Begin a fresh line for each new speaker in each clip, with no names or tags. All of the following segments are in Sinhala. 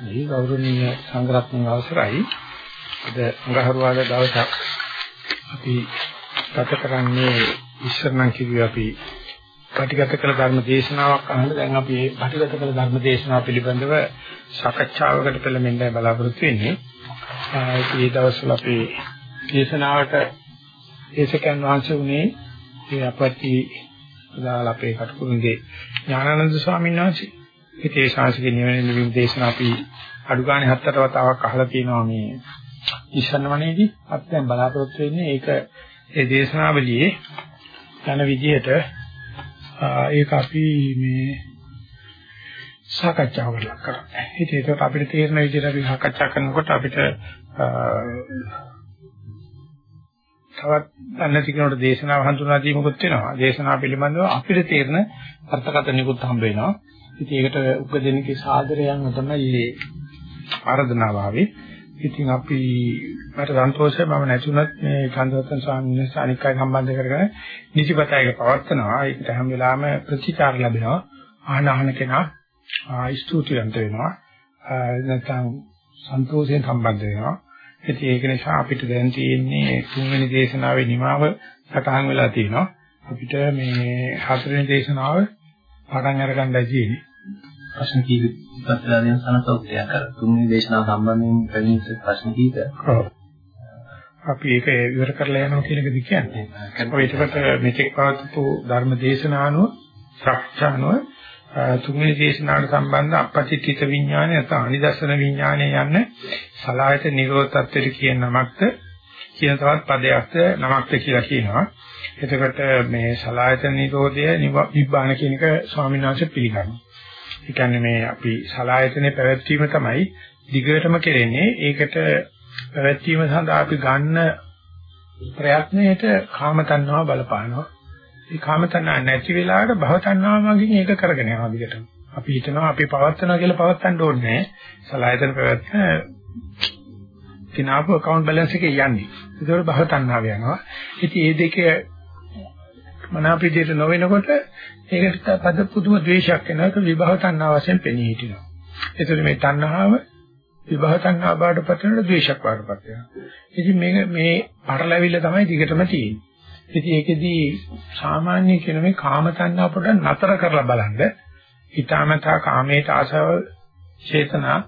මේ ගෞරවනීය සංග්‍රහණ අවසරයි. අද අඟහරුවාදා දවසක් අපි ගත කරන්නේ ඉස්සරනම් කිව්වේ අපි ප්‍රතිගත කළ ධර්ම දේශනාවක් අහන්න දැන් අපි මේ ප්‍රතිගත කළ ධර්ම දේශනාව පිළිබඳව සාකච්ඡාවකට පෙළඹෙන්නයි බලාපොරොත්තු වෙන්නේ. මේ දවස්වල අපි දේශනාවට දේශකයන් වහන්සේ උනේ ඒ අපටි දාලා අපේ කටුකුරුගේ ඥානানন্দ ස්වාමීන් වහන්සේ. ඉතින් ඒ ශාස්ත්‍රීය නිවන නිවීම දේශනා අපි අඩු ගානේ හතර වතාවක් අහලා තියෙනවා මේ ඉස්සන්නවනේදී අපි දැන් බලාපොරොත්තු වෙන්නේ ඒක ඒ දේශනාවලියේ යන විදිහට ඒක අපි මේ සාකච්ඡාවකට ලක් කරන්නේ. ඉතින් ඒක අපිට තේරෙන විදිහට අපි සාකච්ඡා කරනකොට අපිට තවත් නැති කෙනෙකුට දේශනාව හඳුනා දීමකුත් වෙනවා. දේශනාව පිළිබඳව අපිට තේරෙන අර්ථකථනිකුත් හම්බ වෙනවා. ඉතින් ඒකට උපදෙනකේ සාදරයන් තමයි මේ ආරාධනාව ආවේ. ඉතින් අපි මට සන්තෝෂයි මම නැතුණත් මේ චන්ද්‍රරත්න ස්වාමීන් වහන්සේ අනික්කයි සම්බන්ධ කරගෙන නිසිපතයක පවත්නවා. ඒකට හැම වෙලාවෙම ප්‍රතිචාර ලැබෙනවා. ආහන ආහන කෙනා ස්තුතිවන්ත වෙනවා. නැත්නම් සන්තෝෂයෙන් සම්බන්ධ වෙනවා. ඉතින් ඒක නිසා අපිට දැන් තියෙන්නේ තුන්වෙනි දේශනාවේ නිමාව සටහන් වෙලා තියෙනවා. අපිට මේ හතරවෙනි දේශනාව පටන් අරගන්නයි තියෙන්නේ.
ප්‍රශ්න කීපයක් ඉස්සරලා දෙන සනසෞඛ්‍යයක් අර තුන්වෙනි දේශනාව සම්බන්ධයෙන් පැමිණිච්ච ප්‍රශ්න.
ඔව්. අපි ඒක ඉවර කරලා යනවා කියන එකද කියන්නේ. ඔය ඒකට මෙතෙක් පවත්වපු ධර්ම දේශනානුව සාක්ෂානුව තුන්වෙනි දේශනාවට සම්බන්ධ අපපතිත්‍ිත විඥානය නැත්නම් අනිදර්ශන විඥානය යන්න සලායත නිරෝධ tattweට කියන නමක්ද කියන තවත් පදයක්ද නමක්ද කියලා කියනවා. එතකොට මේ සලායතන නිරෝධය නිබ්බාන කියන එක ස්වාමීන් වහන්සේ පිළිගන්නවා. ඒ කියන්නේ මේ අපි සලායතනේ පැවැත්වීම තමයි දිගටම කෙරෙන්නේ. ඒකට පැවැත්වීම සඳහා අපි ගන්න ප්‍රයත්නයේට කාම තණ්හාව බලපානවා. ඒ කාම තණ්හා නැති වෙලාවට භව තණ්හාව මගින් ඒක කරගෙන යනවා දිගටම. අපි හිතනවා අපි පවත්නවා කියලා පවත්වන්න ඕනේ නැහැ. සලායතන පැවැත්ම කිනාපු account balance එකේ යන්නේ. ඒකවල භව තණ්හාව යනවා. ඉතින් මේ දෙකේ මනාපිටියට නොවෙනකොට ඒකට පද පුදුම ද්වේෂයක් එනවා. ඒක විභව තණ්හා වශයෙන් පෙනී හිටිනවා. ඒතර මේ තණ්හාව විභව තණ්හා බවට පත් වෙනකොට ද්වේෂයක් බවට පත් වෙනවා. ඉතින් මේක මේ පටලැවිල්ල තමයි දිගටම තියෙන්නේ. ඉතින් ඒකෙදී සාමාන්‍ය කියන මේ කාම තණ්හා පොඩ නතර කරලා බලන්න. ඊටමතා කාමයට ආසව චේතනා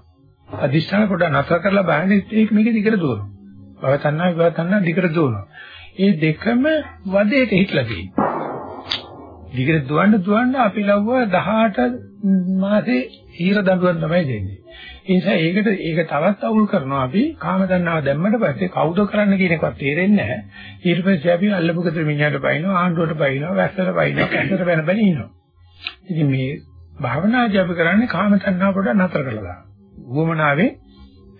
අදිෂ්ඨාන පොඩ නතර කරලා බලන්න ඒක මේක දිගට දුවනවා. භව තණ්හා විභව තණ්හා දිගට දුවනවා. ඒ දෙකම වදේට හිටලා තියෙනවා. දිගට දුවන්න දුවන්න අපි ලව්ව 18 මාසේ ඊර දඬුවම් තමයි දෙන්නේ. ඒ නිසා ඒකට ඒක තවත් අවුල් කරනවා අපි කාම දන්නාව දැම්මට පස්සේ කවුද කරන්න කියන එකවත් තේරෙන්නේ නැහැ. ඊට පස්සේ අපි අල්ලපු ගෙදර මිනිහට බයිනවා, ආණ්ඩුවට බයිනවා, වැස්සට බයිනවා, කැන්සර් වෙන බැලි ඉන්නවා. ඉතින් මේ භාවනාදී අපි කරන්නේ කාම තණ්හාව පොඩ්ඩක් නතර කරලා දාන්න. වුමනාවේ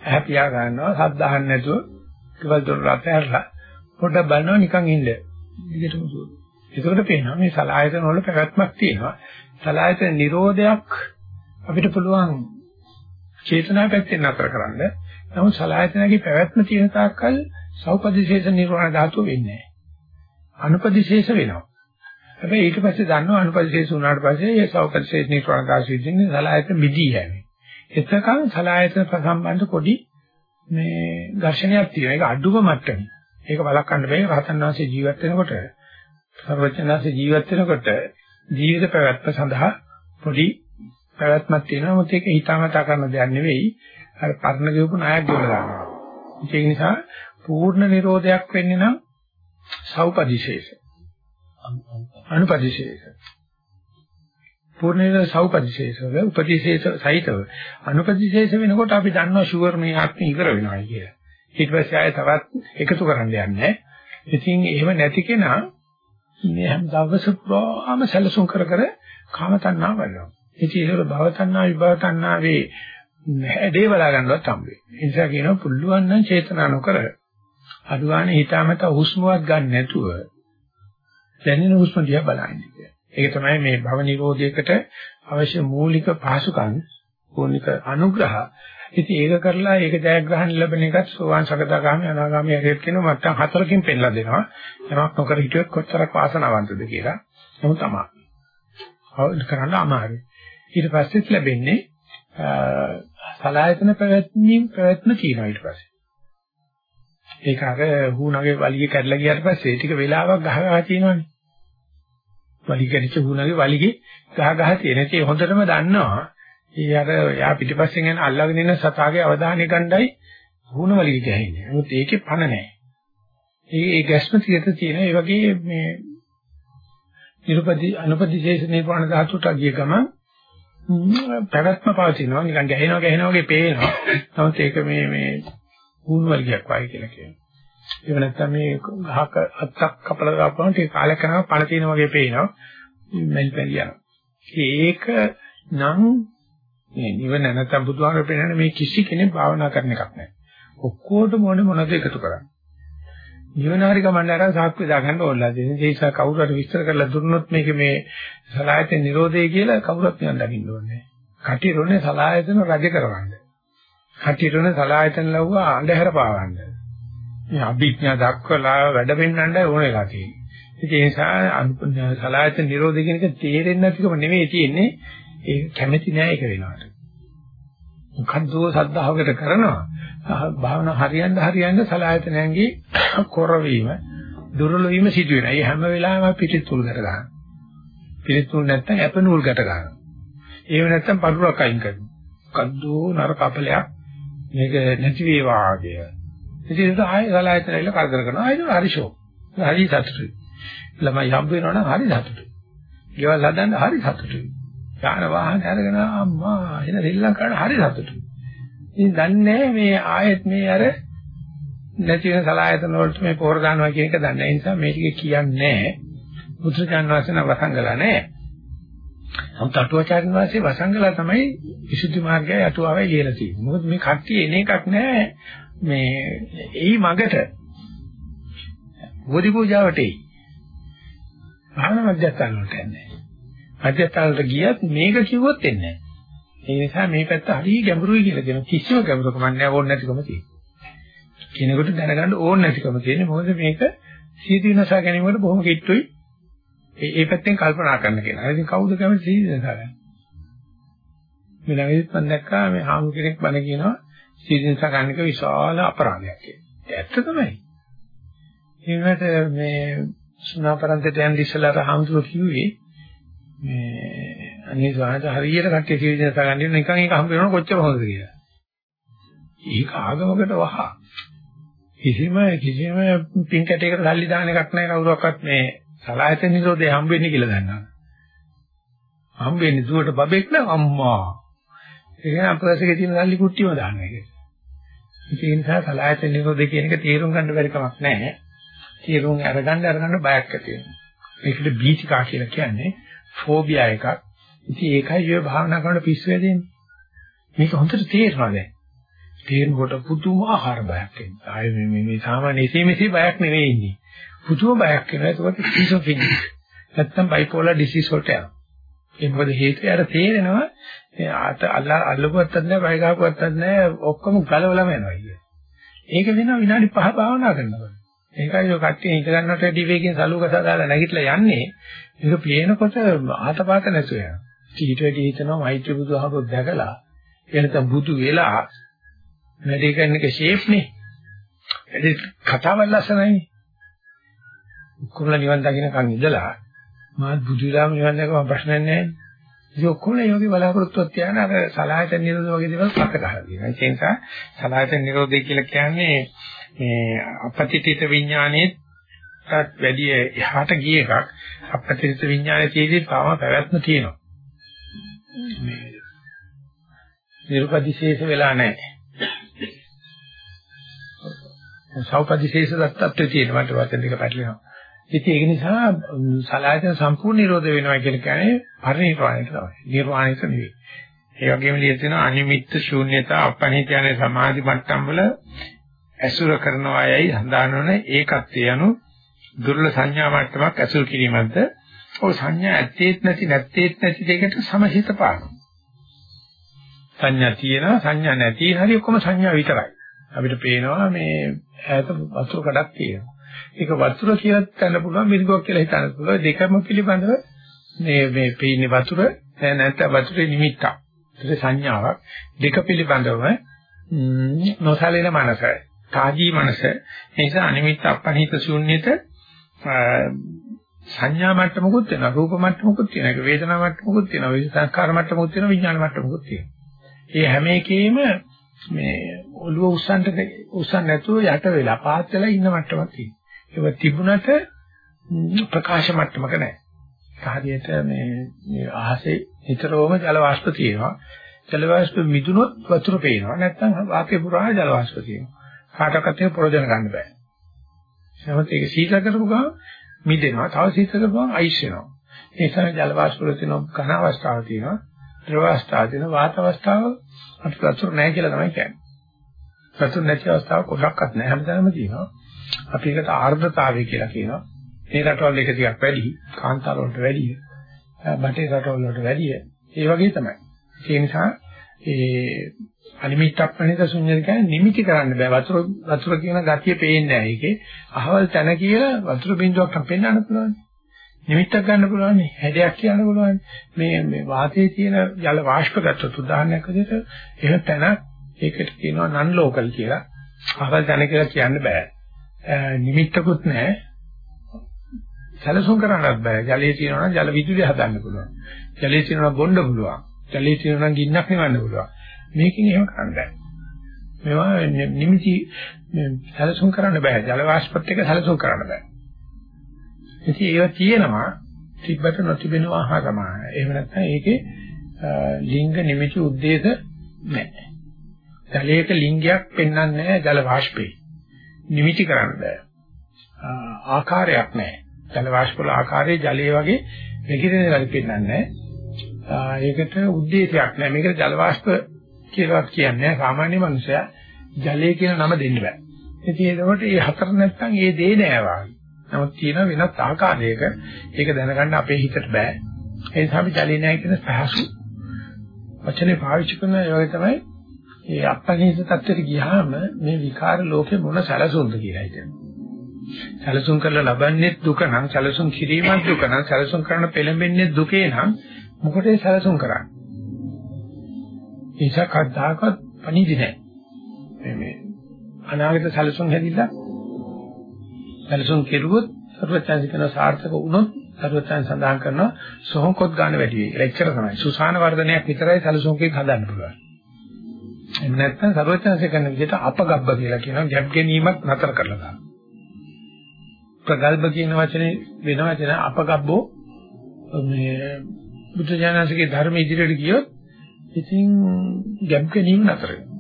ඇහැපියා ගන්නවා, සද්ද අහන්න නැතුව, කෙවල් දොර රට ඇරලා පොඩ්ඩක් බලනවා නිකන් ඉන්න. දිගටම දුවනවා. ඒකකට පේනවා මේ සලායතන වල පැවැත්මක් තියෙනවා. සලායතන නිරෝධයක් අපිට පුළුවන් චේතනා පැත්තෙන් නතර කරන්න. නමුත් සලායතනගේ පැවැත්ම තියෙන තාක්කල් සෞපදිශේෂ නිර්වාණ ධාතුව වෙන්නේ නැහැ. අනුපදිශේෂ වෙනවා. හැබැයි ඊට පස්සේ දන්නවා අනුපදිශේෂ වුණාට පස්සේ ඒ සෞපදිශේෂ නිර්වාණ ධාතුව ඉන්නේ සලායතන මිදී යන්නේ. එතකන් සලායතන සම්බන්ධ පොඩි මේ ඝර්ෂණයක් තියෙනවා. ඒක අඩුම මට්ටමේ. ඒක වළක්වන්න බැහැ රහතන් වහන්සේ ජීවත් වෙනකොට සර්වඥාන්සේ ජීවත් වෙනකොට ජීවිත පැවැත්ම සඳහා පොඩි පැවැත්මක් තියෙනවා. මොකද ඒක හිතාමතා කරන දෙයක් නෙවෙයි. අර පරණ ගෙවපු ණයක් ගෙවලා ගන්නවා. ඒක නිසා පූර්ණ නිරෝධයක් වෙන්නේ නම් සෞපදිශේෂ. අනුපදිශේෂ. පූර්ණ නිරෝධ සෞපදිශේෂ වල උපදිශේෂ සහිතව. අනුපදිශේෂ වෙනකොට අපි දන්නවා ෂුවර් මේ ආත්ම ඉවර වෙනවා කියලා. ඊට පස්සේ ආයෙ තවත් එකතු කරන්න යන්නේ. ඉතින් එහෙම නැති කෙනා මේ හැම දවස පුරාම සැලසුම් කර කර කාම තණ්හාව වඩනවා. ඉතින් ඒක භව තණ්හා විභව තණ්හාවේ හැඩේ බලා ගන්නවත් හම්බෙන්නේ. ඒ නිසා කියනවා පුළුවන් නම් චේතනා නොකර අදුවානේ හිතාමත හුස්මවත් ගන්න නැතුව දැනෙන හුස්ම දිහා බලන්න කියලා. ඒක තමයි මේ භව නිරෝධයකට අවශ්‍ය මූලික පහසුකම්, මූලික අනුග්‍රහ ඉතින් ඒක කරලා ඒක ජයග්‍රහණ ලැබෙන එකත් සෝවාන් සකදාගාමී අනාගාමී හැටියට කියන මට්ටම් හතරකින් පෙන්නලා දෙනවා. යමක් නොකර හිටියොත් කොච්චරක් වාසනාවන්තද කියලා. නමුත් අමාරුයි. කරන්න අමාරුයි. ඊට පස්සෙත් ලැබෙන්නේ සලායතන පැවැත්මීම් පැවැත්ම තියෙනවා ඊට පස්සේ. ඒක අර හුණගේ වලිගේ කැඩලා ගියාට පස්සේ ටික වෙලාවක් ගහ ගහ තියෙනවනේ. වලිග කැඩිච්ච හුණගේ වලිගේ ගහ ගහ තියෙන. ඒක හොඳටම දන්නවා. ඒ අර යා පිටිපස්සෙන් යන අල්ලගෙන ඉන්න සතාගේ අවධානය ගණ්ඩායි හුණ වලිගේ ගහන්නේ. මොකද ඒකේ පණ නැහැ. ඒ ඒ ගැස්ම තියත තියෙන ඒ වගේ මේ නිරුපදි අනුපදිශේෂ නිර්වාණ ධාතුට ගිය ගමන් පැවැත්ම පවතිනවා නිකන් ගැහෙනවා ගැහෙනවා වගේ පේනවා. නමුත් ඒක මේ මේ හුණ වලිගයක් වගේ කියලා කියනවා. ඒක නැත්තම් මේ ගහක අත්තක් කපලා දාපුවම ටික කාලයක් කරනවා පණ තියෙන වගේ පේනවා. මෙල් පැලියනවා. ඒක නම් මේ නිවන නැත්තම් බුදුහාමර පෙන්නන මේ කිසි කෙනෙක් භාවනා කරන එකක් නෑ. ඔක්කොටම මොන මොනවද එකතු කරන්නේ. නිවනාරි කමණ්ඩාරන් සාක්ෂි දාගන්න ඕනලා දෙන නිසා කවුරු හරි විස්තර කරලා දුන්නොත් මේක මේ සලායතන නිරෝධය කියලා කවුරුත් නිකන් දකින්න ඕනේ. කටිරුනේ සලායතන රජ කරවන්න. කටිරුනේ සලායතන ලව්ව අන්ධහැර පාවන්න. මේ අභිඥා දක්වලා වැඩ පෙන්වන්නයි ඕන වෙලා තියෙන්නේ. ඒ නිසා සලායතන නිරෝධය කියන එක තේරෙන්නේ නැතිකම නෙමෙයි තියෙන්නේ. ඒක කැමැති නෑ ඒක වෙනවට. මොකද්ද සද්ධාවකට කරනවා. භාවනා හරියන්න හරියන්න සලායතනයන්ගේ කොරවීම දුර්වල වීම සිදු වෙනවා. ඒ හැම වෙලාවෙම පිටිතුල් ගැට ගන්නවා. පිටිතුල් නැත්තම් ඇප නූල් ගැට ගන්නවා. ඒව නැත්තම් පඩුරක් අයින් කරනවා. මොකද්ද නර කපලයක් මේක නැති වේවා කිය. ඉතින් ඒක ආයෙ සලායතනයල කරදර කරනවා. ආයෙත් හරිෂෝ. හරි සතුටුයි. ළමයි හම්බ වෙනවනම් හරි සතුටුයි. ගෙවල් හදන්න හරි සතුටුයි. යාන වාහන අරගෙන අම්මා එන දෙල්ලම් කරන හරි සතුටුයි. ඉතින් දන්නේ මේ ආයෙත් මේ අර නැති වෙන සලායතන වලට මේ පොර දානවා කියන එක දන්නේ. ඒ නිසා මේ ටික කියන්නේ නැහැ. බුදුචාන් වහන්සේ නම් වසංගලා නැහැ. නමුත් අටුවාචාර්යන් වහන්සේ වසංගලා තමයි විසුද්ධි මාර්ගය අටුවාවේ ලියලා තියෙන්නේ. මොකද මේ කට්ටිය එන එකක් නැහැ. මේ එයි මගට බෝධි පූජාවට එයි. භාවනා මධ්‍යස්ථාන වලට යන්නේ. මධ්‍යස්ථානට ගියත් මේක කිව්වොත් එන්නේ නැහැ. ඒ නිසා මේ පැත්ත හරිය ගැඹුරුයි කියලා කියන කිසිම ගැඹුරකම නැහැ ඕන නැතිකම තියෙනවා. කෙනෙකුට දැනගන්න ඕන නැතිකම තියෙන්නේ මොකද මේක සීති විනාශ ගැනීමකට බොහොම කිට්ටුයි. ඒ ඒ පැත්තෙන් කල්පනා කරන්න කෙනා. ඉතින් කවුද කැමති සීති විනාශ ගන්න? මේ ළඟදිත් මම දැක්කා මේ හාමු කෙනෙක් බණ කියනවා සීති විනාශ ගන්න එක විශාල අපරාධයක් කියලා. ඇත්ත තමයි. ඒ වුණාට මේ සුණාපරන්තට යන්න ඉස්සලා හාමුදුරුවෝ කිව්වේ මේ අනේ ස්වාමීන් හරියට කට්ටිය ජීවිතය සගන්නේ නිකන් ඒක හම්බ වෙනකොට කොච්චර හොඳද කියලා. ඒක ආගමකට වහ. කිසිම කිසිම පින් කැටයකට සල්ලි දාන එකක් නැහැ කවුරක්වත් මේ සලායතන නිරෝධය හම්බ වෙන්නේ කියලා දන්නවා. හම්බ වෙන්නේ දුවට බබෙක් නෑ අම්මා. ඒ කියන්නේ අපරසකේ තියෙන සල්ලි කුට්ටියම දාන එක. ඒ නිසා සලායතන නිරෝධය කියන එක තේරුම් ගන්න බැරි කමක් නැහැ. තේරුම් අරගන්න අරගන්න බයක් ඇති වෙනවා. මේකට බීචිකා කියලා කියන්නේ ෆෝබියා එකක්. ඉතින් ඒකයි ඔය භාවනා කරන පිස්සු වෙදෙන්නේ. මේක හොඳට තේරෙනවා දැන්. තේරෙනකොට පුදුමාකාර බයක් එනවා. ආයේ මේ මේ මේ සාමාන්‍ය ඉසීමේසී බයක් නෙවෙයි ඉන්නේ. පුදුම බයක් එනවා. ඒකත් ස්කිසොෆ්‍රීනික්. නැත්තම් බයිපෝලර් ඩිසීස් වලට යනවා. ඒ මොකද හේතුව අර තේරෙනවා ආත අල්ලා අල්ලපුවත්තත් නැහැ, බය ගහපුවත්තත් නැහැ, ඔක්කොම ගලවලම යනවා කිය. ඒක වෙනවා විනාඩි 5 භාවනා කරනකොට. ඒකයි ඔය කට්ටිය හිත ගන්නට වැඩි වේගෙන් සලුවකසා දාලා නැගිටලා යන්නේ. ඒක පේනකොට ආතපාත නැතුව යනවා. ඊට වැඩි හිතනවා මෛත්‍රී බුදුහමෝ දැකලා එනතම් බුදු වෙලා වැඩි කරන එක ෂේප් නේ. වැඩි කතාවක් ලස්සනයි. ඔක්කොම නිවන් දකින්නකන් ඉඳලා මා බුදු විලාම නිවන් දැකම ප්‍රශ්නයක් නැහැ. ඉතින් ඔක්කොම යෝගී බලාපොරොත්තුවක් තියන අර සලායතන නිරෝධ වගේ දේවල් පස්ස ගහලා තියෙනවා. ඒ නිසා සලායතන නිරෝධය කියලා කියන්නේ මේ අපතිතිත විඥානයේ වැඩි එහාට ගිය එකක්. අපතිතිත විඥානයේ තියෙදි තාම පැවැත්ම තියෙනවා. මේ නිර්පදිශේෂ වෙලා නැහැ. සෞපදිශේෂ දත්තත්වයේ තියෙන මට වචන දෙක පැටලෙනවා. ඉතින් ඒක නිසා සලායතන සම්පූර්ණ නිරෝධ වෙනවා කියන කියන්නේ පරිණිරවාණයට තමයි. නිර්වාණයට නෙවෙයි. ඒ වගේම ලියලා තියෙනවා අනිමිත්ත ශූන්‍යතා අපණිත යන සමාධි මට්ටම් වල ඇසුර කරනවා යයි හඳානවන ඒකත්වය anu දුර්ල සංඥා මට්ටමක් ඇසුරු කිරීමක්ද ඔය සංඥා ඇත්තේත් නැති නැත්තේත් නැති දෙයකට සමහිත පානවා. සංඥා තියෙනවා සංඥා නැති හරි ඔක්කොම සංඥා විතරයි. අපිට පේනවා මේ ඈත වතුර කඩක් තියෙනවා. ඒක වතුර කියලා ගන්න පුළුවන් මිරිඟුවක් කියලා හිතන්න පුළුවන් දෙකම පිළිබඳව මේ මේ පේන්නේ වතුර නැත්නම් වතුරේ නිමිත්තක්. ඒක සංඥාවක්. දෙක පිළිබඳව නොසලෙන මනස, කාජී මනස. ඒ නිසා අනිමිත්ත අපනිත ශූන්‍යත සංඥා මට්ටමකුත් වෙනවා, රූප මට්ටමකුත් තියෙනවා, ඒක වේදනා මට්ටමකුත් තියෙනවා, වේද සංස්කාර මට්ටමකුත් තියෙනවා, විඥාන මට්ටමකුත් තියෙනවා. මේ හැම එකෙම මේ ඔළුව උස්සන්න උස්සන්න නැතුව යට වෙලා පාත් වෙලා ඉන්න මට්ටමක් තියෙනවා. ඒක තිබුණට ප්‍රකාශ මට්ටමක නැහැ. හරියට මේ මේ අහසේ නිතරම ජල වාෂ්ප තියෙනවා. ජල වාෂ්ප මිදුනොත් වතුර පේනවා. නැත්නම් වාතය පුරා ජල වාෂ්ප තියෙනවා. කාටවත් ඒක ප්‍රයෝජන ගන්න බෑ. එහෙනම් ඒක සීතල කරපු ගමන් මිදෙනවා. තව සීතල කරපුවම අයිස් වෙනවා. ඒ නිසා ජල වාෂ්ප වල තියෙන ඝන අවස්ථාව තියෙනවා. ද්‍රව අවස්ථාව තියෙනවා. වාත අවස්ථාව අපි වතුර නැහැ කියලා තමයි කියන්නේ. වතුර නැති අවස්ථාව කොහොක්වත් නැහැ හැමදාම තියෙනවා. අපි ඒකට ආර්ද්‍රතාවය කියලා කියනවා. මේ රටවල් එක ටිකක් වැඩි, කාන්තාර වලට වැඩි, බටේ රටවල් වලට වැඩි. ඒ වගේ තමයි. ඒ නිසා ඒ අනිමිත්තක් වෙනද ශුන්‍යද කියන්නේ නිමිති කරන්න බෑ. වතුර වතුර කියන ගතිය පේන්නේ නැහැ. ඒකේ අහවල් තැන කියලා වතුර බින්දුවක් නම් පෙන්වන්න පුළුවන්. නිමිත්තක් ගන්න පුළුවන්. හැඩයක් කියන්න පුළුවන්. මේ මේ වාතයේ තියෙන ජල වාෂ්ප ගත්තොත් උදාහරණයක් විදිහට එහෙම තැනක් ඒකට කියනවා නන් ලෝකල් කියලා. අහවල් තැන කියලා කියන්න බෑ. නිමිත්තකුත් නැහැ. සැලසුම් කරන්නත් බෑ. ජලයේ තියෙනවා නම් ජල විදුලිය හදන්න පුළුවන්. ජලයේ තියෙනවා බොන්න පුළුවන්. ජලයේ තියෙනවා නම් ගින්නක් නිවන්න පුළුවන්. මේකෙන් එහෙම කරන්න බෑ. මේවා නිමිති සැලසුම් කරන්න බෑ. ජල වාෂ්පත් එක්ක සැලසුම් කරන්න බෑ. ඉතින් ඒවා තියෙනවා තිබ්බට නොතිබෙනවා හා සමානයි. එහෙම නැත්නම් ඒකේ ලිංග නිමිති ಉದ್ದೇಶ නැහැ. ජලයක ලිංගයක් පෙන්වන්නේ නැහැ ජල වාෂ්පේ. නිමිති කරන්න බෑ. ආකාරයක් නැහැ. ජල වාෂ්ප වල ආකාරයේ ජලයේ වගේ විකිරණ වලින් පෙන්වන්නේ නැහැ. ඒකට ಉದ್ದೇಶයක් නැහැ. මේකට ජල වාෂ්ප කියලා කියන්නේ සාමාන්‍ය මනුස්සයා ජලය කියන නම දෙන්න බෑ. ඉතින් ඒකෝට මේ හතර නැත්තම් ඒ දේ නෑ වාගේ. නමුත් තියෙන වෙනත් ආකාරයක ඒක දැනගන්න අපේ හිතට බෑ. ඒ නිසා අපි ජලය නෑ කියන පහසු වචනේ පාවිච්චි කරන ඒ වගේ තමයි ඒ අපනිහිත තත්ත්වයට ගියාම මේ විකාර ලෝකේ මොන සැලසුම්ද කියලා හිතෙනවා. සැලසුම් කරලා ලබන්නේ දුක නම් සැලසුම් කිරීමක් දුක නම් සැලසුම් කරන පෙළඹෙන්නේ දුකේ නම් මොකටද සැලසුම් කරන්නේ? ඒක කද්දාකත් පණිදි නැහැ. මේ මේ අනාගත සැලසුම් හැදිලා සැලසුම් කෙරුවොත් සර්වචන්සිකන සාර්ථක වුණොත් සර්වචන් සඳහන් කරනවා සෝහකොත් ගන්න වැඩි වෙයි. එච්චර තමයි. සුසාන වර්ධනයක් විතරයි සැලසුම්කෙන් හදන්න පුළුවන්. එහෙම නැත්නම් සර්වචන්සිකන විදිහට අපගබ්බ කියලා කියනවා ගැප් ගැනීමක් නතර කරලා දානවා. ප්‍රගල්භ කියන වචනේ වෙන වචන අපගබ්බෝ මේ බුද්ධ ඥානසිකේ ධර්ම ඉදිරියට ගියොත් ඉතින් ගැම් ගැනීම නතර වෙනවා.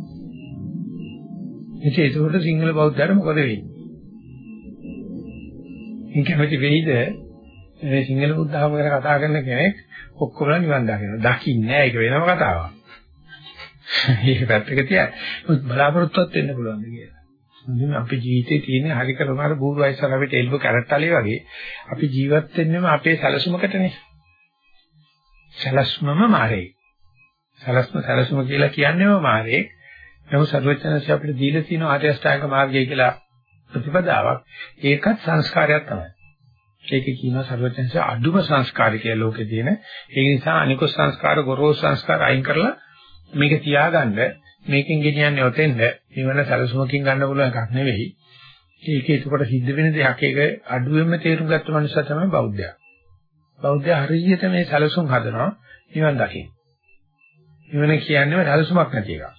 ඉතින් ඒකට සිංහල බෞද්ධයර මොකද වෙන්නේ? ඉන් කැමති වෙයිද මේ සිංහල බුද්ධ ධර්ම ගැන කතා කරන කෙනෙක් ඔක්කොම නිවන් දකින්න. දකින්නේ නැහැ ඒක වෙනම කතාවක්. ඒක පැත්තක තියන්න. බලාපොරොත්තුවත් වෙන්න පුළුවන් කියලා. ඉතින් අපේ ජීවිතේ තියෙන හරි කරමාර බూరు වයසර අපිට එල්බ කැරට්ටලේ වගේ අපි ජීවත් වෙන්නේම අපේ සැලසුමකටනේ. සැලසුමම මාරේ. සැලසුම සැලසුම කියලා කියන්නේම මාරේ. නමුත් සර්වඥාන්සේ අපිට දීලා තියෙන ආර්ය අෂ්ටාංග මාර්ගය කියලා ප්‍රතිපදාවක්. ඒකත් සංස්කාරයක් තමයි. ඒකේ කියනවා සර්වඥාන්සේ අදුම සංස්කාර කියලා ලෝකේ තියෙන. ඒ නිසා අනිකෝ සංස්කාර ගොරෝසු සංස්කාර අයින් කරලා මේක තියාගන්න මේකෙන් ගෙනියන්නේ ඔතෙන්ද නිවන සැලසුමකින් ගන්න පුළුවන් එකක් නෙවෙයි. ඒක ඒකට සිද්ධ වෙන දෙයක් ඒක අඩුවෙන්ම තේරුම් ගත්ත මනුස්සයා තමයි බෞද්ධයා. බෞද්ධයා හරියට මේ සැලසුම් හදනවා නිවන් දකින්න. නිවන කියන්නේ සැලසුමක් නැති එකක්.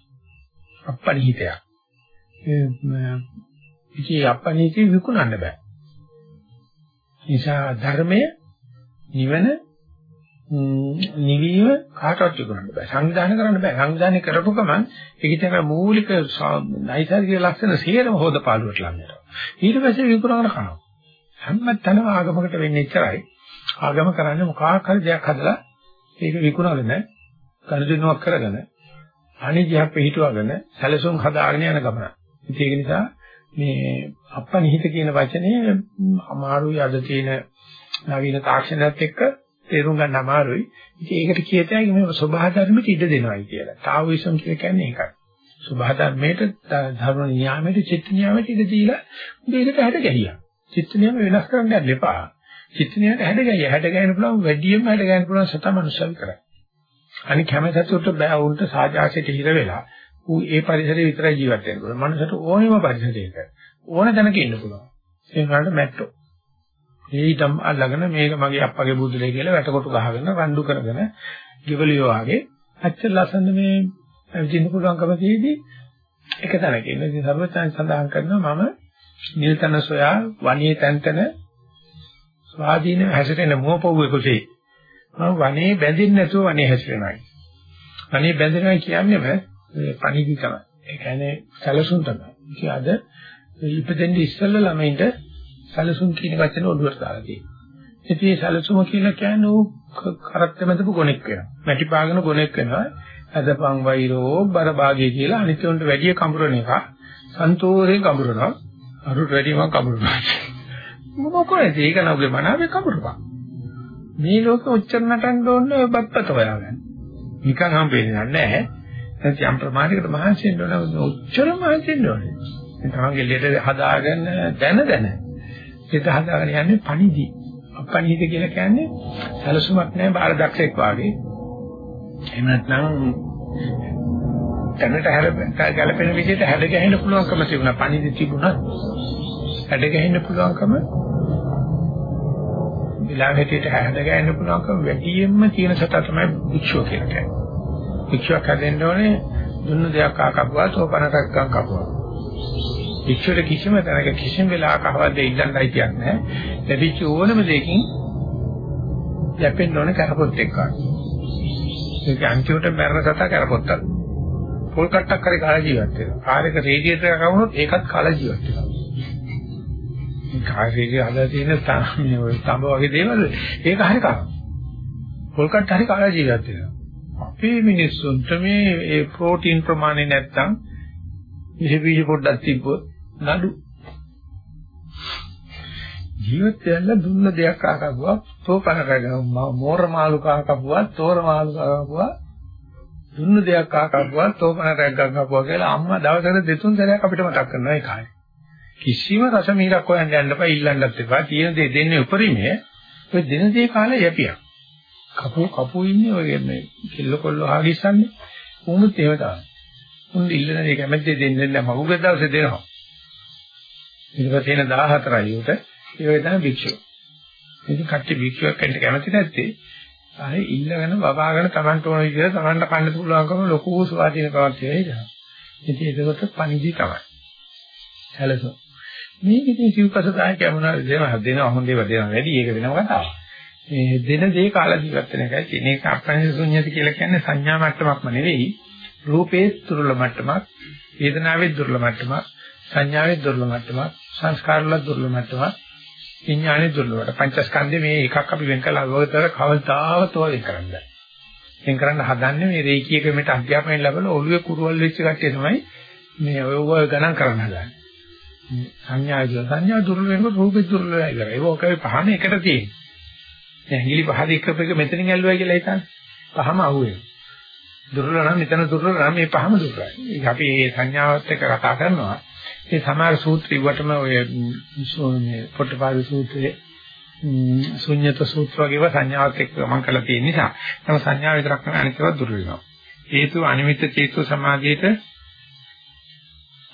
අපනිහිතයක්. ඉතින් අපනිහිතේ විකුණන්න බෑ. නිසා ධර්මය නිවන නිවීම කාටවත් විකුණන්න බෑ. සංවිධානය කරන්න බෑ. සංවිධානය කරපු ගමන් ඒකේ තියෙන මූලික නයිසර්ගික ලක්ෂණ සියරම හොදපාලුවට ලං ඊට පස්සේ විකුණන කනවා. හැමතැනම ආගමකට වෙන්නේ ඉච්චරයි. ආගම කරන්නේ මොකක් හරි දෙයක් හදලා ඒක විකුණගෙන කනදිනුවක් කරගෙන අනිජයක් පිටුවගෙන සැලසුම් හදාගෙන යන ගමන. ඒක නිසා මේ අපනිහිත කියන වචනේ අමාරුයි අද තියෙන නවීන තාක්ෂණයත් එක්ක තේරුම් ගන්න අමාරුයි. ඉතින් ඒකට කියතයි මේ සබහා ධර්මෙට ඉඩ දෙනවයි කියලා. තාවුයිසම් කියන්නේ ඒකයි. සබහා ධර්මයට ධර්ම නියාමයට චිත්ත නියාමයට ඉඩ දීලා මේකට හැඩ ගැහියා. චිත්ත නියම වෙනස් කරන්න යන්න එපා. චිත්ත නියමයට හැඩ ගැහියා. හැඩ ගැහෙන්න පුළුවන් වැඩියෙන්ම හැඩ ගැහෙන්න පුළුවන් සතමනුසල් කරා. අනික හැම සතුට බෑ උන්ට සාජාසයට හිර වෙලා ඌ ඒ පරිසරයේ විතරයි ජීවත් වෙන්න පුළුවන්. මනුස්සට ඕනෙම පරිසරයක ඕන තැනක ඉන්න පුළුවන්. ඒ වගේම මැට්ටෝ. ඊටම් අල්ලගෙන මේක මගේ අප්පගේ බුදුලේ කියලා වැටකොටු ගහගෙන රණ්ඩු කරගෙන ගිවලියෝ ආගේ අච්චර ලස්සන මේ විඳින්න පුළුවන්කම තියෙදි එක තැනක ඉන්න. ඉතින් සර්වචන් සඳහන් කරනවා මම නිල්තන සොයා වණී තැන්තන ස්වාධීන හැසිරෙන මොහොපොව්වේ කුසේ මම වනේ බැඳින්න නැතුව වනේ හැසිරෙනවා. වනේ බැඳෙනවා කියන්නේ මේ පණිදි තමයි. ඒ කියන්නේ සැලසුම් තමයි. ඉතින් අද ඉපදෙන්න ඉස්සෙල්ලා ළමයින්ට සැලසුම් කියන වචන ඔළුවට දාලා තියෙනවා. ඉතින් මේ සැලසුම කියලා කියන්නේ ඌ කරත්ත මැදපු ගොනෙක් වෙනවා. මැටි පාගන ගොනෙක් වෙනවා. අදපන් වෛරෝ බරභාගය කියලා අනිත් උන්ට වැඩි කඹරන එක සන්තෝෂයෙන් කඹරනවා. අරුට වැඩි මම කඹරනවා. මොකද ඒක නෝගේ මනාවේ කඹරපන්. මේ ලෝකෙ ඔච්චර නටන්න ඕනේ ඔය බත්පත හොයාගන්න. නිකන් හම්බෙන්නේ නැහැ. නැත්නම් යම් ප්‍රමාණයකට මහන්සි වෙන්න ඕනේ. ඔච්චර මහන්සි වෙන්න ඕනේ. මේ තමන්ගේ ලෙඩ හදාගෙන දැන දැන. ලෙඩ හදාගෙන යන්නේ පණිදි. අපණිහිත කියලා කියන්නේ සැලසුමක් නැහැ බාල දක්ෂෙක් වාගේ. එහෙම නැත්නම් දැනට හැර ගැලපෙන විදිහට හැඩ ගැහෙන්න පුළුවන්කම තිබුණා. පණිදි තිබුණා. හැඩ ගැහෙන්න පුළුවන්කම විලාස හැටියට හැද ගන්න පුළුවන්කම වැඩියෙන්ම තියෙන සතා තමයි භික්ෂුව කියලා කියන්නේ. භික්ෂුවක් හැදෙන්න ඕනේ දුන්න දෙයක් ආකපුවා සෝපනක් ගන්න කපුවා. භික්ෂුවට කිසිම තැනක කිසිම වෙලාවක අවද්ද ඉල්ලන්නයි කියන්නේ. ලැබිච්ච ඕනම දෙයකින් යැපෙන්න ඕනේ කරපොත් එක්ක. ඒක අන්තිමට මරණ සතා කරපොත්තක්. පොල් කට්ටක් කරේ කාලා ජීවත් වෙනවා. කාර්යක රේඩියේටර් එකක් වුණොත් ඒකත් කාලා ජීවත් වෙනවා. කාර්යයේ හදලා තියෙන මේ ඔය තඹ වගේ දේවල් ඒක හරි කරා. පොල්කට් හරි කාලා ජීවත් වෙනවා. අපේ මිනිස්සුන්ට මේ ඒ ප්‍රෝටීන් ප්‍රමාණය නැත්තම් විශේෂ බීජ පොඩ්ඩක් තිබ්බොත් නඩු. ජීවිත වෙන්න දුන්න දෙයක් ආකපුවා තෝපන කරගම මෝර මාළු කාකපුවා තෝර මාළු කාකපුවා දුන්න දෙයක් ආකපුවා තෝපන රැග්ගම් කියලා අම්මා දවසකට දෙතුන් සැරයක් අපිට මතක් කරනවා ඒ කාලේ. කිසිම රස මිහිරක් හොයන්න යන්න එපා ඉල්ලන්නත් එපා. තියෙන දේ දෙන්නේ උපරිමය. ඔය දෙන දේ කාලේ යපියක් කපු කපු ඉන්නේ ඔය මේ කිල්ල කොල්ල ආගිස්සන්නේ උමුත් ඒව තමයි. උන් ඉල්ලන දේ කැමැත්තේ දෙන්නේ නැහැ මගුගේ දවසේ දෙනවා. ඊට පස්සේ එන 14යි උට ඒ වගේ තමයි භික්ෂුව. ඉතින් කට්ටි භික්ෂුවක් වෙන්න කැමති නැත්තේ. ආයේ ඉල්ලගෙන බබාගෙන Tamanට ඕන විදිහට Tamanට කන්න පුළුවන්කම ලොකු ස්වාධීනකමක් තියෙනවා ඉතින් ඒකත් පණිදි තමයි. සැලසුම්. මේක ඉතින් සිව්පසදායක යමුනා දෙනවා දෙනවා හොඳ ඒවා දෙනවා වැඩි. ඒක වෙනම කතාවක්. මේ දෙන දේ කාලා ජීවත් වෙන එකයි තියෙන එක අප්‍රණිත ශුන්‍යති කියලා කියන්නේ සංඥා මට්ටමක්ම නෙවෙයි. රූපේ දුර්ලභ මට්ටමක් වේදනාවේ දුර්ලභ මට්ටමක් සංඥාවේ දුර්ලභ මට්ටමක් සංස්කාරවල දුර්ලභ මට්ටමක් විඥානයේ දුර්ලභ පංචස්කන්ධේ මේ එකක් අපි වෙන් කළා. අවතර කවදාවත් ඔය කරන්නේ වෙන් කරන්න හදන්නේ මේ රේකී ක්‍රමයට අධ්‍යාපනය ලැබලා ඔළුවේ කුරුවල් වෙච්ච කට්ටිය තමයි මේ ඔය ගණන් කරන්න හදන්නේ. සංඥා විදිහ සංඥා දුර්වල වෙනකොට රූපේ දුර්වල වෙලා ඉවරයි. ඒක ඔකේ පහම එකට තියෙන්නේ. දැන් ඇඟිලි පහ දෙක එක මෙතනින් ඇල්ලුවයි කියලා හිතන්නේ. පහම අහුවෙනවා. දුර්වල නම් මෙතන දුර්වල නම් මේ පහම දුර්වලයි. ඒක අපි මේ සංඥාවත් එක්ක කතා කරනවා. මේ සමහර සූත්‍ර ඉවටම ඔය මේ පොට්ටපාද සූත්‍රයේ ශුන්්‍යත සූත්‍ර වගේව සංඥාවත් එක්ක ගමන් කරලා තියෙන නිසා තම සංඥා විතරක් නෙවෙයි අනිත් ඒවා දුර්වල වෙනවා. හේතු අනිමිත්ත චේතෝ සමාධියට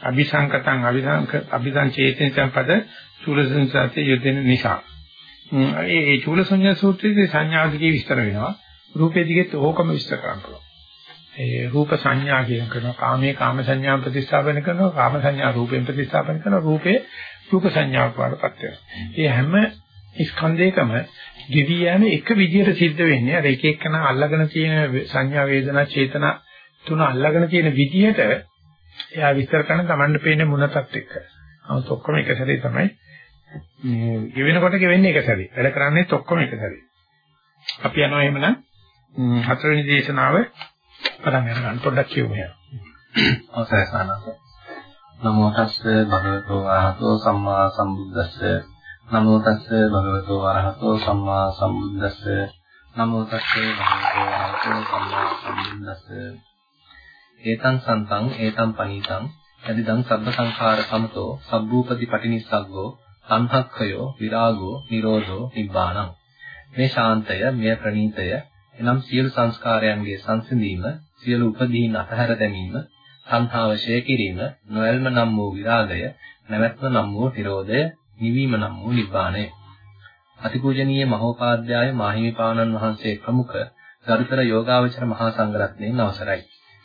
අபிසංකතං අபிසංක අபிසංචේතනං පද චූලසංසතේ යෙදෙන නිසා. ඒ ඒ චූලසඤ්ඤා සූත්‍රයේ සංඥාදිකේ විස්තර වෙනවා. රූපේ දිගෙත් ඕකම විස්තර කරනවා. ඒ රූප සංඥා කියන කරනවා කාමයේ කාම සංඥා ප්‍රතිස්ථාපන කරනවා කාම සංඥා රූපයෙන් ප්‍රතිස්ථාපන කරනවා රූපේ රූප සංඥාවක් වඩපත් වෙනවා. ඒ හැම ස්කන්ධයකම දිවි යෑම එක විදියට සිද්ධ වෙන්නේ. අර එක එකන අල්ලගෙන තියෙන සංඥා වේදනා චේතනා තුන අල්ලගෙන තියෙන විදියට එයා විස්තර කරන තමන්ට පේන මුණතත් එක්ක. නමුත් ඔක්කොම එක සැරේ තමයි මේ ගෙවෙනකොට ගෙවෙන්නේ එක සැරේ. වැඩ කරන්නේත් ඔක්කොම එක සැරේ. අපි යනවා එහෙමනම් හතරවෙනි දේශනාව පටන් ගන්න පොඩ්ඩක් කියමු එහෙනම්.
අවසරයි සානස. නමෝ තස්ස භගවතු වරහතෝ සම්මා සම්බුද්දස්ස නමෝ තස්ස භගවතු වරහතෝ සම්මා සම්බුද්දස්ස නමෝ තස්ස භගවතු වරහතෝ සම්මා සම්බුද්දස්ස ඒතං සන්තං ඒතං පනීතං යදිදං සබ්බ සංඛාර සමතෝ සබ්බූපති පටිනිස්සග්ගෝ සංහක්ඛයෝ විරාගෝ නිරෝධෝ නිබ්බාණං මේ ශාන්තය මෙය ප්‍රණීතය එනම් සියලු සංස්කාරයන්ගේ සංසිඳීම, සියලු උපදීන් අතහැර දැමීම, සංහාව ඡය කිරීම, නොයල්ම නම් වූ විරාගය, නැවැත්ම නම් වූ Nirodha, නිවීම නම් වූ නිබ්බාණය. අතිපූජනීය මහෝපාද්‍යය මාහිමිපාණන් වහන්සේ ප්‍රමුඛ ගරුතර යෝගාවචර මහා සංඝරත්නයන් අවසරයි.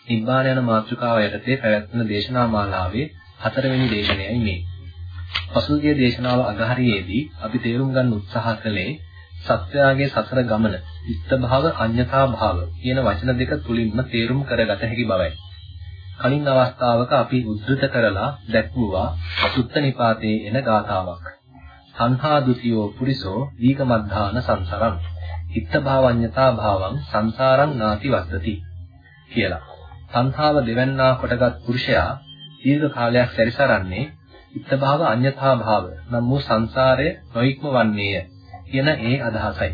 නිබ්බාන යන මාතෘකාව යටතේ පැවැත්වෙන දේශනා මාලාවේ හතරවෙනි දේශනයයි මේ. පසුගිය දේශනාව අගහරියේදී අපි තේරුම් ගන්න උත්සාහ කළේ සත්‍යයේ සසර ගමන, ඉත්ත භාව, අඤ්‍යතා භාව කියන වචන දෙක තුලින්ම තේරුම් කරගත හැකි බවයි. කලින් අවස්ථාවක අපි උද්දෘත කරලා දැක්වුවා අසුත්ත නිපාතේ එන ගාථාවක්. සංහා ဒ ුතියෝ පුරිසෝ දීගමද්ධාන සංසරං. ඉත්ත භාවඤ්‍යතා භාවං සංසාරං නාති වද්දති කියලා. සංහාව දෙවන්නා කොටගත් පුරුෂයා දීර්ඝ කාලයක් සැරිසරන්නේ ඉත්තභාව අඤ්‍යතා භාව නම් වූ සංසාරය නොඉක්ම වන්නේය කියන ඒ අදහසයි.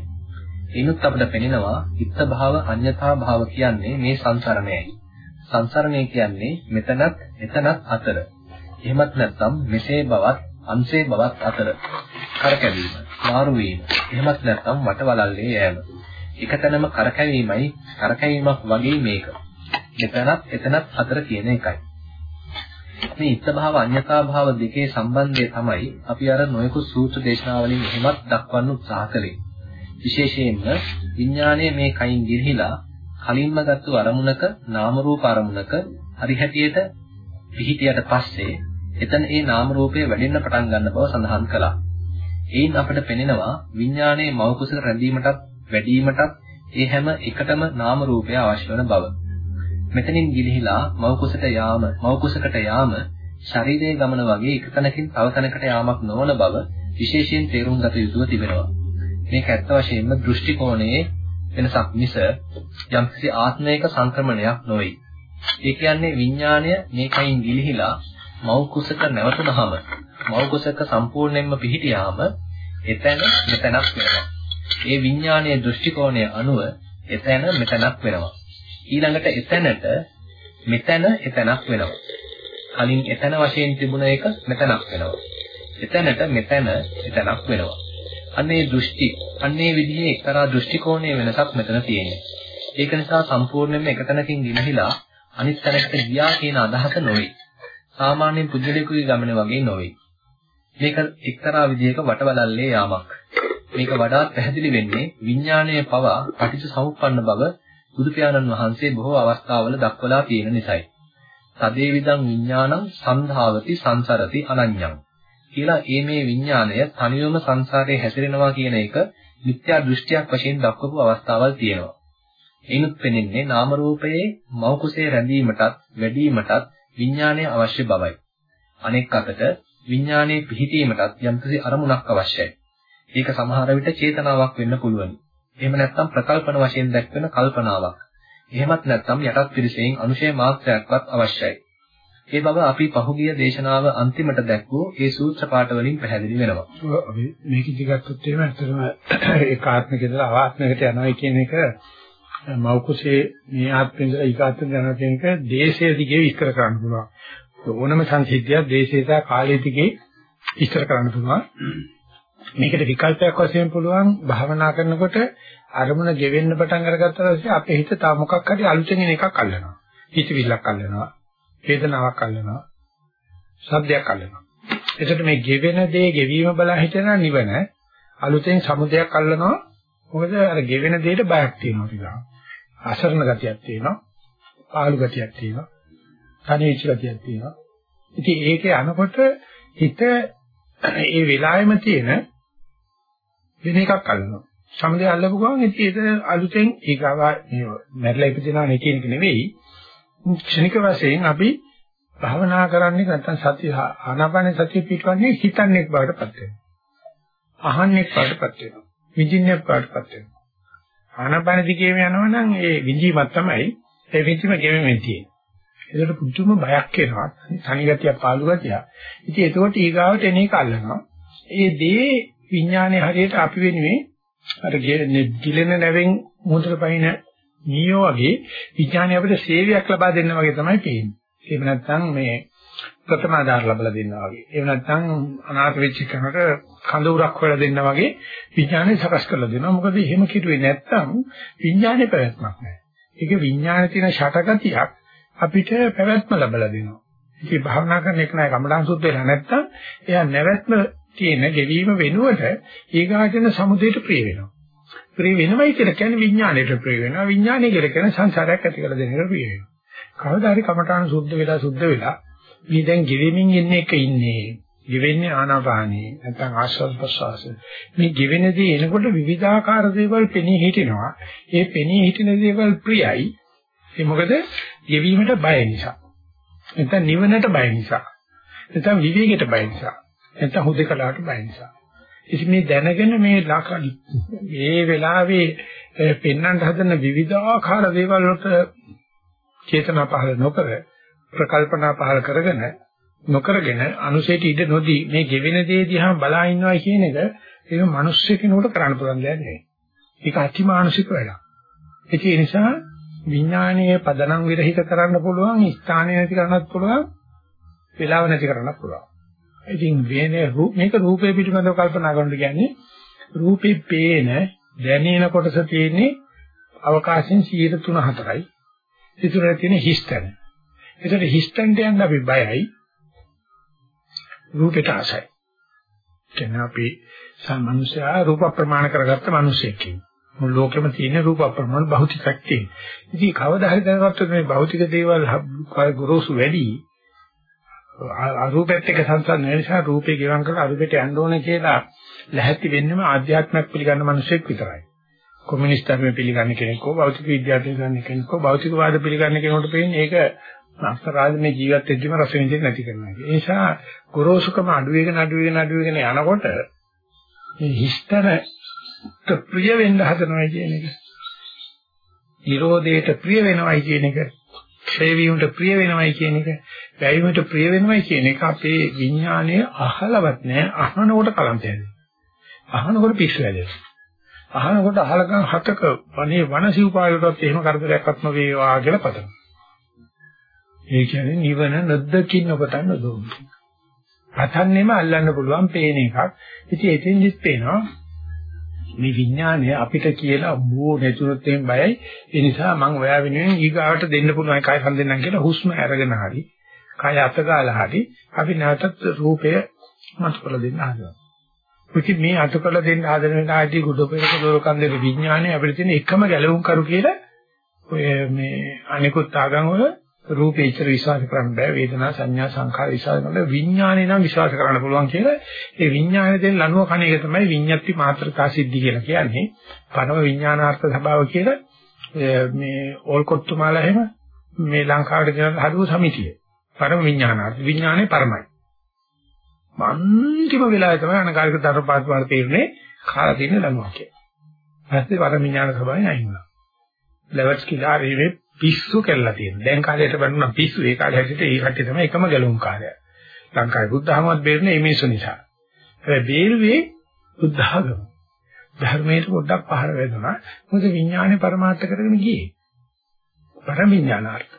එිනුත් අපිට පෙනෙනවා ඉත්තභාව අඤ්‍යතා භාව කියන්නේ මේ සංසරණයයි. සංසරණය කියන්නේ මෙතනත් එතනත් අතර. එහෙමත් නැත්නම් මෙසේ බවත් අන්සේ බවත් අතර. කරකැවීම, මාරු වීම. එහෙමත් නැත්නම් වටවලල්ලේ යෑම. එකතැනම කරකැවීමයි කරකැවීමක් වගේ මේක. මෙතනත් එතනත් අතර කියන එකයි. මේ ඉත්ත භාව අඤ්‍යතා භාව දෙකේ සම්බන්ධය තමයි අපි අර නොයෙකුත් සූත්‍ර දේශනාවලින් එහෙමත් දක්වන්න උත්සාහ කළේ. විශේෂයෙන්ම විඥානයේ මේ කයින් ගිලිහිලා කලින්ම ගත්තු අරමුණක නාම රූප අරමුණක හරිහැටියට පිහිටියට පස්සේ එතන ඒ නාම රූපය වැඩෙන්න පටන් ගන්න බව සඳහන් කළා. එයින් අපිට පෙනෙනවා විඥානයේ මව කුසල රැඳීමටත් වැඩිවීමටත් ඒ හැම එකටම නාම රූපය අවශ්‍ය වන බව. මෙතනින් ගිලිහිලා මව කුසට යාම මව කුසකට යාම ශරීරයේ ගමන වගේ එක තැනකින් තව තැනකට යාමක් නොවන බව විශේෂයෙන් තේරුම් ගත යුතුව තිබෙනවා. මේක ඇත්ත වශයෙන්ම දෘෂ්ටි කෝණයේ වෙනසක් මිස යම්කිසි ආත්මයක සංක්‍රමණයක් නොවේ. ඒ කියන්නේ විඥාණය මේකයින් ගිලිහිලා මව කුසක නැවතුනහම මව කුසක සම්පූර්ණයෙන්ම පිහිටියාම එතන මෙතනක් වෙනවා. ඒ විඥානයේ දෘෂ්ටි කෝණය අනුව එතන මෙතනක් වෙනවා. ඊළඟට එතැනට මෙතන එතනක් වෙනවා. කලින් එතන වශයෙන් තිබුණ එක මෙතනක් වෙනවා. එතැනට මෙතන එතනක් වෙනවා. අන්නේ දෘෂ්ටි අන්නේ විදිහේ එක්තරා දෘෂ්ටි කෝණයේ වෙනසක් මෙතන තියෙනවා. ඒක නිසා සම්පූර්ණයෙන්ම එකතැනකින් ගිනහිලා අනිත් තැනකට ගියා කියන අදහස නොවේ. සාමාන්‍ය පුද්ගලිකුගේ ගමන වගේ නොවේ. මේක එක්තරා විදිහක වටවලල්ලේ යාමක්. මේක වඩාත් පැහැදිලි වෙන්නේ විඥානයේ පවා පටිච්ච සමුප්පන්න බව බුදු පියාණන් වහන්සේ බොහෝ අවස්ථාවල දක්වලා තියෙන නිසායි. තදේවිදං විඥානං සංධාවති සංසරති අනඤ්ඤං කියලා ඒ මේ විඥාණය තනියම සංසාරයේ හැසිරෙනවා කියන එක මිත්‍යා දෘෂ්ටියක් වශයෙන් දක්වපු අවස්ථාවල් තියෙනවා. එයිනුත් පෙනෙන්නේ නාම රූපයේ මව කුසේ රැඳීමටත් වැඩිවීමටත් විඥාණය අවශ්‍ය බවයි. අනෙක් අතට විඥානයේ පිහිටීමටත් යම්කිසි අරමුණක් අවශ්‍යයි. ඒක සමහර විට චේතනාවක් වෙන්න පුළුවන්. එහෙම නැත්නම් ප්‍රකල්පන වශයෙන් දැක්වෙන කල්පනාවක්. එහෙමත් නැත්නම් යටත් පිරිසෙන් අනුශය මාත්‍රයක්වත් අවශ්‍යයි. ඒ බව අපි පහුගිය දේශනාව අන්තිමට දැක්වූ ඒ සූත්‍ර පාඨ වලින් පැහැදිලි වෙනවා.
අපි මේක ඉදිගත්තොත් එහෙම ඇත්තටම ඒකාත්මික ඉඳලා අවාත්මිකට යනවා කියන එක මෞකුසේ මේ ආත්මෙ ඉඳලා ඊකාත්මික යනවා කියන එක දේශයේ දිගේ විස්තර කරන්න පුළුවන්. ඕනම සංසිද්ධියක් දේශේ සහ කාලයේ දිගේ විස්තර කරන්න පුළුවන්. මේකට විකල්පයක් වශයෙන් පුළුවන් භාවනා කරනකොට අරමුණ ගෙවෙන්න පටන් අරගත්තා පස්සේ අපේ හිත තව මොකක් හරි අලුතෙන් එන එකක් අල්ලනවා. හිතවිල්ලක් අල්ලනවා. වේදනාවක් අල්ලනවා. ශබ්දයක් අල්ලනවා. එතකොට මේ ගෙවෙන දේ ගෙවීම බලා හිතන නිවන අලුතෙන් සමුදයක් අල්ලනවා. මොකද අර ගෙවෙන දෙයට බයක් තියෙනවා ටිකක්. අසරණ ගතියක් තියෙනවා. පාළු ගතියක් තියෙනවා. තනිවිච ගතියක් තියෙනවා. ඉතින් ඒකේ අනකොට හිත ඒ වෙලාවෙම තියෙන වෙන එකක් අල්ලනවා. සමදේ අල්ලපු ගමන් ඉතින් ඒක අලුතෙන් ඊගාව මැරලා ඉපදිනා නේ කියන එක නෙවෙයි. ක්ෂණික වශයෙන් අපි භාවනා කරන්නේ නැත්නම් සති ආනාපාන සතිය පිටවන්නේ හිතන්නේ බවටපත් වෙනවා. අහන්නේ බවටපත් වෙනවා. විඳින්නේ බවටපත් වෙනවා. ආනාපාන දිගේම යනවා නම් ඒ විඳීමක් තමයි ඒ විඳීම ගෙවෙමින් තියෙන්නේ. ඒකට පුදුම බයක් එනවා. තනි ගතිය පාළු ගතිය. ඉතින් ඒකෝට ඊගාවට එන එක අල්ලනවා. ඒ දේ විඥානයේ හරියට අපි වෙනුවේ අර ගිලෙන නැවෙන් මුහුදට පයින් නියෝ වගේ විඥානය අපිට සේවයක් ලබා දෙන්න වගේ තමයි පේන්නේ. එහෙම නැත්නම් මේ ප්‍රථම ආධාර ලැබලා දෙන්නා වගේ. එහෙම නැත්නම් අනාථ වෙච්ච කෙනාට කඳවුරක් හොයලා දෙන්නා වගේ විඥානය සකස් කරලා දෙනවා. මොකද එහෙම කිරුවේ නැත්නම් විඥානේ පැවැත්මක් නැහැ. ඒක විඥානේ තියෙන ෂටගතියක් අපිට පැවැත්ම ලැබලා දෙනවා. ඉතින් භාවනා කරන එක නෑ කමඩාන් සුද්ධ වෙලා නැත්නම් එයා නැවැත්ම තියෙන ගෙවීම වෙනුවට ඊගාටන සමුදේට ප්‍රිය වෙනවා. ප්‍රිය වෙනවයි කියලා කියන්නේ විඥාණයට ප්‍රිය වෙනවා. විඥාණය කියලා කියන්නේ සංසාරයක් ඇති කරලා දෙන එකට ප්‍රිය වෙනවා. කවදා හරි කමඨාන සුද්ධ වෙලා සුද්ධ වෙලා මේ දැන් ගෙවෙමින් ඉන්න එක ඉන්නේ. ගෙවෙන්නේ ආනාපානේ නැත්නම් ආශ්වාස ප්‍රශ්වාස. මේ ගෙවෙනදී එනකොට විවිධාකාර දේවල් පෙනී හිටිනවා. ඒ පෙනී හිටින දේවල් ප්‍රියයි. ඒ මොකද ගෙවීමට බය නිසා. නැත්නම් නිවනට බය නිසා. නැත්නම් විවේකයට බය නිසා. නැත්නම් හුදකලාවට බය නිසා. ඉතින් මේ දැනගෙන මේ ලකඩි මේ වෙලාවේ පෙන්වන්න හදන විවිධාකාර දේවල් වලට චේතනා පහළ නොකර ප්‍රකල්පනා පහළ කරගෙන නොකරගෙන අනුසයට ඉඳ නොදී මේ ගෙවෙන දේ දිහා බලා ඉන්නවා කියන එක ඒක මිනිස්සු කෙනෙකුට කරන්න පුළුවන් දෙයක් නෙවෙයි. ඒක අතිමානුෂික වැඩක්. ඒ නිසා විඥානීය පදනම් විරහිත කරන්න පුළුවන්, ස්ථානය නැති කරන්නත් පුළුවන්, වේලාව නැති කරන්නත් පුළුවන්. ඉතින් වෙනේ මේක රූපේ පිටිබඳව කල්පනා කරනකොට කියන්නේ රූපේ පේන දැනෙන කොටස තියෙන්නේ අවකාශයෙන් 3 4යි. ඉතුරු තියෙන හිස්තන. ඒතර හිස්තන්ට යන්න අපි බයයි. රූපයට ආසයි. කියන්නේ අපි සම්මනුෂයා රූප ප්‍රමාණ කරගත්ත මිනිසෙක් මුළු ලෝකෙම තියෙන රූප ප්‍රමාණ භෞතිකක් තියෙන. ඉතින් කවදා හරි දැනගත්තොත් මේ භෞතික දේවල් ගොරෝසු වැඩි අරූපෙත් එක්ක සංසන්දන නිසා රූපේ ගෙවම් කරලා අරූපෙට යන්න ඕනේ කියලා ලැහැත්ති වෙන්නම ආධ්‍යාත්මයක් පිළිගන්න මිනිසෙක් විතරයි. කොමියුනිස්ට් ධර්ම පිළිගන්න කෙනෙක් හෝ භෞතික විද්‍යාව පිළිගන්න කෙනෙක් හෝ භෞතිකවාද පිළිගන්න කෙනෙකුට පේන්නේ ඒක අක්ෂරාජ මේ ජීවත් වෙද්දිම රස විඳින්න නැති කරනවා. ඒ නිසා ගොරෝසුකම අඩු වෙගෙන අඩු වෙගෙන අඩු වෙගෙන යනකොට මේ හිස්තර ප්‍රිය වෙන්න හදනවා කියන එක. නිරෝධයට ප්‍රිය වෙනවයි කියන එක. ක්ෂේවීමට ප්‍රිය වෙනවයි කියන එක. වැයීමට ප්‍රිය වෙනවයි කියන එක අපේ විඥාණය අහලවත් නැහැ. අහනකොට කලන්තයද. අහනකොට පිස්සු වැදෙනවා. අහනකොට අහලකම් හතක වනේ වනසිව්පායකටත් එහෙම කරදරයක්වත් නොවේවා කියලා පතනවා. ඒ කියන්නේ නිවන නොදකින් ඔබතන්න දෝමි. අතන්නෙම අල්ලන්න පුළුවන් පේන එකක්. ඉතින් එතෙන්දිත් පේනවා මේ විඥානය අපිට කියලා බෝ නැතුනොත් එහෙම බයයි. ඒ නිසා මම ඔයා වෙනුවෙන් ඊගාවට දෙන්න පුළුවන් කය සම්දෙන්නම් කියලා හුස්ම අරගෙන හරි කය අතගාලා හරි අපි නැවතත් රූපය මත කළ දෙන්න හදනවා. ඉතින් මේ අතකල දෙන්න හදන වෙලාවේදී ගුඩපෙරක දොරකන්දේ විඥානය අපිට තියෙන එකම ගැලවුම් කරු කියලා ඔය මේ අනිකුත් ආගම් වල රූපේ ඉතර විශ්වාස කරන්න බෑ වේදනා සංඥා සංඛාර විශ්වාස කරන්න විඥානේ නම් විශ්වාස කරන්න පුළුවන් කියලා ඒ විඥානේ දෙන ලනුව කණ එක තමයි විඤ්ඤාති මාත්‍රකා සිද්ධි කියලා කියන්නේ. පරම විඥානාර්ථ ස්වභාව කියලා මේ ඕල්කොත්තුමාලා එහෙම මේ ලංකාවට කියන හදුව සමිතිය. පරම විඥානාර්ථ. විඥානේ පරමයි. අන්තිම වෙලාවේ තමයි අනකාරික ධර්මපාත වල තේරෙන්නේ කාලා තියෙන ලනුවක් කියලා. ඊපස්සේ පරම විඥාන ස්වභාවය නැහිම. ලෙවට්ස් කියලා රීවේ පිස්සු කෙල්ලලා තියෙනවා. දැන් කාලයට බඳුනා පිස්සු ඒ කාලේ හැටියට ඒ කට්ටිය තමයි එකම ගැලුම් කාර්යය. ලංකාවේ බුද්ධ ධර්මවත් බේරෙන්නේ මේ මිනිස්සු නිසා. හැබැයි බේරුවේ බුද්ධ ධර්ම. ධර්මයට පොඩ්ඩක් පහර වැදුනා. මොකද විඥානේ પરමාර්ථ කරගෙන ගියේ. පරම විඥානාර්ථ.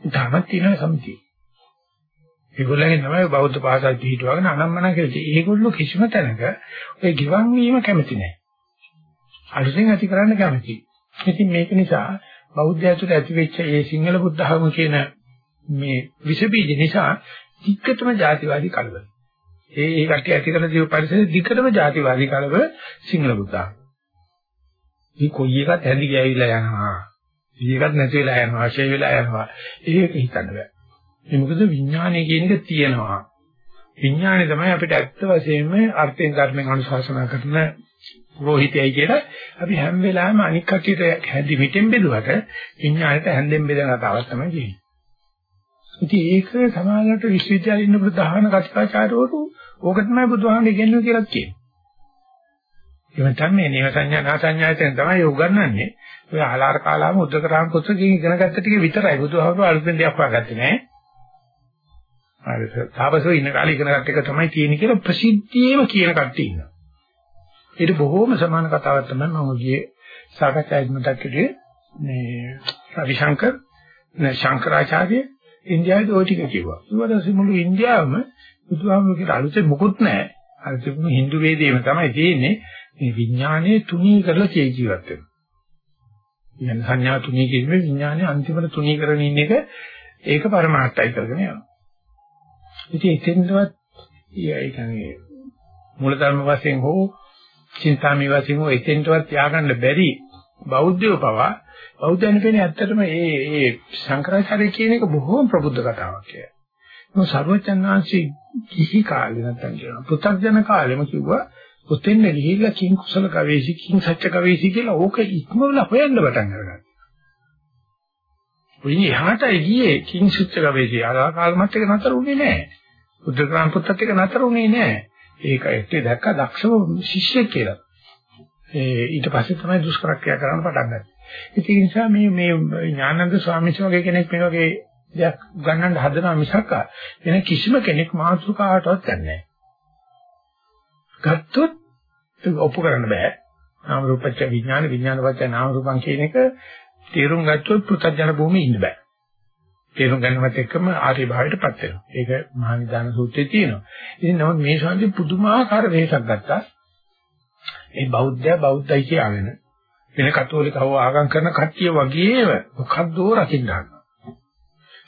ධර්මත් තියෙන සම්පතිය. ඒගොල්ලන්ගේ තමයි බෞද්ධ පාසල් පිළිටවගෙන අනම්මන කියලා. ඒගොල්ලෝ කිසිම තැනක ඔය ගිවන් වීම කැමති නැහැ. අලුතෙන් ඇති කරන්න කැමති. ඉතින් මේක නිසා බෞද්ධය තුළ ඇතිවෙච්ච මේ සිංහල බුද්ධ ධර්ම කියන මේ විස බීජ නිසා දික්කටම ಜಾතිවාදී කලබල. ඒ ඒ කට්ටිය ඇති කරන ජීව පරිසරයේ දික්කටම ಜಾතිවාදී කලබල සිංහල බුද්ධ ධර්ම. මේ කොයි එකත් හැදි ගෑවිලා යනවා. ඊයකත් නැති වෙලා යනවා, ආශය වෙලා යනවා. ඒක හිතන්න බෑ. ඒ මොකද විඥානය කියන එක තියෙනවා. විඥානය තමයි අපිට ඇත්ත වශයෙන්ම අර්ථයෙන් ධර්මයෙන් අනුශාසනා කරන රෝහිතයයි කියලා අපි හැම වෙලාවෙම අනික් කටියට හැදි මිටෙන් බෙදුවට විඥාණයට හැන්දෙන් බෙදන කතාවක් තමයි කියන්නේ. ඉතින් ඒක සමාජයට විශ්වවිද්‍යාලේ ඉන්න ප්‍රධාන කතිකාචාර්යවරු ඕක තමයි බුදුහාමුදුරේ ඉගෙනුවේ කියලා කියනවා. එහෙම තමයි නේව සංඥා නා සංඥායතෙන් තමයි උගන්වන්නේ. ඔය ආලාර කාලාම උද්දකරාම පුත්‍රකින් ඉගෙන ගත්ත ටික විතරයි බුදුහාමුදුරුවෝ අලුතෙන් දෙයක් හොයාගත්තේ නෑ. හරි තාපසෝ ඉන්න කාලේ ඉගෙන ගත්ත එක තමයි තියෙන්නේ කියලා ප්‍රසිද්ධියේම කියන කට්ටිය ඉන්නවා. ඊට බොහෝම සමාන කතාවක් තමයි මම ගියේ සාකච්ඡාවක් මතක් කළේ මේ රවිශංකර් ශංකරාචාර්ය ඉන්දියාවේ ওই ටික කිව්වා. ඊට පස්සේ මුළු ඉන්දියාවම බුදුහාමුදුරුවෝ අලුතෙන් මුකුත් නැහැ. අර තිබුණු Hindu වේදේම තමයි තියෙන්නේ. මේ විඥානයේ තුනී කරලා tie ජීවත් වෙනවා. කියන සංඥා තුනී කිරීමේ විඥානයේ අන්තිමට තුනී කරගෙන ඉන්න එක ඒක පරමාර්ථයි කරගෙන යනවා. ඉතින් එතෙන්වත් ඒ කියන්නේ මූලධර්ම වශයෙන් හෝ චින්තාමි වශයෙන් හෝ එතෙන්ටවත් තියාගන්න බැරි බෞද්ධයෝ පවා බෞද්ධයන් කියන්නේ ඇත්තටම මේ මේ සංකරාචාර්ය කියන එක බොහෝම ප්‍රබුද්ධ කතාවක් කියලා. මොකද සර්වචන් වහන්සේ කිසි කාලේ නැත්තම් කියනවා පෘථග්ජන කාලෙම කිව්වා ඔතෙන් ගිහිල්ලා කිං කුසල කවේසි කිං සත්‍ය කවේසි කියලා ඕක ඉක්මවලා හොයන්න පටන් අරගත්තා. ඔය එහාට ගියේ කිං සත්‍ය කවේසි අර කාලමත් එක නතර උනේ නැහැ. බුද්ධ පුත්තත් එක නතර උනේ නැහැ. ඒක ඇත්තේ දැක්ක දක්ෂම ශිෂ්‍යෙක් කියලා. ඒ ඊට පස්සේ තමයි දුෂ්කරක්‍රියා කරන්න පටන් ගත්තේ. ඒ නිසා මේ මේ ඥානන්ද ස්වාමීන් වගේ කෙනෙක් මේ වගේ දෙයක් ගන්නන්න හදනවා මිසක් වෙන කිසිම කෙනෙක් මාතෘකාවටවත් ගන්නෑ නැහැ. ගත්තොත් ඔප්පු කරන්න බෑ. නාම රූපච්ච විඥාන විඥානපච්ච නාම රූපං කියන එක තේරුම් ගත්තොත් පෘථග්ජන භූමියේ ඉන්න බෑ. තේරුම් ගන්නවත් එක්කම ආර්ය භාවයටපත් වෙනවා. ඒක මහා නිදාන සූත්‍රයේ තියෙනවා. ඉතින් නමුත් මේ ශාන්ති පුදුමාකාර වෙහසක් ගත්තා. ඒ බෞද්ධය බෞද්ධයි කියලාගෙන වෙන කතෝලිකව ආගම් කරන කට්ටිය වගේම මොකද්දෝ රකින්න ගන්නවා.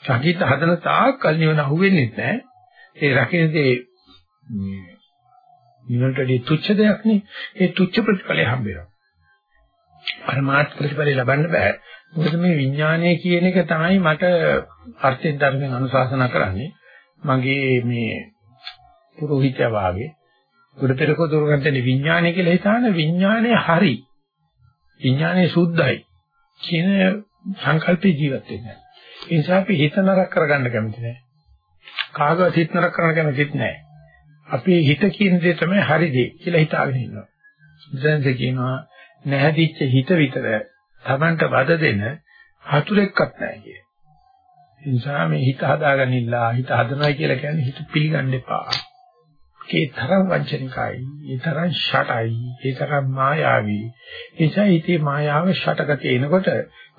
රකින්න හදන තාක් කල් නිවන අහුවෙන්නේ නැහැ. ඒ රකින්නේ මේ නිවනටදී තුච්ච දෙයක් නේ. ඒ තුච්ච ප්‍රතිඵලය හම්බ වෙනවා. පරමාර්ථ ප්‍රතිඵලය ලබන්න බෑ. මොකද මේ විඥානය කියන එක තමයි මට අර්ථයෙන් ධර්මයෙන් අනුශාසනා කරන්නේ. මගේ මේ පුරোহিতය වාගේ ගොඩ පෙරක දුරගන්න විඥානය කියලා හිතාන විඥානය හරි. විඥානය සුද්ධයි කියන සංකල්පේ ජීවත් වෙන්නේ. ඒ නිසා අපි හිත නරක කරගන්න කැමති නැහැ. කාගවත් හිත නරක කරන්න කැමතිත් නැහැ. අපි හිත කියන දේ තමයි හරි දේ කියලා හිතාගෙන ඉන්නවා. දැන් කියනවා නැහැදිච්ච හිත විතර Tamanට වද දෙන හතුරෙක්වත් නැහැ කිය. ඒ නිසා මේ හිත හදාගන්නilla හිත හදනවා කියලා කියන්නේ හිත පිළිගන්න එපා. ඒ තරම් වංචනිකයි, ඒ තරම් ෂටයි, ඒ තරම් මායාවී. ඒ නිසා හිතේ මායාව ෂටගතිය එනකොට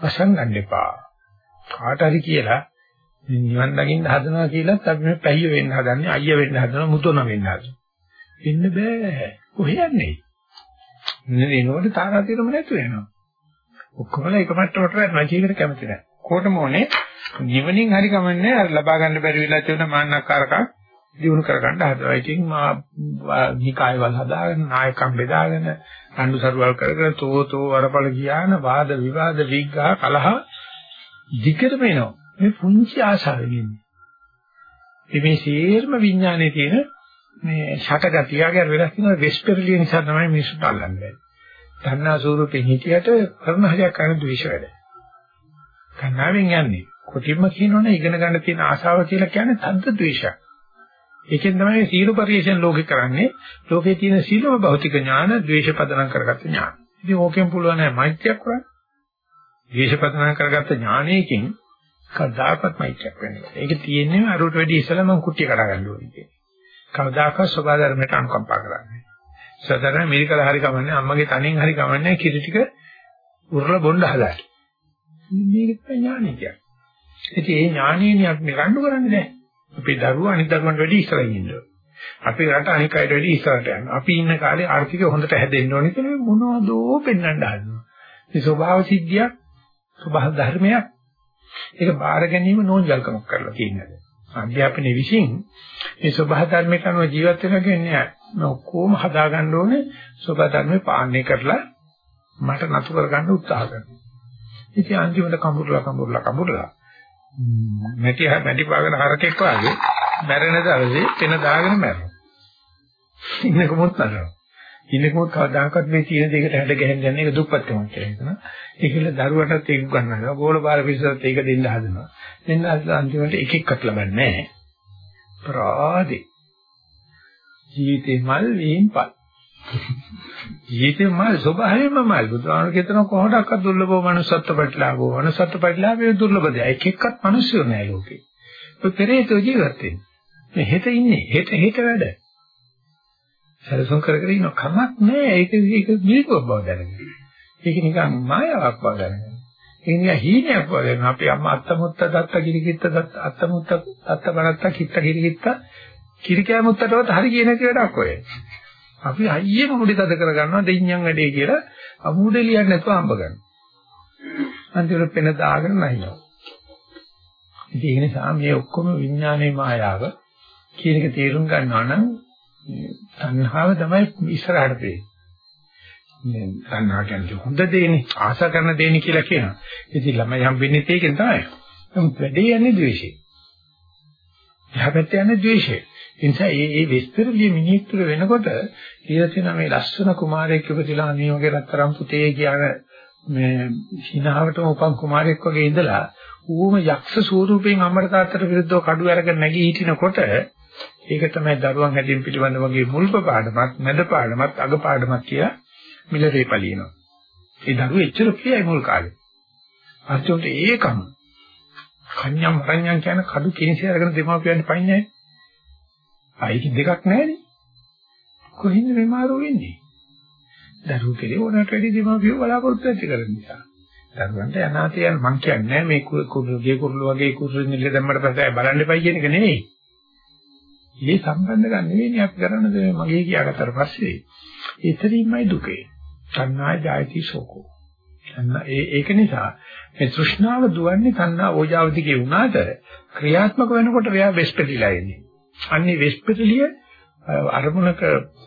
වසන් ගන්න එපා. කාට හරි කියලා නිවන් දකින්න හදනවා කියලත් අපි මේ පැහිය වෙන්න හදන්නේ අයියා වෙන්න හදනවා මුතොන වෙන්න හදනවා. ඉන්න බෑ. කොහේ යන්නේ? එනකොට තාරාතිරම නැතු වෙනවා. ඔක්කොම එක මට්ටමකට යනවා ජීවිතේ කැමති නැහැ. කොහොටම ඕනේ නිවනින් හරි කමන්නේ අර ලබා ගන්න බැරි වෙලා තියෙන මාන්නකාරකම් දිනු කරගන්න හදනවා. ඉතින් මා නිකායවල හදාගෙන නායකම් බෙදාගෙන රණ්ඩු සරුවල් කරගෙන තෝතෝ වරපල ගියාන වාද විවාද විග්ඝා කලහ දිගටම එනවා. මේ පුංචි ආශාවෙන් ඉන්නේ. මේ සේර්ම විඥානයේ තියෙන මේ ෂටගතියගේ වෙනස් වෙන වෙස්පර්ලිය නිසා තමයි මිනිස්සුන්ට අල්ලන්නේ. තණ්හා ස්වරූපෙන් හිටියට කරන හරියක් කරන ද්වේෂ වැඩ. කන්නාවෙන් යන්නේ. කොටින්ම කියනවනේ ඉගෙන ගන්න තියෙන ආශාව කියලා කියන්නේ තද්ද ද්වේෂයක්. ඒකෙන් තමයි සීල පරිේශන ලෝකේ කරන්නේ. ලෝකේ තියෙන සීලම භෞතික ඥාන ද්වේෂ පදනම් කරගත්ත ඥාන. ඉතින් ඕකෙන් පුළුවන් නෑ මෛත්‍රියක් කරන්න. ද්වේෂ පදනම් කරගත්ත ඥානයකින් කවදාකවත් මෛත්‍රියක් වෙන්නේ නැහැ. ඒක තියෙන්නේ අරුවට වැඩි ඉස්සෙල්ලා මම කුට්ටිය කඩා ගන්න ඕනේ කියන්නේ. කවදාකවත් සබා ධර්මයට අනුකම්පා කරන්නේ. සතරන මිරිකල හරි කමන්නේ අම්මගේ තනෙන් හරි කමන්නේ කිරි ටික උරලා බොන්න හදලා. මේක ඥානය කියන්නේ. ඉතින් ඒ ඥානයනේ අපි රණ්ඩු කරන්නේ නැහැ. අපේ දරුවෝ අනිත් දරුවන්ට වැඩි ඉස්සරහින් ඉන්නවා. අපේ රට අනික් අයට වැඩි ඉස්සරහට යනවා. අපි ඉන්න කාලේ ආර්ථිකය හොඳට හැදෙන්න ඕනේ කියලා මොනවදෝ පෙන්වන්න හදනවා. මේ ස්වභාව සිද්ධියක් ස්වභාව ධර්මයක් ඒක බාර ගැනීම නෝන්ජල්කමක් කරලා තියෙනවා. අධ්‍යාපනයේ විසින් මේ සබහා ධර්මයට අනුව ජීවත් වෙනවා කියන්නේ ඔක්කොම හදාගන්න ඕනේ සබහා ධර්මේ පාලනය කරලා මට නතු කරගන්න උත්සාහ කරනවා. ඉතින් අන්තිමට කඹුරලා කඹුරලා කඹුරලා මැටි මැටි පාගන හරකෙක් වගේ මැරෙන දවසේ පෙන දාගෙන මැරෙනවා. ඉන්නකොමත් නරනවා. ඉන්නකොමත් කවදාකවත් මේ තියෙන දෙයකට හැඩ ගැහෙන්න යන්නේ ඒක දුප්පත්කමක් කියලා හිතනවා. ඒකල දරුවටත් ඒක ගන්නවා. ගෝල බාර පිස්සුවත් ඒක දෙන්න හදනවා. දෙන්න අන්තිමට එක එකක් ලබන්නේ නැහැ. ප්‍රාදේ. ජීවිතේ මල් වීම්පල්. ජීවිතේ මල් ස්වභාවයෙන්ම මල්. බුදුහාමර කියතන කොහොමඩක්වත් දුර්ලභව manussත්ත්ව ප්‍රතිලාභෝ. manussත්ත්ව ප්‍රතිලාභයේ දුර්ලභ දෙයක්. එක එක්කත් මිනිස්සු නෑ ලෝකේ. ඔය පෙරේතෝ ජීවත් වෙන්නේ. මේ හෙට ඉන්නේ. හෙට හෙට වැඩ. සැලසුම් කර කර ඉන්න කමක් නෑ ඒක ඒක නිල්කව බව දැනගන්න. ඒක නිකන් මායාවක් බව දැනගන්න. ඒ නිකන් හීනයක් වගේ අපි අම්මා අත්තමුත්ත දත්ත කිරිකිත්ත දත්ත අත්තමුත්ත දත්ත බණත්ත කිත්ත කිරිකිත්ත කිරිකෑමුත්තටවත් හරි කියන කේඩක් ඔය. අපි අයියේම මුඩි තද කර ගන්නවා දෙඤ්ඤම් වැඩේ කියලා අමුඩේ ලියන්නේ නැතුව හම්බ ගන්නවා. අන්තිමට පෙන දාගෙන නැහිනවා. ඉතින් ඒ නිසා මේ ඔක්කොම විඥානයේ මායාව කියන එක තේරුම් ගන්නවා නම් තණ්හාව තමයි ඉස්සරහට තියෙන්නේ. මේ තණ්හා කියන්නේ හොඳ දෙන්නේ ආශා කරන දෙන්නේ කියලා කියනවා. ඉතින් ළමයි හම් වෙන්නේ ඒකෙන් තමයි. නමුත් වැඩේ යන්නේ ද්වේෂේ. යහපැත්ත යන්නේ ද්වේෂේ. ඒ නිසා මේ මේ විස්තරලිය මිනිත්තුර වෙනකොට කියලා තියෙන මේ ලස්සන කුමාරයෙක් ඉපදිලා මේ වගේ රත්තරන් පුතේ කියන මේ හිනාවටම උපන් කුමාරයෙක් වගේ ඉඳලා ඌම යක්ෂ ස්වරූපයෙන් අමර තාත්තට විරුද්ධව කඩු අරගෙන නැගී හිටිනකොට ඒක තමයි දරුවන් හැදීම පිළිබඳ වගේ මුල් පාඩමක් මැද පාඩමක් අග පාඩමක් කියලා මිලරේ පලිනවා. ඒ දරුවෝ එච්චර ප්‍රියයි මුල් කාලේ. අර්ථොන්ට ඒකම කන්‍යම් රණ්‍යම් කියන කඩු කිනිසි අරගෙන දෙමාපියන් පයින්නේ. අයිති දෙකක් නැහැනේ. කොහින්ද මේ මාරු වෙන්නේ? දරුවෝ කෙරේ ඕනට වැඩි දෙමාපියෝ බලාපොරොත්තු වෙච්ච කරන නිසා. දරුවන්ට අනාථය යන මං කියන්නේ මේ කුරුගේ කුරුළු වගේ කුරුළු නිල දැම්මට පස්සේ බලන්න එපයි කියන එක නෙවෙයි. මේ සම්බන්ධ ගන්න නෙවෙයි අපි කරන්නේ මගේ කියාගත්තට පස්සේ එතරින්මයි දුකේ. තණ්හා ජායති සෝකෝ. ඒ ඒක නිසා මේ තෘෂ්ණාව දුවන්නේ තණ්හා ඕජාව දිගේ වුණාට ක්‍රියාත්මක වෙනකොට එයා වෙස්පෙලිලා එන්නේ. අන්නේ වෙස්පෙලිය අරමුණක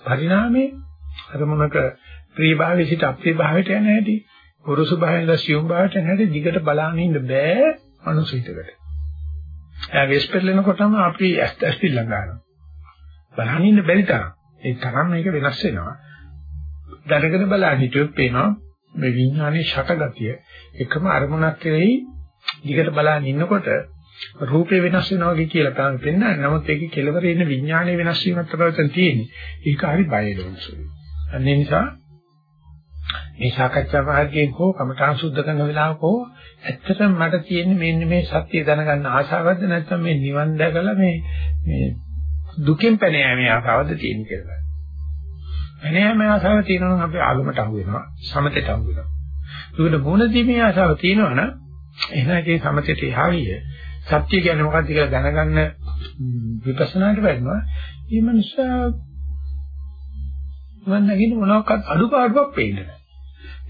පරිණාමයේ අරමුණක ප්‍රීභාවයේ සිට අප්‍රීභාවයට යන හැටි පුරුසු භාවයෙන් සියුම් භාවයට යන හැටි දිගට බලාගෙන ඉන්න බෑ මනුස්ස හිතකට. එයා වෙස්පෙලෙනකොටම අපි ඇස් ඇස් පිල්ලම් ගන්නවා. බලන්න ඉන්න බැරි තරම්. ඒ තරම් මේක වෙනස් වෙනවා. දැනගෙන බලන්න හිටියොත් පේනවා මේ විඥානයේ ෂටගතිය එකම අරමුණක් කෙරෙහි දිගට බලන්න ඉන්නකොට රූපේ වෙනස් වෙනවා වගේ කියලා තමයි පෙන්නන්නේ. නමුත් ඒකේ කෙලවර ඉන්න විඥානයේ වෙනස් වීමක් තමයි තියෙන්නේ. ඒක හරි බය වෙනසුයි. අනේ නිසා මේ සාකච්ඡා මාර්ගයෙන් හෝ කමඨාන් සුද්ධ කරන වෙලාවක හෝ ඇත්තටම මට තියෙන්නේ මෙන්න මේ සත්‍ය දැනගන්න ආශාවක්ද නැත්නම් මේ නිවන් දැකලා මේ මේ දුකෙන් පැන යෑමේ ආසාවද තියෙන කියලා. පැන යෑමේ ආසාව තියෙනවා නම් අපි ආගමට අහු වෙනවා, සමතේට අහු වෙනවා. ඒකට මොන දීමේ ආසාව තියෙනවා නම් එහෙනම් ඒ සමතේට එහාවිය සත්‍ය කියන්නේ මොකක්ද කියලා දැනගන්න විපස්සනාට වැඩනවා. මේ මනුස්සයා මම නැගින මොනවාක්වත් අඩුපාඩුවක් පේන්නේ නැහැ.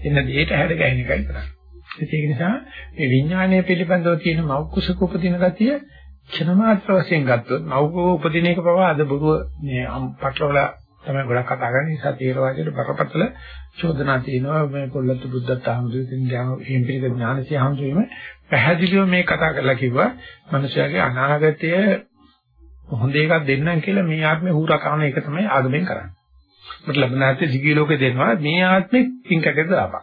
එන්න දෙයට හැඩ ගැහෙන එකයි කරන්නේ. ඒක නිසා මේ විඥානය පිළිබඳව තියෙන මෞකුසක උපදින ගතිය ක්ෂණ මාත්‍ර වශයෙන් ගත්තොත් මෞකෝ උපදින එක පවා අද බොරුව මේ පටලවල තමයි ගොඩක් කතා කරන්නේ. නිසා තේරවාදයට බරපතල චෝදනා තියෙනවා මේ පොල්ලත් බුද්ධත් ආහඳුරින් ඥාන එම්පිරික ඥානසිය ආහඳුරීම පැහැදිලිව මේ කතා කරලා කිව්වා මනුෂයාගේ අනාගතය හොඳ එකක් දෙන්නම් කියලා මේ ආත්මේ හුරා කරන එක තමයි ආගමෙන් කරන්නේ. මට ලබනාත්තේ දිගී ලෝකේ දෙනවා මේ ආත්මේ පින්කටද දාපන්.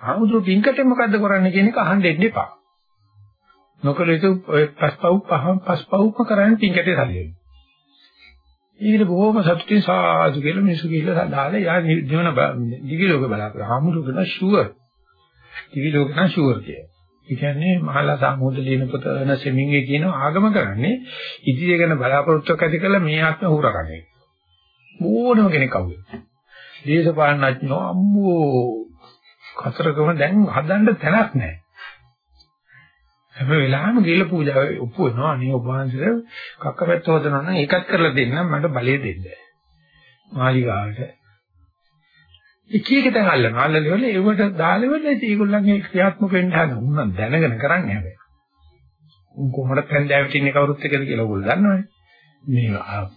ආමුදුරු පින්කටේ මොකද්ද කරන්නේ කියන එක අහන්න දෙන්න එපා. නොකල යුතු ඔය පස්පව් පහම පස්පව්ම කරන්නේ පින්කටේ සල්ලි. ඊට බොහොම සතුටින් සාදු කියලා මිනිස්සු කියලා දාලා යා ජීවන දිගී ලෝකේ බලාපොරොත්තු. ආමුදුරු කියන ෂුවර්. දිගී ලෝකේ නම් ෂුවර් කිය. ඒ කියන්නේ මහලා සාමෝද ලියන පොත වෙන සෙමින්ගේ කියන ආගම කරන්නේ ඉදිරිය ගැන බලාපොරොත්තුක් ඇති කරලා මේ ආත්ම හුරකන්නේ. ඕනම කෙනෙක් අහුවේ. දේශපාලනඥයෝ අම්මෝ කතරගම දැන් හදන්න තැනක් නැහැ. හැම වෙලාවෙම ගිල පූජාව උපු වෙනවා අනේ ඔබ වහන්සේ කක්කපැත්ත හොදනවා නම් ඒකත් කරලා දෙන්න මට බලය දෙන්න. මාලිගාවට. එක එක තැන් අල්ලනවා. අල්ලනවල ඒවට දාලා වෙල ඒගොල්ලන්ගේ ක්‍රියාත්මක වෙන්න හදන උන් දැනගෙන කරන්නේ හැබැයි. උන් කොහොමද පැන්දෑවට ඉන්නේ කවුරුත් එක්කද කියලා ඔයගොල්ලෝ දන්නවනේ. මේ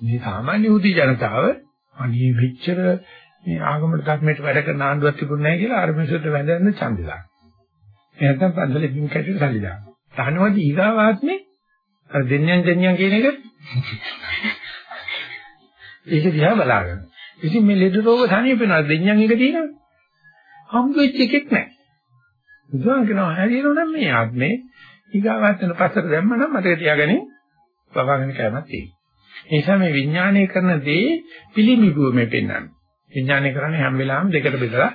මේ සාමාන්‍ය උදි ජනතාව අනේ මෙච්චර මේ ආගමකට ධර්මයට වැඩ කරන ආණ්ඩුවක් තිබුණ නැහැ කියලා අර මිනිස්සුන්ට වැඳගෙන ඡන්දය දාන. එහෙනම් පන්සලේ බිම් කැටේ සල්ලි දාන. තහනවද ඊගාවාත්මේ අර දෙඤ්ඤන් දෙඤ්ඤන් කියන එක ඒක දිහා බලාගෙන. ඉතින් මේ ලෙඩ රෝග සනීප වෙනවා දෙඤ්ඤන් එක තියෙනවා. හම්බ වෙච්ච එකෙක් නැහැ. බුදුන් කියනවා හැදෙනවනම් මේ ආත්මේ ඊගාවාත්මේ පස්සට දැම්මනම් මතක තියාගනින් බවාගෙන කැමත් තියෙනවා. ඒ නිසා මේ විඥානය කරන දේ පිළිඹුව මේ පෙන්වන්නේ. විඥානය කරන්නේ හැම වෙලාවෙම දෙකට බෙදලා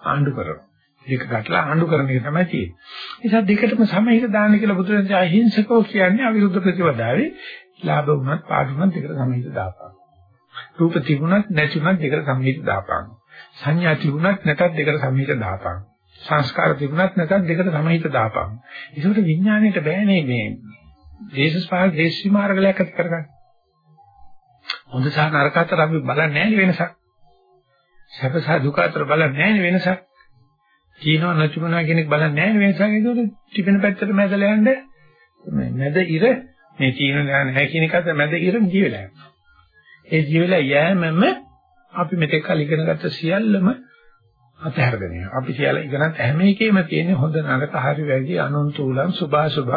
ආණ්ඩු කරනවා. දෙක ගැටලා ආණ්ඩු කරන එක තමයි තියෙන්නේ. ඒ නිසා දෙකටම සමහිත දාන්න කියලා බුදුරජාණන් අහිංසකව කියන්නේ අවිරුද්ධ ප්‍රතිපදාවේ ලාභ වුණත් පාඩු වුණත් දෙකට සමහිත දාපන්. රූප තිබුණත් නැතිුණත් දෙකට සමහිත දාපන්. සංඥා තිබුණත් නැතත් දෙකට සමහිත දාපන්. සංස්කාර තිබුණත් නැත්නම් දෙකට සමහිත දාපන්. ඒකට විඥාණයට බෑනේ මේ දේශස්පාල දේශී මාර්ගලයක් ඇති කරගන්න. හොඳ සහ නරක අතර අපි බලන්නේ නැහැ වෙනසක්. සැප සහ දුක අතර බලන්නේ නැහැ වෙනසක්. කියනවා නැතිමනා කෙනෙක් බලන්නේ නැහැ වෙනසක්. ඒකට ටිපෙන පැත්තට මැදලා යන්න මැද ඉර මේ තීන නැහැ කියන එක අතර මැද ඉර ජීවිලා යනවා. ඒ ජීවිලා යෑමම අපි මෙතෙක් කල ඉගෙන ගත්ත සියල්ලම අතහැරගෙන යනවා. අපි කියලා ඉගෙනත් හැම එකෙම තියෙන්නේ හොඳ නරක හරි වැරදි අනුන්ත උලන් සුභාසුභ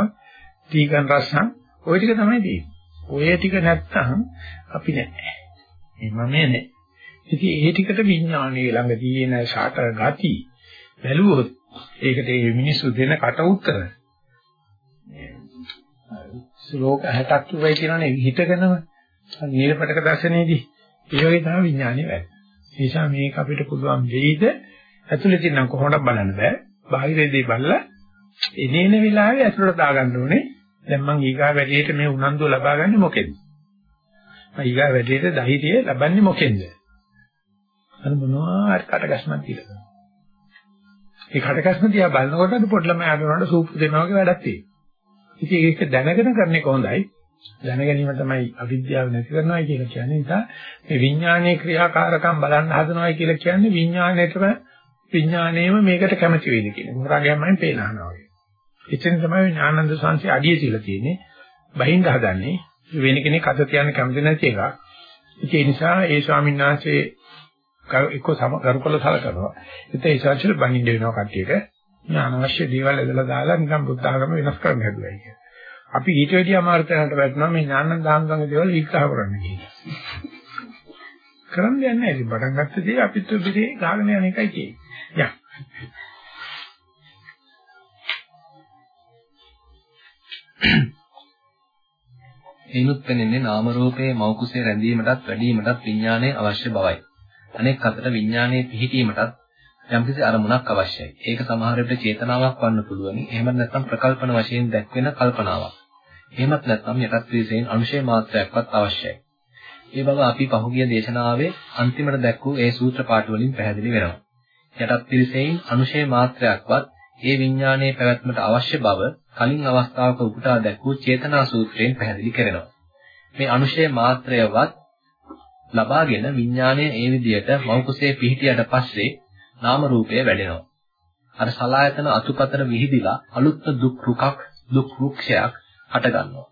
තීගන් රසං ওই ටික තමයි තියෙන්නේ. ඔය ටික නැත්තම් අපි නැහැ. මේ මම නෑ. ඉතින් ඒ ටිකට විඥානයේ ළඟ තියෙන ශාක ගති බැලුවොත් ඒකට මේ මිනිස්සු දෙන කට උත්තර ශ්ලෝක 60ක් කියවයි කියනනේ හිතගෙනම නීලපටක දර්ශනයේදී ඒ වගේ තමයි විඥානේ වැඩ. ඒ නිසා මේක අපිට පුළුවන් වෙයිද ඇතුළේ තියෙන කොහොමද බලන්න බෑ. බාහිරේදී බලලා එනේන වෙලාවේ ඇතුළට දාගන්න ඕනේ. දැන් මං ඊගා වැඩේට මේ උනන්දුව ලබා ගන්නේ මොකෙන්ද? මම ඊගා වැඩේට ධෛර්යය ලබන්නේ මොකෙන්ද? අර මොනවා හරි කටගස්මක් කියලා. ඒ කටගස්ම දිහා බලනකොට පොඩි ළමයා අරනකොට සූප් දෙනවා වගේ වැඩක් තියෙනවා. ඉතින් ඒක දැනගෙන කරන්නේ කොහොඳයි? දැන ගැනීම තමයි අවිද්‍යාව නැති කරනවා කියලා කියන්නේ. නිසා මේ විඥානයේ ක්‍රියාකාරකම් බලන්න හදනවා කියලා කියන්නේ විඥාණයටම විඥාණයම මේකට කැමති වෙයිද කියන. මොරාගයන්මයි පේනහනවා වගේ. එතෙන් තමයි ඥානන්ද සංසය අඩිය තියලා තියෙන්නේ. බහින්ද හදන්නේ වෙන කෙනෙක් අත තියන්න කැමති නැති එකක්. ඒ නිසා ඒ ස්වාමීන් වහන්සේ එක්ක කරුකල සලකනවා. ඒත් ඒ ශාස්ත්‍ර බහින්ද වෙනවා කට්ටියට. අනවශ්‍ය දේවල් ඇදලා දාලා නිකන් බුද්ධ ආගම වෙනස් කරන්න හැදුවයි කියන්නේ. අපි ඊට වැඩි අමාරු තැනකට වැටෙනවා මේ ඥානන්ද ආංගංග දේවල් විග්‍රහ කරන්න කියලා. කරන්න යන්නේ නැහැ. ඉතින් පටන් ගත්ත දේ අපිත් ඔබේ ගාගෙන යන එකයි කියන්නේ. යන්න.
එයිනුත් පෙනෙන්නේ නාම රූපයේ මෞකුසේ රැඳීමටත් වැඩිවීමටත් විඥානයේ අවශ්‍ය බවයි. අනෙක් අතට විඥානයේ පිහිටීමටත් යම්කිසි අරමුණක් අවශ්‍යයි. ඒක සමහර විට චේතනාවක් වන්න පුළුවනි. එහෙම නැත්නම් ප්‍රකල්පන වශයෙන් දැක්වෙන කල්පනාවක්. එහෙමත් නැත්නම් යටත් විශේෂයෙන් අනුශය මාත්‍රයක්වත් අවශ්‍යයි. ඒ බව අපි පහුගිය දේශනාවේ අන්තිමට දැක්වූ ඒ සූත්‍ර පාඨ වලින් පැහැදිලි වෙනවා. යටත් විශේෂයෙන් අනුශය මාත්‍රයක්වත් ඒ විඥානයේ පැවැත්මට අවශ්‍ය බව කලින් අවස්ථාවක උපුටා දැක්වූ චේතනා සූත්‍රයෙන් පැහැදිලි කරනවා. මේ අනුශය මාත්‍රයවත් ලබාගෙන විඥානය ඒ විදිහට මෞකසේ පිහිටියට පස්සේ නාම රූපය වැඩෙනවා. අර සලායතන අතුපතර විහිදිලා අලුත් දුක් රුකක් දුක් වෘක්ෂයක් හට ගන්නවා.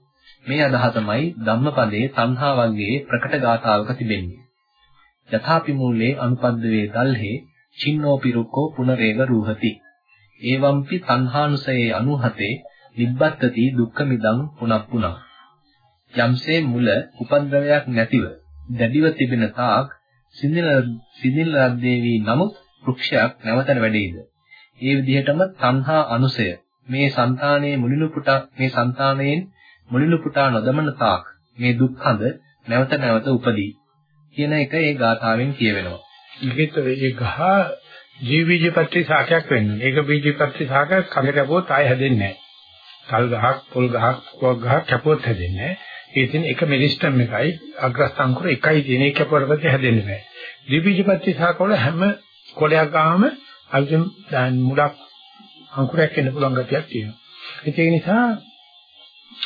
මේ අදහසමයි ධම්මපදයේ තණ්හා වර්ගයේ ප්‍රකට ගාථාවක තිබෙන්නේ. යථාපි මූලේ අනුපද්දවේ දල්හි චින්නෝපි රුක්කෝ පුනරේව රූහති. ඒවම්පි තණ්හානුසයේ 97 නිබ්බත්තති දුක්ඛ මිදං පුනප්පුනං. යම්සේ මුල උපද්‍රවයක් නැතිව දැඩිව තිබෙන තාක් සිඳිල සිඳිල දේවී නමුත් වෘක්ෂයක් නැවතන වැඩේද ඒ විදිහටම තණ්හා අනුසය. මේ సంతානයේ මුලිනු පුටා මේ సంతානයෙන් මුලිනු පුටා නොදමන තාක් මේ දුක්ඛඳ නැවත නැවත උපදී. කියන එක ඒ ගාථාවෙන් කියවෙනවා.
ඉගෙත ඒ ගහ ජීවිජ පත්‍රි සාකයක් වෙන්නේ. ඒක බීජ පත්‍රි සාකයක් කඟට ගියොත් ආය හැදෙන්නේ නැහැ. කල් ගහක් පොල් ගහක් වක් ගහක් කැපුවත් හැදෙන්නේ නැහැ. ඒ තියෙන එක මෙලිස්ටම් එකයි අග්‍රස්තංකුර එකයි තියෙන එක කැපුවට හැදෙන්නේ නැහැ. ද්විබීජපත්‍රි ශාකවල හැම කොලයක් ගාම අලුතෙන් දැන් මුලක් අංකුරයක් එන්න පුළුවන් ගතියක් තියෙනවා. ඒක නිසා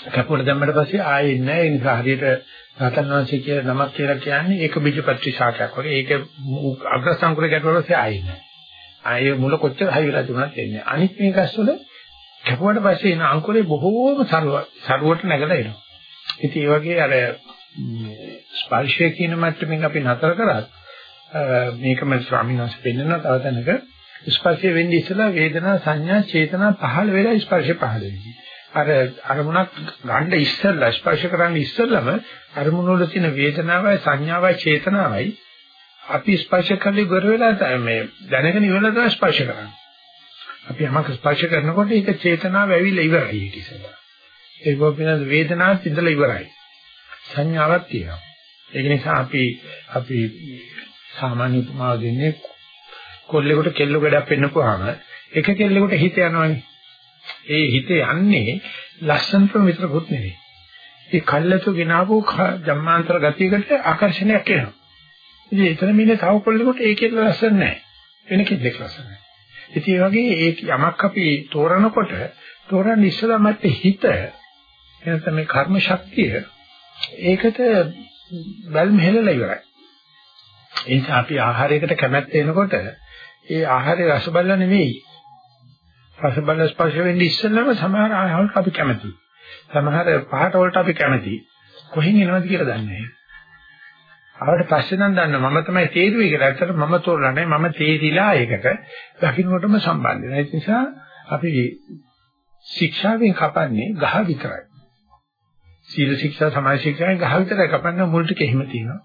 කැපුවට දැම්මට පස්සේ ආයේ නැහැ. ඒ නිසා හරියට රතන් වංශය කියලා නමක් කියලා කියන්නේ ඒක බීජපත්‍රි ශාකයක් වගේ. ඒක අග්‍රසංකුරේ ගැටුවට පස්සේ ආයේ නැහැ. ආයේ මුල කොච්චර හයි වෙලා තිබුණත් එන්නේ. අනිත් මේ ගස්වල කැපුවට පස්සේ එන අංකුරේ බොහෝම සරුව සරුවට නැගලා එනවා. ඉතින් ඒ වගේ අර ස්පර්ශය කියන මට්ටමින් අපි නතර කරත් මේකම ස්වාමීන් වහන්සේ පෙන්නන තව තැනක ස්පර්ශය වෙන්නේ ඉස්සලා වේදනා සංඥා චේතනා පහළ වෙලා ස්පර්ශය පහළ වෙන්නේ. අර අරමුණක් ගන්න ඉස්සලා ස්පර්ශ කරන්න ඉස්සලම අරමුණ වල තියෙන වේදනාවයි සංඥාවයි චේතනාවයි අපි ස්පර්ශ කරලි ගොර වෙලා මේ දැනගෙන ඉවරලා තමයි ස්පර්ශ කරන්නේ. අපි යමක් ස්පර්ශ කරනකොට ඒක චේතනාව ඇවිල්ලා ඉවරයි ඊට ඉස්සලා. ඒක වෙන වේදනාවක් ඉඳලා ඉවරයි. සංඥාවක් තියෙනවා. ඒක නිසා අපි අපි සාමාන්‍ය උපමාව දෙන්නේ කොල්ලෙකුට කෙල්ල ගඩක් පෙන්නපුවාම එක කෙල්ලෙකුට හිත යනවනේ. ඒ හිත යන්නේ ලස්සනටම විතරකුත් නෙවෙයි. ඒ කල්ලාතු ගෙනාවු ජම්මාන්තර ගතියකට ආකර්ෂණයක් එනවා. ඉතින් එතන මිනේ තව කොල්ලෙකුට ඒ කෙල්ල ලස්සන නැහැ. වෙන කෙල්ලෙක් ලස්සනයි. ඉතින් ඒ වගේ ඒ යමක් අපි තෝරනකොට තෝරන්න ඉස්සලා මත හිත එනත මේ කර්ම ශක්තිය ඒකට බැල්ම හෙලලා ඉවරයි. ඒ නිසා අපි ආහාරයකට කැමැත්ත එනකොට ඒ ආහාරයේ රස බලලා නෙවෙයි. රස බල ස්පර්ශ වෙන්නේ ඉස්සෙල්ලාම සමහර ආහාරවලට අපි කැමතියි. සමහර පහට වලට අපි කැමතියි. කොහෙන් එනවද කියලා දන්නේ නැහැ. ආවට පස්සේ නම් දන්න මම තමයි තේරුවේ කියලා. ඇත්තට මම තෝරලා නැහැ. මම තේරිලා ඒකට දකින්නකොටම සම්බන්ධ වෙනවා. ඒ නිසා අපි ශික්ෂාවෙන් කපන්නේ ගහ විතරයි. සීල ශික්ෂා සමාජ ශික්ෂාවෙන් ගහ විතරයි කපන්න මුල් ටික එහෙම තියෙනවා.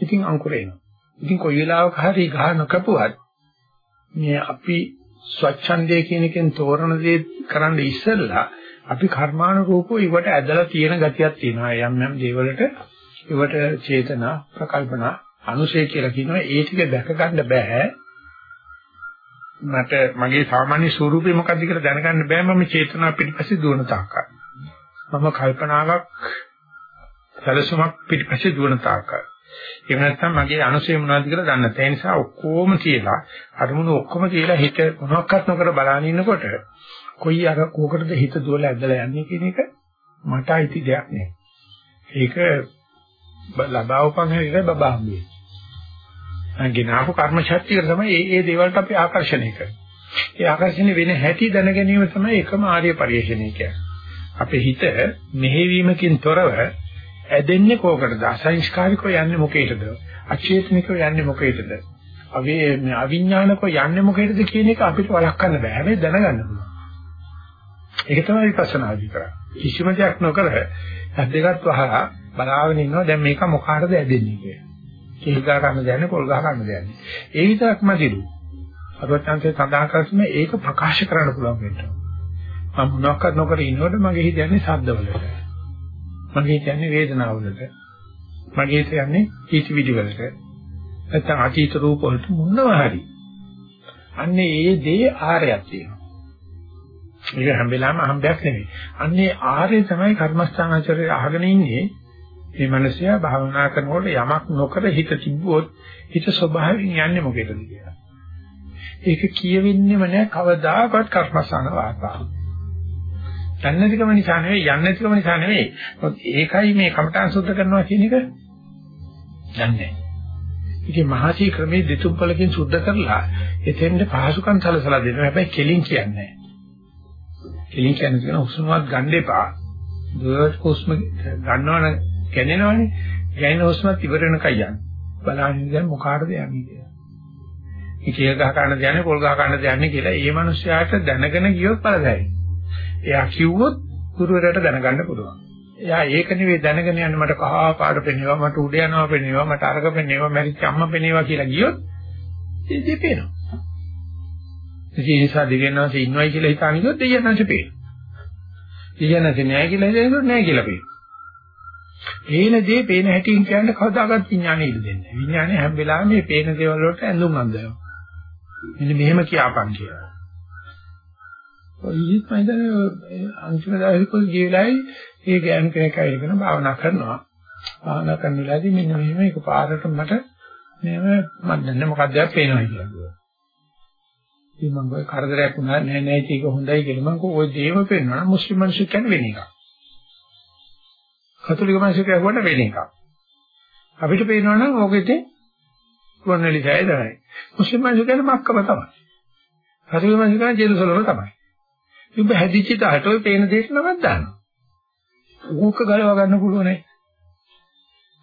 ඉතින් අංකුර එනවා. ඉතින් කොයි වෙලාවක හරි ගහ නොකපුවත් මේ අපි ස්වච්ඡන්දය කියන එකෙන් තෝරන දේ කරන්න ඉස්සෙල්ලා අපි කර්මානුරූපව ඉවට ඇදලා තියෙන ගතියක් තියෙනවා. යම් යම් දේවලට ඉවට චේතනා ප්‍රකල්පනා අනුශය කියලා කියනවා. ඒ ටික දැක ගන්න බෑ. මට මගේ සාමාන්‍ය ස්වරූපේ මොකක්ද කියලා දැනගන්න බෑ මම චේතනා පිටිපස්සේ දුවන තාක්කල්. මම කල්පනාවක් සැලසුමක් පිටිපස්සේ දුවන තාක්කල්. එහෙම නැත්නම් මගේ අනුසය මොනවද කියලා දන්නේ නැහැ. ඒ නිසා ඔක්කොම කියලා අරමුණු ඔක්කොම කියලා හිත මොනවත් නොකර බලන ඉන්නකොට කොයි අර කෝකටද හිත දුවලා ඇදලා යන්නේ කියන එක මට අයිති දෙයක් නෙවෙයි. ඒක ලබාවපන් හැටියට බබාම්බේ. අංගිනාපු කර්ම ශක්තිය තමයි මේ මේ දේවල්ට අපි ආකර්ෂණය කරන්නේ. ඒ ආකර්ෂණය වෙන හැටි දැන ගැනීම තමයි එකම ආර්ය පරිශ්‍රණය කියන්නේ. අපේ හිත මෙහෙවීමකින් තොරව ඇදෙන්නේ කෝකටද? අසංස්කාරිකව යන්නේ මොකේද? අචේතනිකව යන්නේ මොකේද? අවේ අවිඥානිකව යන්නේ මොකේද කියන එක අපිට වළක්වන්න බෑ. හැබැයි දැනගන්න පුළුවන්. ඒක තමයි විපස්සනාදී කරන්නේ. කිසිම දෙයක් නොකර ඇද්දගත් වහලා බලාගෙන ඉන්නවා දැන් මේක මොකාටද ඇදෙන්නේ කියලා. කෙල් ගහ ගන්න දෙන්නේ පොල් ගහ ගන්න දෙන්නේ. ඒ විතරක්ම දිලු. අරවත්යන්සේ සඳහන් කරන්නේ ඒක ප්‍රකාශ කරන්න පුළුවන් වෙන්න. මම මොනවාක්වත් නොකර ඉන්නකොට මගේ හිත යන්නේ ශබ්දවලට. මගේ හිත යන්නේ වේදනාවලට. මගේ හිත යන්නේ හිතවිලි වලට. නැත්නම් අතීත රූප වලට මොනවා හරි. අන්නේ ඒ දේ ආරයක් තියෙනවා. ඒක හැම වෙලාවෙම අහඹයක් නෙවෙයි. අන්නේ ආර්ය තමයි කර්මස්ථානාචරය අහගෙන ඉන්නේ. මේ මිනිසයා භාවනා කරනකොට යමක් නොකර හිත තිබ්බොත් හිත ස්වභාවයෙන් යන්නේ මොකේද කියලා. ඒක කියවෙන්නේම නැහැ කවදාකවත් කර්මස්ථාන වාර්තාව. යන්නේ නැතිකම නිසා නෙවෙයි යන්නේ නැතිකම නිසා නෙවෙයි. ඒකයි මේ කමඨාන් සුද්ධ කරනවා කියන එක දන්නේ. ඉතින් මහසී ක්‍රමයේ දෙතුම්පලකින් සුද්ධ කරලා එතෙන්ද පහසුකම් සලසලා දෙනවා. හැබැයි කෙලින් කියන්නේ නැහැ. කෙලින් කියන්නේ කියන හුස්මවත් ගන්න එපා. දුරට හුස්ම ගන්නවනම් කැනෙනවනේ. ගැන හුස්මත් ඉවර වෙනකන් යන්න. බලන්න දැන් මොකාටද යන්නේ කියලා. මේ කේල් ගහ ගන්න දයන්නේ පොල් ගහ ගන්න දයන්නේ කියලා ඒ මනුස්සයාට දැනගෙන ගියොත් බලදැයි. එයා කිව්වොත් ගුරුවරයාට දැනගන්න පුළුවන්. එයා ඒක නෙවෙයි දැනගෙන යන්නේ මට කහා පාට පෙන්නේවා මට උඩ යනවා පෙන්නේවා මට අරක පෙන්නේවා මැරිච්ච අම්මා පෙන්නේවා කියලා ගියොත් ඒ දෙපේනවා. ඒ නිසා දෙවියන්වන්සේ ඉන්නවයි කියලා හිතාන ගියොත් දෙවියන්වන්සේ පේනවා. දෙවියන්වන්සේ නැහැ කියලා හිතනකොට නැහැ කියලා පේනවා. පේන දේ පේන හැටින් කියන්න කවදාකවත් විඥානෙ ඉල්ල දෙන්නේ නැහැ. විඥානේ හැම වෙලාවෙම මේ පේන දේවල් වලට ඇඳුම් අඳිනවා. මෙන්න මෙහෙම කියාපන් කියලා. ඔයිත් මම හිතන්නේ අන්තිම දවසේ කොයි ගියලායි ඒ ගෑනු කෙනෙක් ඇවිල්ගෙන භාවනා කරනවා. භාවනා කරන වෙලාවේදී මෙන්න මෙහෙම එකපාරට මට මෙහෙම මම දන්නේ මොකක්ද පේනවා කියලා කිව්වා. ඉතින් මම ගොයි කරදරයක් වුණා නෑ නෑ ඒක හොඳයි කියලා මම කිව්වා ඔය දේව පේනවා නම් මුස්ලිම් මිනිස්සු කියන්නේ වෙන එකක්. කතෝලික මිනිස්සු කියවන්න වෙන එකක්. අපිට පේනවා නම් ඕකෙදී රුවන්වැලි සෑය තමයි. මුස්ලිම් මිනිස්සු කියන්නේ මක්කම තමයි. කතෝලික මිනිස්සු කියන්නේ ජෙරුසලම තමයි. ඉතින් හැදිච්ච තාට ඔය පේන දෙයක් නමක් දානවා. ඌක ගලව ගන්න පුළුවන් නේ.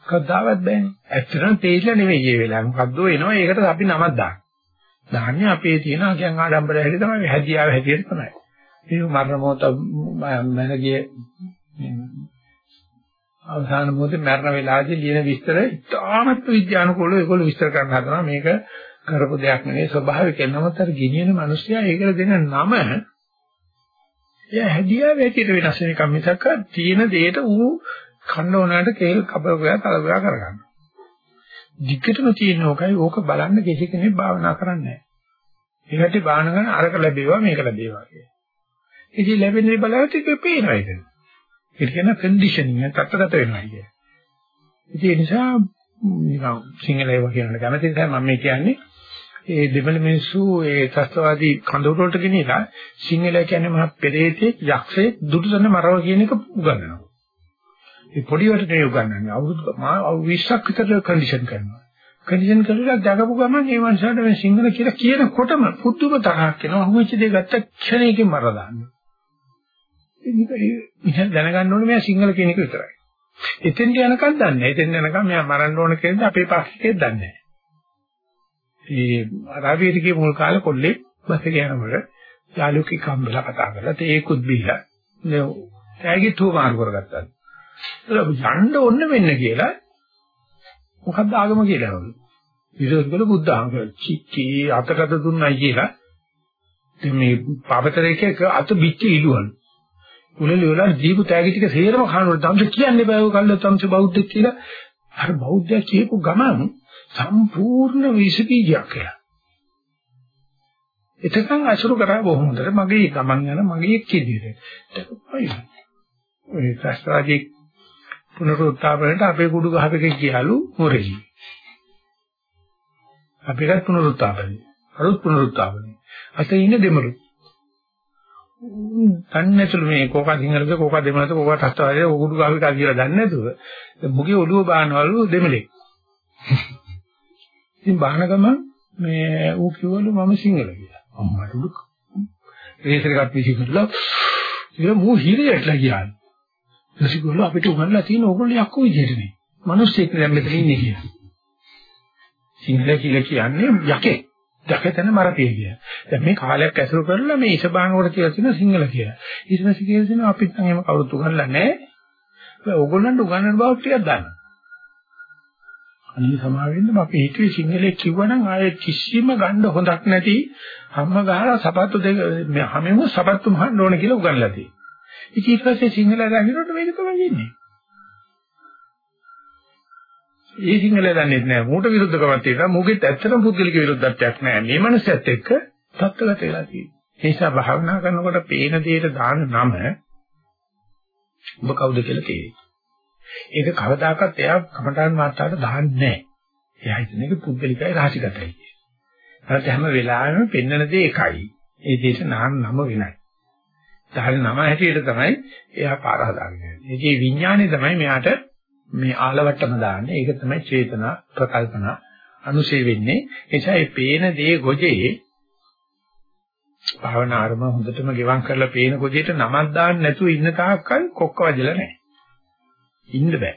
කද්දාවත් බෑනේ. ඇත්තටම තේරිලා නෙවෙයි මේ වෙලාව. මොකද්ද එනවා ඒකට අපි නමක් දානවා. දාන්නේ අපේ තියෙන අගයන් ආඩම්බර හැටි තමයි හැදියාව හැටියට තමයි. ඒක මරණ මොහොත මනගේ අවසාන මොහොතේ මරණ වෙලාවේදී ලියන විස්තර ඉතාමත් විද්‍යානුකූලව ඒගොල්ලෝ විස්තර කරන්න හදනවා මේක කරපු දෙයක් නෙවෙයි ස්වභාවික නමුත් අර ගෙනියන මිනිස්සයා ඒකට දෙන නම එයා හැදියාව හැටියට වෙනස් වෙන එක මිසක් තියෙන දෙයට ඌ කන්න ඕනකට කේල් කබරගා තලගා කරගන්නවා. දිග්ගටම තියෙන ඕකයි ඕක බලන්න කිසි කෙනෙක් භාවනා කරන්නේ නැහැ. ඒකට භාවනා කරන අරක ලැබේවා මේක ලැබේවා කිය. ඉතින් ලැබෙන්නේ බලවත් ඒක පේනවා ඒක. ඒක කියන කන්ඩිෂනින් තත්ත්වගත වෙනවා කිය. ඉතින් ඒ නිසා නිකන් සිංහලයේ කියන කැමති නිසා මම මේ කියන්නේ ඒ දෙමළ මිනිස්සු ඒ ත්‍ස්තවාදී කඳවුර වලට ගෙනිලා සිංහල කියන්නේ මහ පෙරේතෙක් යක්ෂයෙක් දුටුසන මරව කියන එක උගන්වනවා. ඒ පොඩි වට නේ උගන්වන්නේ. අවුරුදු 20ක් විතර කන්ඩිෂන් කරනවා. කන්ඩිෂන් කරලා දගපු ගමන් ඒ වංශයට මේ සිංහල කියලා කියනකොටම පුදුම තරහක් එනවා. අහුවෙච්ච දේ ගත්ත ක්ෂණයකින් මරලා දානවා. ඒක දැනගන්න ඕනේ මෙයා සිංහල කියන එක විතරයි. එතෙන්ට යනකම් දන්නේ නැහැ. එතෙන් යනකම් මෙයා මරන්න ඕන කියලා අපේ පාක්ෂිකයෙක් දන්නේ නැහැ. ඒ රාවියටගේ මුල් කාලේ කොල්ලේ බස් එක යනකොට යාළුවෙක් හම්බෙලා කතා කරලා තේකුත් බීලා නේ එයාගේ තුව මාරු කරගත්තා. ඒක යන්න ඕන්න වෙන්න කියලා මොකක්ද ආගම කියලා වගේ. විරෝධ කළ බුද්ධ ආගම චික්කී අතකට දුන්නයි කියලා මේ පාපතරයක අත පිටි ඉලුවලු. උලෙල වල ජීවිත ත්‍යාගි ටික සේරම කනකොට තමයි කියන්නේ බෑ ඔය කල්ල තමස බෞද්ධ කියලා. අර බෞද්ධය කියපු ගමන් සම්පූර්ණ විස බීජයක් කියලා. එතකන් අසුරු කරා බොහොම හොඳට මගේ ගමන් යන මගේ කිදිරේ. ඔය ශාස්ත්‍රාදී පුනරුත්ථාපනයට අපේ කුඩු ගහපෙක කියලු මොරෙලි. අපිට පුනරුත්ථාපනයි. අරුත් පුනරුත්ථාපනයි. අතේ ඉන්න දෙමළු. දන්නේ නැතුළු මේ කෝකා සිංහලද කෝකා දෙමළද කෝකා තස්තවාදේ කුඩු ගහපෙක කියලා දන්නේ නැතුව මුගේ ඔළුව බානවලු දෙමළේ. ඉතින් බාහන ගමන් මේ ඌ කිව්වලු මම සිංහල කියලා. අම්මට දුක්. රේසර් එකක් විසිකරලා ඉතින් මූ හිරියටලා ගියා. ඊසිගොල්ලෝ අපිට උගන්ලා තියෙන ඕගොල්ලෝ යක්කෝ විදිහට නේ. මිනිස්සෙක් දැන් මෙතන ඉන්නේ කියලා. සිංහල කියලා කියන්නේ යකේ. යකෙතන මරතිය කියලා. දැන් මේ කාලයක් ඇසුරු කරලා මේ ඉසබානකට කියලා තියෙන සිංහල කියලා. ඊට පස්සේ කියලා තියෙනවා අපිත් නම් එහෙම කවුරුත් උගන්ලා නැහැ. ඒ ඕගොල්ලන්ට උගන්වන බව ටිකක් දන්නවා. අනිත් සමාවෙන්න අපි හිතුවේ සිංහලේ කිව්වනම් ආයේ කිසිම ගන්න හොඳක් නැති හැම ගහලා සපත්තු දෙක හැමෙම සපත්තු මහන්න ඕන කියලා උගන්ලා තියෙනවා. ඉතින් ඊට පස්සේ සිංහල දකින්නට මේක තමයි වෙන්නේ. ඒ සිංහල දන්නේ නැහැ. මූට විරුද්ධකමක් තියෙනවා. මූගෙත් ඇත්තටම පුද්ගලික විරුද්ධත්වයක් නැහැ. මේ මනසත් එක්ක තත්ත්වගත වෙලා තියෙනවා. ඒ නිසා භාවනා කරනකොට පේන දෙයට දාන නම ඔබ කවුද කියලා තේරෙයි. ඒක කවදාකවත් එයා කමඨාන් මාත්‍රාට දාන්නේ නැහැ. එයා හිතන එක පුද්ගලිකයි රාශිගතයි. හරිද හැම වෙලාවෙම පෙන්වන දේ එකයි. ඒ දෙයට නාම නම වෙනයි. දාන නම හැටියට තමයි එයා පාර හදාගන්නේ. ඒකේ විඥානේ තමයි මෙයාට මේ ආලවට්ටම දාන්නේ. ඒක තමයි චේතනා ප්‍රකල්පනා අනුසේ වෙන්නේ. එනිසා මේ පේන දේ ගොජේ භාවනා ආරම හොඳටම ගෙවම් කරලා පේන ගොජේට නමක් දාන්න නැතුව ඉන්න තාක්කල් කොක්ක වජලා නැහැ. ඉන්න බෑ.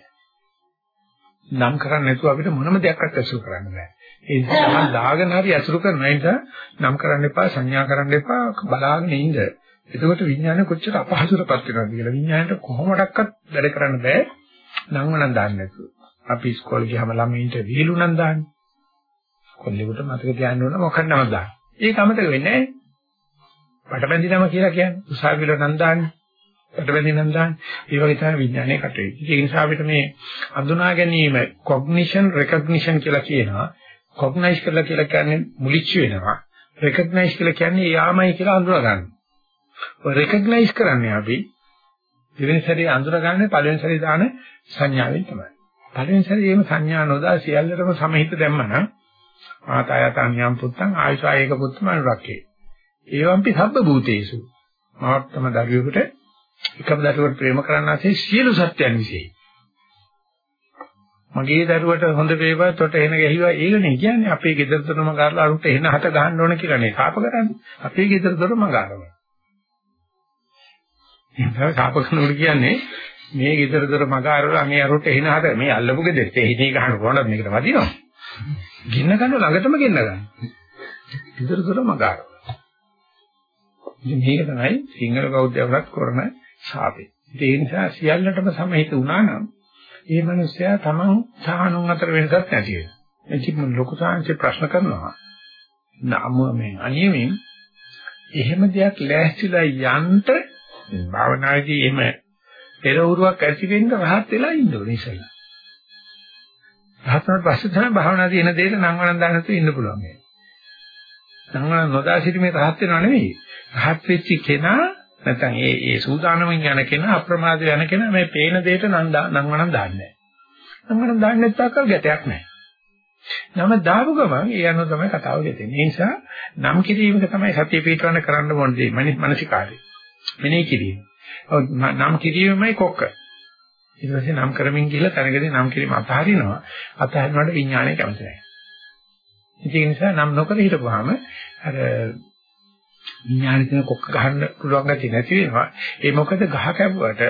නම් කරන්නේ නැතුව අපිට මොනම දෙයක්වත් ඇසුරු කරන්න බෑ. ඒ නිසා දාගෙන හරි ඇසුරු කරන නිසා නම් කරන්න එපා, සංඥා කරන්න එපා, බලාගෙන ඉන්න. එතකොට විඥානය කොච්චර අපහසුරපත් වෙනවද කියලා විඥාණයට කොහොමඩක්වත් වැඩ කරන්න බෑ. නම් වණන් දාන්න නැතුව. අපි ඉස්කෝලේ ගියාම ළමයින්ට විහිළු නම් දාන්නේ. කොල්ලෙකුට මතක තියාගන්න ඕන මොකක්ද නම දාන්න. ඒක අමතක වෙන්නේ නැහැ. පටබැඳිනම කියලා කියන්නේ උසාවිල නම් දාන්නේ. පටබැඳිනම් දාන්නේ. ඒ වගේ තමයි විඥානයේ කටයුතු. ඒ නිසා අපිට මේ අඳුනා ගැනීම cognition recognition කියලා කියනවා. cognize කරලා කියලා කියන්නේ මුලිච්ච වෙනවා. recognize කියලා කියන්නේ යාමයි කියලා අඳුනා ගන්න. ඔය recognize කරන්නේ අපි දෙවෙනි සැරේ අඳුරගන්නේ පළවෙනි සැරේ දාන සංඥාවෙන් තමයි. පළවෙනි සැරේ එහෙම සංඥා නොදා සියල්ලටම සමහිත දැම්මනම් ආතයත අනියම් පුත්තං ආයසායක පුත්තම අනුරක්කේ. ඒවම්පි සබ්බ භූතේසු. මාත් තම දරුවෙකුට එකම දරුවට ප්‍රේම කරන්නාසේ සියලු සත්‍යයන් විශ්ේ. මගේ දරුවට හොඳ වේවා තොට එන ගැහිවා ඒකනේ කියන්නේ අපේ ගෙදර දොරම ගාලා අරුට එන හත ගහන්න ඕන කියලා නේ කාප කරන්නේ. අපේ ගෙදර දොරම ගානවා. එහෙනම් කාප කරනකොට කියන්නේ මේ ගෙදර දොර මග අරලා මේ අරුට එන හත මේ අල්ලපු ගෙදර තේ ගහන්න කොහොමද මේකට වදිනවා. ගින්න ගන්න ළඟටම ගෙන්න ගන්න. ගෙදර දොර මග අරලා. ඉතින් මේක තමයි සිංහල බෞද්ධයන්ට කරන ශාපේ. ඒ නිසා සියල්ලටම සමහිත වුණා නම් ඒ මනුස්සයා තමන් සාහනුන් අතර වෙනසක් නැති වෙනවා. එතින් ලොකු සාංශේ ප්‍රශ්න කරනවා. නාම මේ අනියමින් එහෙම දෙයක් ලෑස්තිලා යන්න භාවනාදී එහෙම පෙරවුරුවක් ඇති වෙන්න රහත් වෙලා ඉන්න ඕනේ ඉතින්. රහත් වුණාට පස්සේ තමයි භාවනාදී එන දෙයට නම් වණන් දාන්න තු ඉන්න පුළුවන්. නම් වණන් නොදා සිටීමේ රහත් වෙනව නෙවෙයි. රහත් වෙච්ච කෙනා නැත්නම් ඒ ඒ සූදානමින් යන කෙනා අප්‍රමාද යන කෙනා මේ පේන දෙයට නම් නම් වණන් දාන්නේ නැහැ. නම් වණන් දාන්නේ නැත්නම් ගැටයක් නැහැ. නම දාපු ගමන් ඒ අනුව තමයි කතාව ගෙතෙන්නේ. ඒ නිසා නම් කිරීමක තමයි සතිය පිටවන්න කරන්න ඕන දේ. මනසිකාරය. මෙනෙහි කිරීම. නම් කිරීමමයි කොක්ක. ඊට පස්සේ නම් කරමින් ගිහලා තනකදී නම් කිරීම අතහරිනවා. අතහරිනකොට විඥානය කැමති නැහැ. ඒ නිසා නම් නොකර හිටපුවාම අර විඥානේ තියෙන කොක්ක ගහන්න පුළුවන් ගැටි නැති වෙනවා. ඒ මොකද ගහ කැපුවට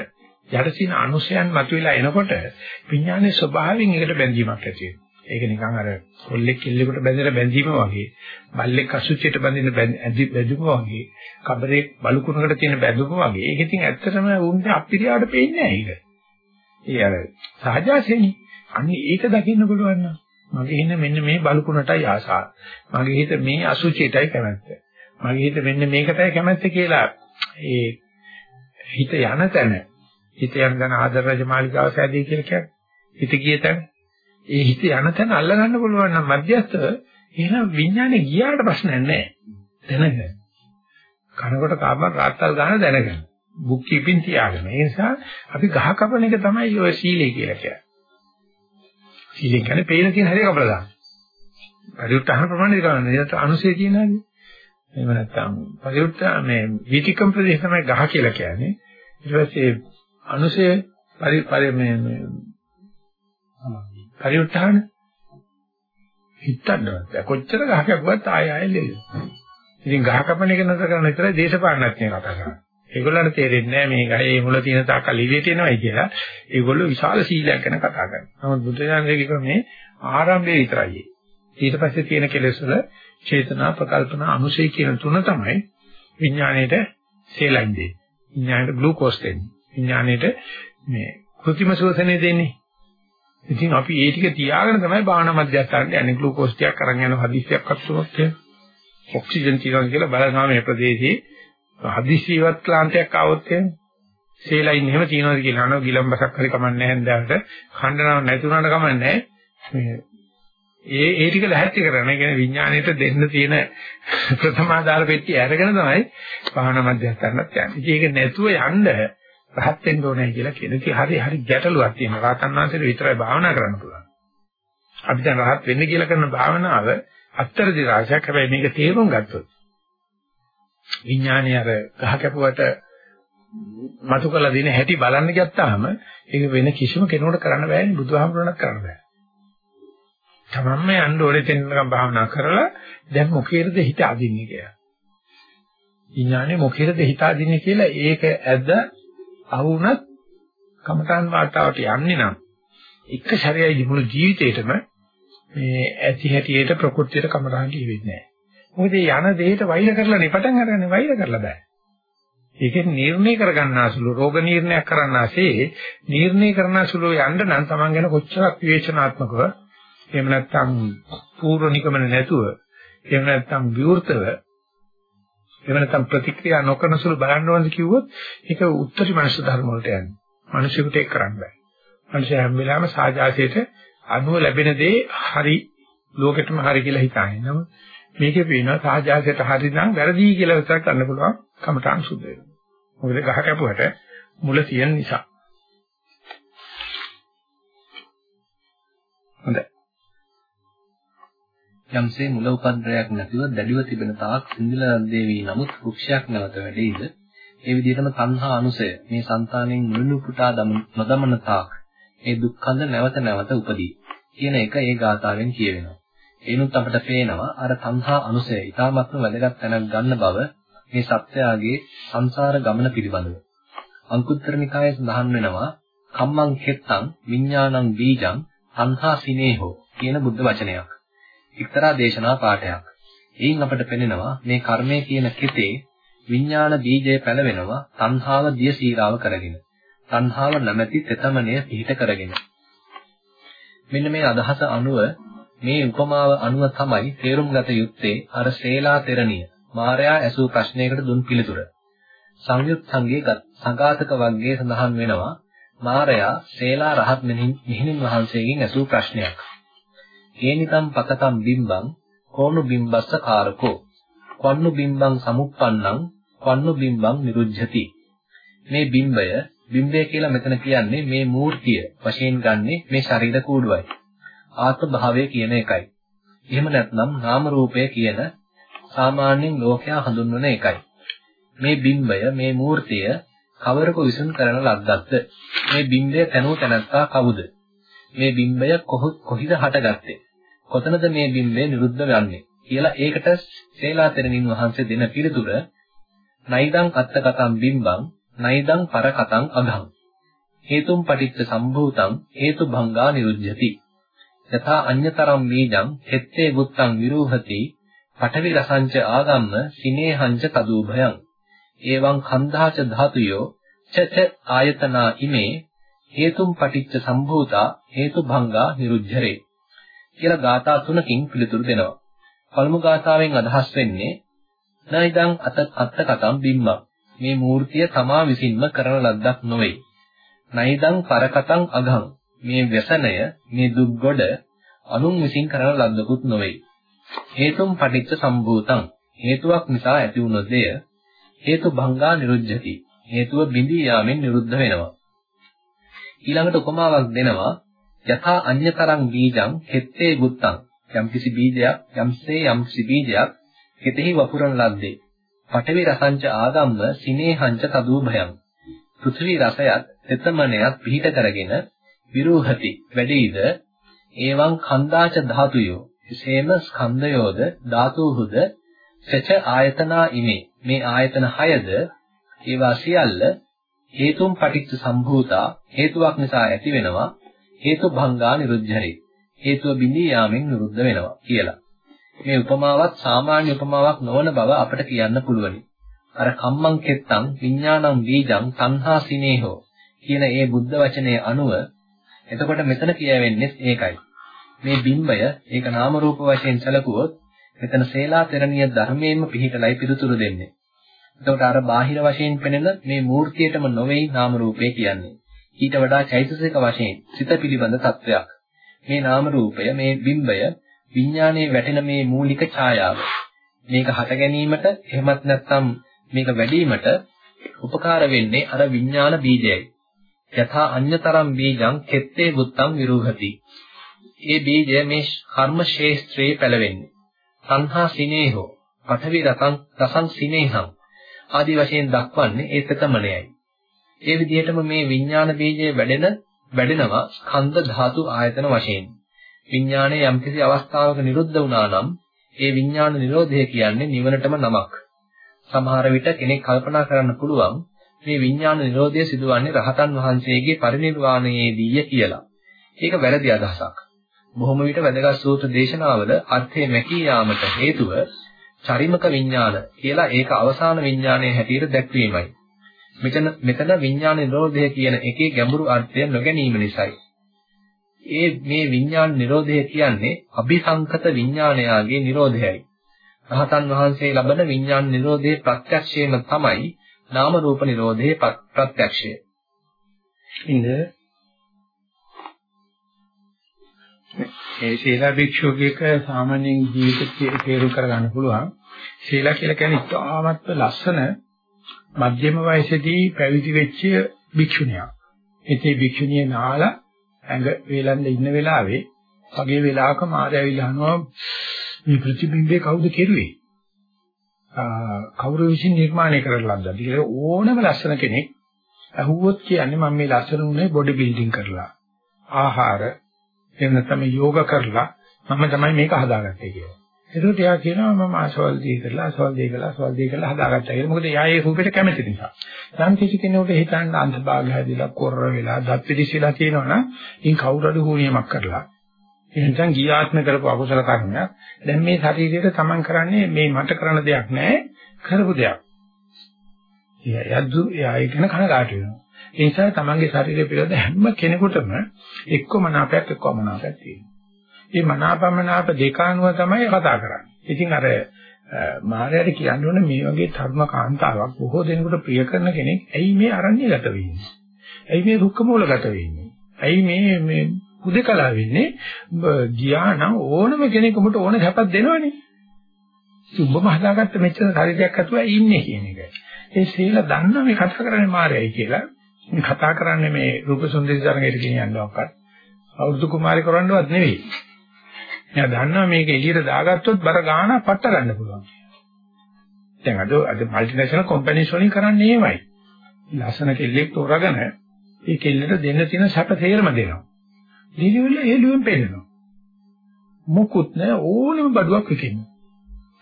යටසින අනුසයන් මතුවලා එනකොට විඥානයේ ස්වභාවයෙන් එකට බැඳීමක් ඇති වෙනවා. ඒක නිකන් අර කොල්ලෙක් කිල්ලෙකුට බැඳලා බැඳීම වගේ, බල්ලෙක් අසුචියට බැඳින බැඳුම වගේ, කබරේ බලුකුණකට තියෙන බැඳුම වගේ. ඒක ඉතින් ඇත්තටම උන්ට අපිරියාවට පේන්නේ නැහැ ඒක. ඒ අර සාජාසෙනි. අනේ ඒක දකින්න පුළුවන් නම් මගේ හිත මෙන්න මේ බලුකුණටයි ආසාව. මගේ හිත මේ අසුචියටයි කැමැත්ත. මගේ හිත මෙන්න මේකටයි කැමැත්ත කියලා ඒ හිත යන තැන හිත යන තැන ආදර රජමාලිගාව සෑදී කියලා කියන්නේ. හිත ගිය තැන ඒ හිත යන තැන අල්ල ගන්න පුළුවන් නම් මධ්‍යස්ථව එහෙනම් විඥානේ ගියාට ප්‍රශ්නයක් නැහැ. දැනගන්න. කනකොට කාබන් රාත්තල් ගන්න දැනගන්න. බුක් කීපින් තියාගන්න. ඒ නිසා අපි ගහ කපන එක තමයි ඔය සීලය කියලා කියන්නේ. සීලෙන් කියන්නේ පේන තියෙන හැටි කපලා දාන්න. පරිඋත්හාන ප්‍රමාණය කරන්න. ඒකට අනුසය කියනවානේ. එහෙම නැත්නම් පරිඋත්හාන මේ වීතිකම් ප්‍රදේශ තමයි ගහ කියලා කියන්නේ. ඊට පස්සේ අනුසය පරි පරි මේ පරිඋත්ථාන හිතන්නවත් කොච්චර ගහ කැපුවත් ආය ආය ලෙල. ඉතින් ගහ කපන එක නතර කරන විතරයි දේශපාලනඥයෝ කතා කරන්නේ. ඒගොල්ලන්ට තේරෙන්නේ නැහැ මේ ගහේ මුල තියෙන තාක්කල් ඉලියට එනවයි කියලා. ඒගොල්ලෝ විශාල සීලයක් ගැන කතා කරනවා. නමුත් බුදුදහමේ කිව්ව මේ ආරම්භය විතරයි. ඊට පස්සේ තියෙන කෙලෙස් වල චේතනා ප්‍රකල්පනා අනුසය කියන තුන තමයි විඥාණයට සේලයින් දෙන්නේ. විඥාණයට ග්ලූකෝස් දෙන්නේ. විඥාණයට මේ කෘත්‍රිම ශෝෂණය දෙන්නේ. ඉතින් අපි ඒ ටික තියාගෙන තමයි භාවනා මධ්‍යස්ථානයේ යන්නේ ග්ලූකෝස් ටිකක් අරන් යන හදිස්සියක් අත්තුනොත් ඔක්සිජන් තියනවා කියලා බලනවා මේ ප්‍රදේශයේ හදිස්සියවත් ක්ලාන්තයක් ආවොත් එහෙම සේලයින් එහෙම තියනවාද කියලා අහනවා ගිලම්බසක් හරි කමන්නේ නැහැ හන්දාට ඛණ්ඩනව නැති වුණාට කමන්නේ මේ ඒ ඒ ටික ලැහැත්ති කරන. ඒ කියන්නේ විඥාණයට දෙන්න තියෙන ප්‍රථම ආධාර පෙට්ටිය අරගෙන තමයි භාවනා මධ්‍යස්ථානත් යන්නේ. ඉතින් ඒක නැතුව යන්න රහත් වෙන්න ඕනේ කියලා කියන ඉතින් හරි හරි ගැටලුවක් තියෙනවා. රහතන් වහන්සේට විතරයි භාවනා කරන්න පුළුවන්. අපි දැන් රහත් වෙන්න කියලා කරන භාවනාව අත්තරදි රාශියක් හැබැයි මේක තේරුම් ගත්තොත් විඥානයේ අර ගහ කැපුවට මතු කළ දින හැටි බලන්න ගත්තාම ඒක වෙන කිසිම කෙනෙකුට කරන්න බෑනේ බුදුහාමුදුරණක් කරන්න බෑ. තමන්ම යන්න ඕනේ තෙන්නකම් භාවනා කරලා දැන් මොකේද හිත අදින්නේ කියලා. විඥානේ මොකේද හිත අදින්නේ කියලා ඒක ඇද අහුණත් කමඨාන් වාතාවට යන්නේ නම් එක සැරේයි මුළු ජීවිතේටම මේ ඇති හැටියට ප්‍රകൃතියට කමඨාන් කියෙන්නේ නැහැ. මොකද යන දෙයට වෛර කරලා නෙපටන් අරගන්නේ වෛර කරලා බෑ. ඒකේ නිර්ණය කරගන්න අසුළු රෝග නිర్ణයක් කරන්න ASCII නිර්ණය කරන අසුළු යන්න නම් Taman ගැන කොච්චරක් විවේචනාත්මකව එහෙම නැත්නම් පූර්ව නිගමන නැතුව එහෙම නැත්නම් විවෘතව එහෙම නැත්නම් ප්‍රතික්‍රියා නොකරන සුළු බලන්න ඕනද කිව්වොත් ඒක උත්තරී මනස ධර්ම වලට යන්නේ. මිනිසෙකුට ඒක කරන්න බෑ. මිනිස්සු හැම වෙලාවෙම සාජාසයට අනුව ලැබෙන දේ හරි ලෝකෙටම හරි කියලා හිතන්නේ. නමුත් මේකේ පේනවා සාජාසයට හරි නම් වැරදි කියලා විතර කරන්න පුළුවන් කමටහන් සුද්ධ වෙනවා. මොකද ගහ කැපුවට මුල තියෙන නිසා. හොඳයි.
යම්සේ මුල උපද්‍රයක් නැතිව දැඩිව තිබෙන තාක් සිඳිලා දේවි නමුත් වෘක්ෂයක් නැවත වැඩිද ඒ විදිහටම තණ්හා අනුසය මේ సంతාණයෙන් මුළුණු පුටා නොදමන තාක් ඒ දුක්ඛඳ නැවත නැවත උපදී කියන එක ඒ ගාථාවෙන් කියවෙනවා. එනුත් අපට පේනවා අර තණ්හා අනුසය ඊටාත්ම වැදගත් තැනක් ගන්න බව මේ සත්‍යයගේ සංසාර ගමන පිළිබඳව. අංකුත්තර නිකායේ සඳහන් වෙනවා කම්මං කෙත්තං විඥානං බීජං තණ්හා සිනේහෝ කියන බුද්ධ වචනයක්. එක්තරා දේශනා පාඩයක්. එයින් අපට පෙනෙනවා මේ කර්මය කියන කෙතේ විඥාන බීජය පැලවෙනවා තණ්හාව දිය සීරාව කරගෙන. තණ්හාව නැමැති තෙතමනය පිහිට කරගෙන. මෙන්න මේ අදහස අනුව මේ උපමාව අනුව තමයි තේරුම් ගත යුත්තේ අර ශේලා තෙරණිය මාර්යා ඇසූ ප්‍රශ්නයකට දුන් පිළිතුර. සංයුත් සංගේ සංඝාතක වර්ගයේ සඳහන් වෙනවා මාර්යා ශේලා රහත් මිහිණින් වහන්සේගෙන් ඇසූ ප්‍රශ්නයක්. හේනිතම් පකතම් බිම්බං කෝණු බිම්බස්ස කාරකෝ කොන්නු බිම්බං සමුප්පන්නං කොන්නු බිම්බං නිරුද්ධති මේ බිම්බය බිම්බය කියලා මෙතන කියන්නේ මේ මූර්තිය වශයෙන් ගන්නෙ මේ ශරීර කූඩුවයි ආත්ම භාවය කියන එකයි. එහෙම නැත්නම් නාම රූපය කියන සාමාන්‍යයෙන් ලෝකයා හඳුන්වන එකයි. මේ බිම්බය මේ මූර්තිය කවරක විසුන් කරන ලද්දක්ද? මේ බිම්බය තනූ තැනත්තා කවුද? මේ බිම්බය කොහිද හටගත්තේ? කොතනද මේ බිම්බය නිරුද්ධ වෙන්නේ? කියලා ඒකට සේලාතෙරණින් වහන්සේ දෙන පිළිතුර නයිදං අත්තකතම් බිම්බං නයිදං පරකතං අගං හේතුම් පටිච්ච සම්භූතං හේතු භංගා නිරුද්ධති යථා අඤ්‍යතරම් බීජං හෙත්තේ බුත්තං විරූහති පඨවි රසංච ආගම්ම සිනේහංච තදූභයං එවං කන්දාච ධාතුයෝ චච ආයතනා ඉමේ හේතුම් පටිච්ච සම්භූතා හේතුභංගා නිරුද්ධරේ කියලා ගාථා තුනකින් පිළිතුරු දෙනවා. පළමු ගාථාවෙන් අදහස් වෙන්නේ නයිදං අත අත්ත කතම් බිම්මා මේ මූර්තිය තමා විසින්ම කරන ලද්දක් නොවේ. නයිදං පරකතං අගං මේ වසනය මේ දුක්ගොඩ අනුන් විසින් කරන ලද්දකුත් නොවේ. හේතුම් පටිච්ච සම්භූතං හේතුවක් නිසා ඇති වුණ දෙය හේතු භංගා නිරුද්ධති. හේතුව බිඳී යාමෙන් නිරුද්ධ වෙනවා. ඊළඟට උපමාවක් දෙනවා. යථා අඤ්‍යතරං බීජං හෙත්තේ බුත්තං. යම්කිසි බීජයක් යම්සේ යම්කිසි බීජයක් හිතෙහි වපුරන ලද්දේ. පඨවි රසංච ආගම්ම සිනේහංච තදූභයං. පෘථිවි රසයත් තෙතමනයත් පිහිට කරගෙන විරූහති වැඩිද ඒවං කන්දාච ධාතුයෝ. එසේම ස්කන්ධයෝද ධාතුහුද? සච ආයතනා ඉමේ. මේ ආයතන 6ද ඒවා සියල්ල හේතුම් පටිච්ච සම්භූතා හේතුවක් නිසා ඇති වෙනවා හේතු භංගා නිරුද්ධරේ හේතුව බිඳී යාමෙන් නිරුද්ධ වෙනවා කියලා. මේ උපමාවත් සාමාන්‍ය උපමාවක් නොවන බව අපට කියන්න පුළුවනි. අර කම්මං කෙත්තං විඥානං බීජං සංහා සිනේහෝ කියන ඒ බුද්ධ වචනයේ අනුව එතකොට මෙතන කියවෙන්නේ ඒකයි. මේ බිම්බය ඒක නාම රූප වශයෙන් සැලකුවොත් මෙතන සේලා තෙරණිය ධර්මයෙන්ම පිහිටලයි පිළිතුරු දෙන්නේ. එතකොට අර බාහිර වශයෙන් පෙනෙන මේ මූර්තියටම නොවේයි නාම රූපය කියන්නේ. ඊට වඩා චෛතසික වශයෙන් සිත පිළිබඳ තත්වයක්. මේ නාම රූපය මේ බිම්බය විඥානයේ වැටෙන මේ මූලික ඡායාව. මේක හට ගැනීමට එහෙමත් නැත්නම් මේක වැඩිවීමට උපකාර වෙන්නේ අර විඥාන බීජයයි. යථා අඤ්‍යතරම් බීජං කෙත්තේ බුත්තං විරුහති. ඒ බීජය මේ කර්ම ශේස්ත්‍රයේ පැලවෙන්නේ. සංහා සිනේහෝ පඨවි රතං රසං සිනේහං ආදී වශයෙන් දක්වන්නේ ඒ තකමණයයි. ඒ විදිහටම මේ විඥාන බීජය වැඩෙන වැඩෙනවා ස්කන්ධ ධාතු ආයතන වශයෙන්. විඥානයේ යම්කිසි අවස්ථාවක නිරුද්ධ වුණා නම් ඒ විඥාන නිරෝධය කියන්නේ නිවනටම නමක්. සමහර විට කෙනෙක් කල්පනා කරන්න පුළුවන් මේ විඥාන නිරෝධය සිදුවන්නේ රහතන් වහන්සේගේ පරිනිර්වාණයේදීය කියලා. ඒක වැරදි අදහසක්. බොහොම විට වැදගත් සූත්‍ර දේශනාවල අර්ථය මැකී යාමට හේතුව චරිමක විඥාන කියලා ඒක අවසාන විඥානයේ හැටියට දැක්වීමයි. මෙතන මෙතන විඥාන නිරෝධය කියන එකේ ගැඹුරු අර්ථය නොගැනීම නිසායි. ඒ මේ විඥාන නිරෝධය කියන්නේ අபிසංකත විඥානයාගේ නිරෝධයයි. රහතන් වහන්සේ ලබන විඥාන නිරෝධයේ ප්‍රත්‍යක්ෂයම තමයි නාම රූප නිරෝධයේ ප්‍රත්‍යක්ෂය.
ඉන්න ඒ ශීලා භික්ෂුවකක සාමාන්‍යයෙන් ජීවිතේ තේරුම් කරගන්න පුළුවන්. ශීලා කියලා කියන්නේ ඉතාමත්ම ලස්සන මධ්‍යම වයසේදී පැවිදි වෙච්ච භික්ෂුණියක්. ඉතින් භික්ෂුණිය නාලා ඇඟ වේලන්න ඉන්න වෙලාවේ වගේ වෙලාවක මාරය ඇවිල්ලා අහනවා මේ ප්‍රතිබිම්බේ කවුද කෙරුවේ? කවුරු විසින් නිර්මාණය කරලා ලද්දාද කියලා ඕනම ලස්සන කෙනෙක් අහුවොත් කියන්නේ මම මේ ලස්සන උනේ බොඩි බිල්ඩින් කරලා ආහාර එහෙම නැත්නම් යෝග කරලා මම තමයි මේක හදාගත්තේ කියලා. ඒකට එයා කියනවා මම ආසවල් දී කරලා ආසවල් දී කරලා ආසවල් දී කරලා හදාගත්තා කියලා. මොකද එයා ඒ රූපෙට කැමති නිසා. යම් කිසි කෙනෙකුට හිතන්න අන්තභාගය හැදිලා කොර වෙලා දත් පිටිසිලා තියෙනවනම් ඉන් කවුරු හරි හුනියමක් කරලා එහෙනම් ගියාත්ම කරපු අකුසල කර්මයක් දැන් මේ ශරීරයට තමන් කරන්නේ මේ මට කරන දෙයක් නෑ කරපු දෙයක්. යද්දු එයා ඒක ගැන කනගාටු වෙනවා. ඒ නිසා තමන්ගේ ශරීරය පිළිබඳ හැම කෙනෙකුටම එක්කම මනාපයක් එක්කම මනාපයක් තියෙනවා. මේ මනාපමනාප දෙක අනුව තමයි කතා කරන්නේ. ඉතින් අර මායයට කියන්න ඕනේ මේ වගේ තරුණ කාන්තාවක් බොහෝ දෙනෙකුට ප්‍රිය කරන කෙනෙක් ඇයි මේ අරණ්‍යගත වෙන්නේ? ඇයි මේ දුක්ඛ මූලගත වෙන්නේ? ඇයි මේ මේ හුදකලා වෙන්නේ? ගියා නම් ඕනම කෙනෙකුට ඕන සැපක් දෙනවනේ. උඹම හදාගත්ත මෙච්චර ශරීරයක් ඇතුළේ ඉන්නේ කියන එක. ඒ සීල දන්න මේ කතා කරන්නේ මායයි කියලා. මේ කතා කරන්නේ මේ රූප සුන්දරී තරඟයට ගෙනියන්නවක්වත් අවුරුදු කුමාරි කරන්නවත් නෙවෙයි. එයා දන්නවා මේක එළියට දාගත්තොත් බර ගාන පට්ට ගන්න පුළුවන්. දැන් අද අද মালටිනේෂනල් කම්පැනිස් වලින් කරන්නේ එහෙමයි. ලස්සන කෙල්ලෙක් තෝරාගෙන ඒ කෙල්ලට දෙන්න තියෙන සැප තේරම දෙනවා. දීලිවල එළුවෙන් පෙන්නනවා. මොකුත් නැහැ ඕනෙම බඩුවක් විකින්න.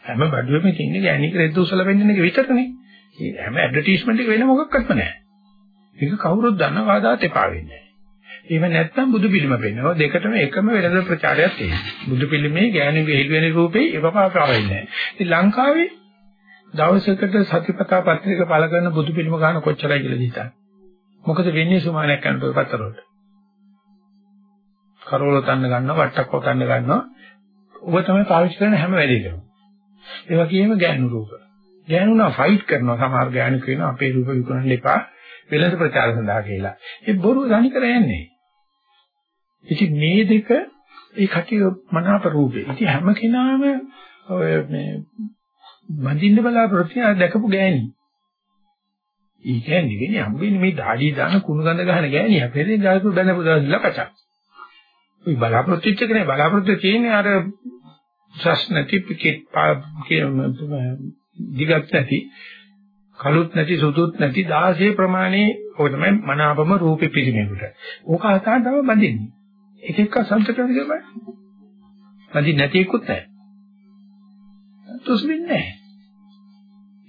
හැම බඩුවෙම තියෙන්නේ ගෑණික රෙද්ද උසල වෙන්න එක විතරනේ. ඒ හැම ඇඩ්වර්ටයිස්මන්ට් එක වෙන මොකක්වත්ම නැහැ. ඒක කවුරුත් දන්නවා වාදාත් එපා වෙන්නේ නැහැ. එහෙම නැත්නම් බුදු පිළිම පෙන්වනවා දෙකටම එකම වෙනද ප්‍රචාරයක් තියෙනවා. බුදු පිළිමේ ගෑණිගේ හෙළි වෙන රූපේ එපපාපා වෙන්නේ නැහැ. ඉතින් ලංකාවේ දවසකට සතිපතා පත්‍රික පළ කරන බුදු පිළිම ගන්න කොච්චරයි කියලා හිතන්න. මොකද වෙන්නේ සුමානයක් කරනකොට පතර වලට. කරවල තන්න ගන්නවා, වට්ටක්කව තන්න ගන්නවා. ඔබ තමයි පාවිච්චි කරන හැම වෙලේකම. ඒ වගේම ගෑනු රූප. ගෑනුනා ෆයිට් කරනවා සමහර ගෑනු කියනවා අපේ රූප විකුණන්න එපා වෙළඳ ප්‍රචාර සඳහා කියලා. ඒ බොරු ධනි කර යන්නේ. ඉතින් මේ දෙක ඒ කටිය මනාප රූපේ. ඉතින් හැම කෙනාම ඔය මේ මඳින්න බලාපොරොත්තු වෙන දැකපු ගෑණි. ඊ කියන්නේ නෙවෙයි හම්බෙන්නේ මේ දාඩිය දාන කුණු ගඳ ගහන ගෑණිය. පෙරේ දාපු බැනපු දාලා කචක්. ওই බලාපොරොත්තු වෙච්ච කෙනේ බලාපොරොත්තු තියෙන්නේ අර සස් නැති පිකෙට් දිගත් නැති කළුත් නැති සුදුත් නැති 16 ප්‍රමාණයේ ඔය තමයි මනාපම රූපෙ පිළිමේකට. ඕක අතන තමයි බඳින්නේ. එක එක සංසකරන දෙයක් බඳින්නේ නැති එකකුත් නැහැ. තුස් වෙන්නේ නැහැ.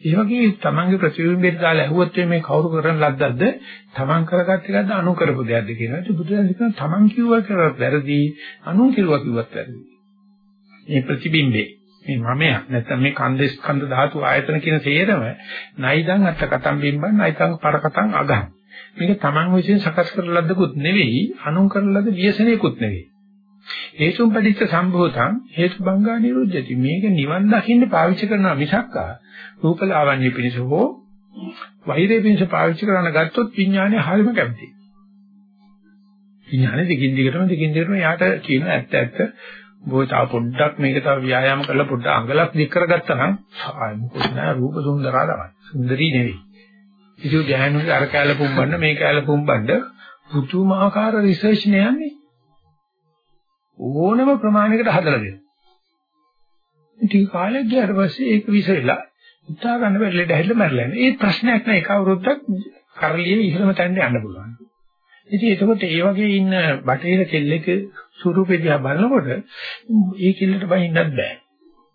ඒ වගේ තමන්ගේ ප්‍රතිබිම්බෙට දාලා ඇහුවොත් මේ කවුරු කරන ලද්දක්ද තමන් කරගත්ත එකක්ද අනු කරපු දෙයක්ද කියනවා. ඒක බුදුරජාණන් කියනවා තමන් කිව්වා කරවත් වැරදි අනු කිව්වා කිව්වත් වැරදි. මේ ප්‍රතිබිම්බේ මේ මමයා නැත්නම් මේ කන්දේ ස්කන්ධ ධාතු ආයතන කියන තේරම නයිදන් අත්ත කතම් බිම්බන් නයිතං පරකටං අගහං. මේක තමන් විසින් සකස් කරන ලද්දකුත් නෙවෙයි අනු කරන ලද්ද වියසනයකුත් නෙවෙයි. හේතුම් පටිච්ච සම්භූතං හේතු බංගා නිරුද්ධති. මේක නිවන් දකින්න පාවිච්චි කරනවා මිසක්කා රූපලාවන්‍ය පිණිස හෝ වෛරය පිණිස පාවිච්චි කරන ගත්තොත් විඥානය හරිම කැමතියි. විඥානේ දිගින් දිගටම දිගින් දිගටම යාට කියන ඇත්ත ඇත්ත බොයි තා පොඩ්ඩක් මේක තව ව්‍යායාම කරලා පොඩ්ඩක් අඟලක් දික් කරගත්තා නම් ආයි මොකද නෑ රූප සුන්දරා තමයි. සුන්දරී නෙවෙයි. ඉතින් ගෑනුගේ අර කැල පුම්බන්න මේ කැල පුම්බන්න පුදුමාකාර රිසර්ච් නේ යන්නේ. ඕනම ප්‍රමාණයකට හදලා දෙනවා. ටික කාලයක් ගියාට පස්සේ ඒක විසෙලා උත්සාහ ගන්න බැරි ලෙඩ හැදලා මැරලා යනවා. ඒ ප්‍රශ්නයක් නෑ එක අවුරුද්දක් කරලියේ ඉහළම තැනට යන්න පුළුවන්. ඉතින් එතකොට ඒ වගේ ඉන්න බටේර කෙල්ලෙක් ස්වරූපෙ දිහා බලනකොට ඒ කෙල්ලට බහින්නත් බෑ.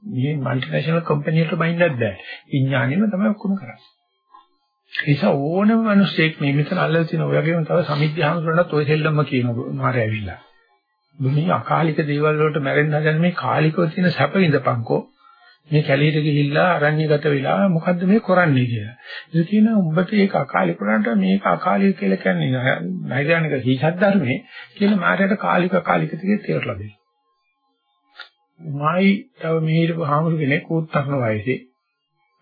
මේ মালටිනේෂනල් කම්පැනි වලට බහින්නත් බෑ. විඥාණයම තමයි ඔක්කොම කරන්නේ. ඒ නිසා ඕනම මිනිස්සෙක් මේ මෙතන අල්ලලා තියෙන ඔය වගේම තව සමිද්ධාමතුරණත් ඔය සෙල්ලම්ම කියන මාරය ඇවිල්ලා. මේ අකාලික දේවල් වලට මැරෙන්න හදන මේ කාලිකව තියෙන සැප විඳපන්කෝ මේ කැලීට ගිහිල්ලා අරණ්‍යගත වෙලා මොකද්ද මේ කරන්නේ කියලා. ඒ කියන උඹට ඒක අකාලික වුණාට මේක අකාලික කියලා කියන්නේ නෛර්යානික සීසත් ධර්මයේ කියලා මායයට කාලික කාලික තියේ තේරලා දෙනවා. මායි තව මෙහෙට හාමුදුර කෙනෙක් උත්තරන වයසේ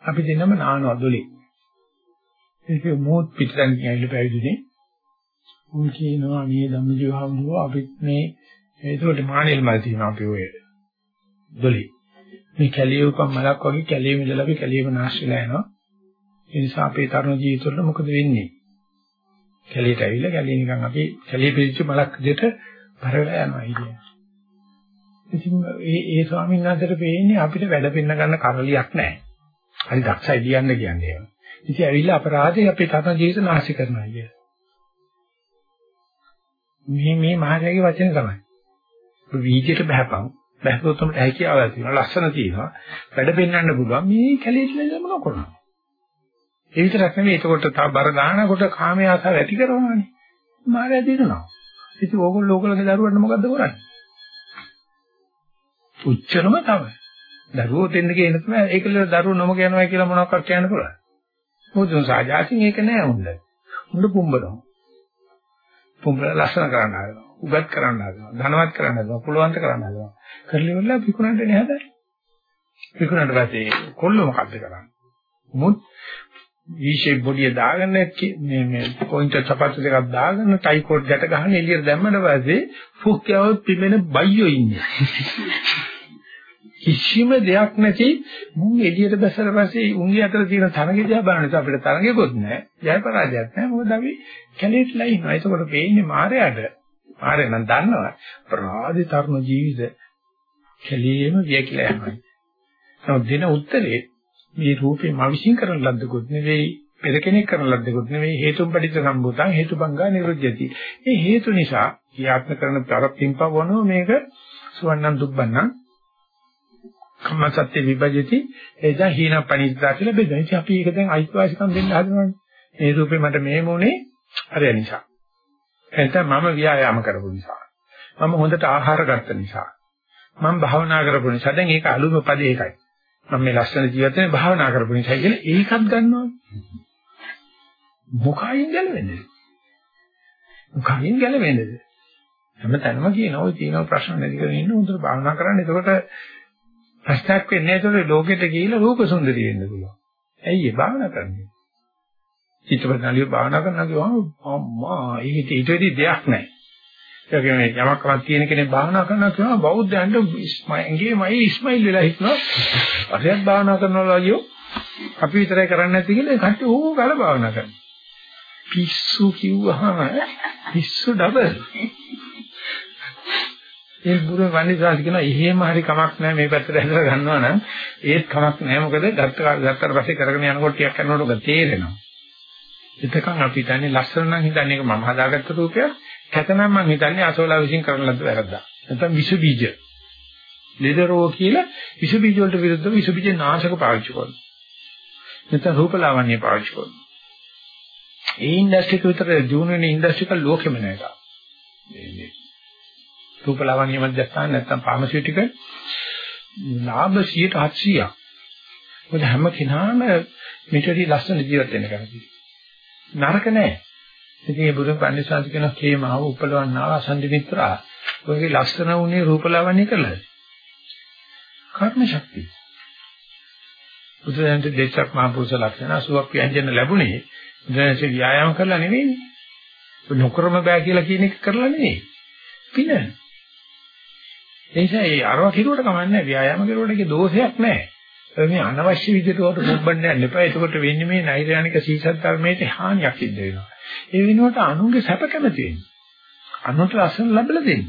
අපි දෙන්නම නානවා දොලේ. ඒක මොහොත් පිටරන් ගිහිල්ලා පැවිදිනේ. උන් කියනවා මේ ධම්මජීව හාමුදුරුවෝ අපිත් මේ ඒකට මානෙල් මල් තියෙනවා අපි ඔය දොලේ. මේ කැලිය උපන් මලක් වගේ කැලියෙම ඉඳලා අපි කැලියෙම නැස් වෙලා යනවා. ඒ නිසා අපේ තරුණ ජීවිතවල මොකද වෙන්නේ? කැලියට ඇවිල්ලා කැලිය නිකන් අපි කැලිය පිළිච්ච මලක් විදිහට පරවලා යනවා කියන්නේ. ඉතින් ඒ ඒ ස්වාමීන් වහන්සේට පේන්නේ අපිට වැඩ පෙන්න ගන්න කරලියක් නැහැ. හරි දක්ෂයි ලියන්න කියන්නේ ඒවා. ඉතින් ඇවිල්ලා අපරාධේ අපේ තරුණ ජීවිත නැසි කරනවා කියන්නේ. මේ මේ මහරජාගේ වචන තමයි. වීජයට බහපන් බැලුවොත් තමයි හැකියාවක් තියෙනවා ලස්සන තියෙනවා. වැඩ පෙන්වන්න පුළුවන්. මේ කැලේට නේද මොන කරන්නේ? ඒ විතරක් නෙවෙයි එතකොට තව බර ගන්නකොට කාමයේ ආසාව ඇති කරනවානේ. මායя දිනනවා. ඉතින් ඕගොල්ලෝ ඕගොල්ලෝගේ දරුවන්ට මොකද්ද කරන්නේ? උච්චරම තමයි. දරුවෝ දෙන්න කියන තමයි. ඒකල දරුවෝ නොමග යනවා කියලා මොනවක්වත් කියන්න පුළුවන්. මොකද සාජාතින් ඒක නෑ උන්ද උන්ද පුම්බනවා. පුම්බලා ලස්සන කරන්න ආවා උගත් කරන්න හදනවා ධනවත් කරන්න හදනවා පුලවන්ත කරන්න හදනවා. කරලි වල විකුණන්න නේ හදන්නේ. විකුණන්න පස්සේ කොල්ල මොකද්ද කරන්නේ? මුත් V-shape බොඩිය දාගෙන මේ මේ පොයින්ටර් චපාතු දෙකක් දාගෙන ටයි කෝඩ් ගැට ගහන එළියට දැම්මම පස්සේ ෆුක්කියවත් පිමෙන බයියෝ ඉන්නේ. කිසිම දෙයක් නැති මුන් එළියට බැසලා පස්සේ උන්ගේ අතර තියෙන තරගෙ දිහා බලන නිසා අපිට තරගෙකුත් නැහැ. ජය පරාජයක් නැහැ. මොකද අපි කැලේටලා ඉන්නවා ඒකකොට පේන්නේ මායයට ආරේ නම් දන්නවා ප්‍රාදි තරුණ ජීවිත කෙලියම වියකිලා යනවා. නමුත් දෙන උත්තරේ මේ රූපේ මා විශ්ින් කරන ලද්දකුත් නෙවෙයි පෙර කෙනෙක් කරන ලද්දකුත් නෙවෙයි හේතුන් පටිච්ච සම්භූතං හේතුබංගා නිරුද්ධති. මේ හේතු නිසා ක්‍රියාත්මක කරන තරප්පින්ප වනෝ මේක සුවන්නන් දුබ්බන්නන් කම්මසත්‍ය විභජති එදා හීන පණිද්දා කියලා බෙදෙන. ඉතින් අපි ඒක දැන් අයිතිවාසිකම් දෙන්න හදනවානේ. මේ රූපේ මට මෙහෙම උනේ අරය නිසා. එතන මම ව්‍යායාම කරපු නිසා. මම හොඳට ආහාර ගත්ත නිසා. මම භාවනා කරපු නිසා. දැන් ඒක අලුම පදේ එකයි. මම මේ ලස්සන ජීවිතේ භාවනා කරපු නිසා කියලා ඒකත් ගන්නවා. මොකයින් ගැලවෙන්නේ? මොකයින් ගැලවෙන්නේද? හැමතැනම කියනවා ඔය තියෙන ප්‍රශ්න නැති කරගෙන ඉන්න උන්ට භාවනා කරන්න. එතකොට ප්‍රශ්නයක් වෙන්නේ නැහැ. ඒතකොට ලෝකෙට ගිහිලා රූප සුන්දරිය වෙන්න පුළුවන්. ඇයි ඒ භාවනා කරන්නේ? චිත්තපට නාලිය භාවනා කරනවා කියවම අම්මා ඊට ඊට වෙඩි දෙයක් නැහැ. ඒ කියන්නේ යමක් කරන් තියෙන කෙනෙක් භාවනා කරනවා කියවම බෞද්ධයන්ට ඉස්මයිල්ගේමයි ඉස්මයිල් වෙලා හිටනවා. අරයන් භාවනා කරනවා කියෝ අපි විතරයි කරන්නේ නැති කියලා කට්ටිය ඕක ගල භාවනා කරනවා. පිස්සු කිව්වහම පිස්සු ඩබල්. ඒ බුදු වන්දිසාස් කියන එහෙම හරි කමක් නැහැ මේ පැත්තට හැදලා ගන්නවා නම් ඒත් කමක් නැහැ මොකද ගත්ත ගත්තට පස්සේ කරගෙන යනකොට ටිකක් කරනකොට තේරෙනවා. එතකන් අපි හිතන්නේ ලස්සන නම් හිතන්නේ ඒක මම හදාගත්ත රූපයක්. කැතනම් මම හිතන්නේ අසෝලා විසින් කරන ලද්ද වැරද්දා. නැත්නම් විස බීජ. ලෙඩරෝ කියලා විස බීජ වලට විරුද්ධව විස බීජ නාශක පාවිච්චි කරනවා. නැත්නම් රූපලාවන්‍ය පාවිච්චි කරනවා. ඒ ඉන්ඩස්ට්‍රි එක විතර ජූන් වෙන ඉන්ඩස්ට්‍රි එක ලෝකෙම නෑ මේ රූපලාවන්‍ය මධ්‍යස්ථාන නැත්නම් ෆාමසිටිකල් ලාභ 100ක්. මොකද හැම කෙනාම මෙතනදි ලස්සන ජීවත් වෙන්න කැමතියි. නරක නෑ. ඉතින් මේ බුදුන් පන්සිවාංශ කියන කේමාව උපලවන්නාව අසන්දි මිත්‍රා. ඔයගේ ලස්සන උනේ රූපලාවන්‍ය කළා. කර්ම ශක්තිය. බුදුරජාණන් දෙච්චක් මහ පුරුෂ ලක්ෂණ 80ක් ව්‍යංජන ලැබුණේ බුදුරජාණන් ව්‍යායාම කරලා නෙවෙයි. නොකරම බෑ කියලා කියන එක කරලා නෙවෙයි. පින. ඒ නිසා ඒ අරවා කිරුවට කමන්නේ ව්‍යායාම කරුවට ඒකේ දෝෂයක් නැහැ. මේ අනවශ්‍ය විදිහට උඩ මුබ්බන්න යන්න එපා. එතකොට වෙන්නේ මේ නෛර්යානික සීසත් ධර්මයේ හානියක් සිද්ධ වෙනවා. ඒ වෙනුවට අනුන්ගේ සැප කැමති වෙන්න. අනුන්ට ලස්සන ලැබලා දෙන්න.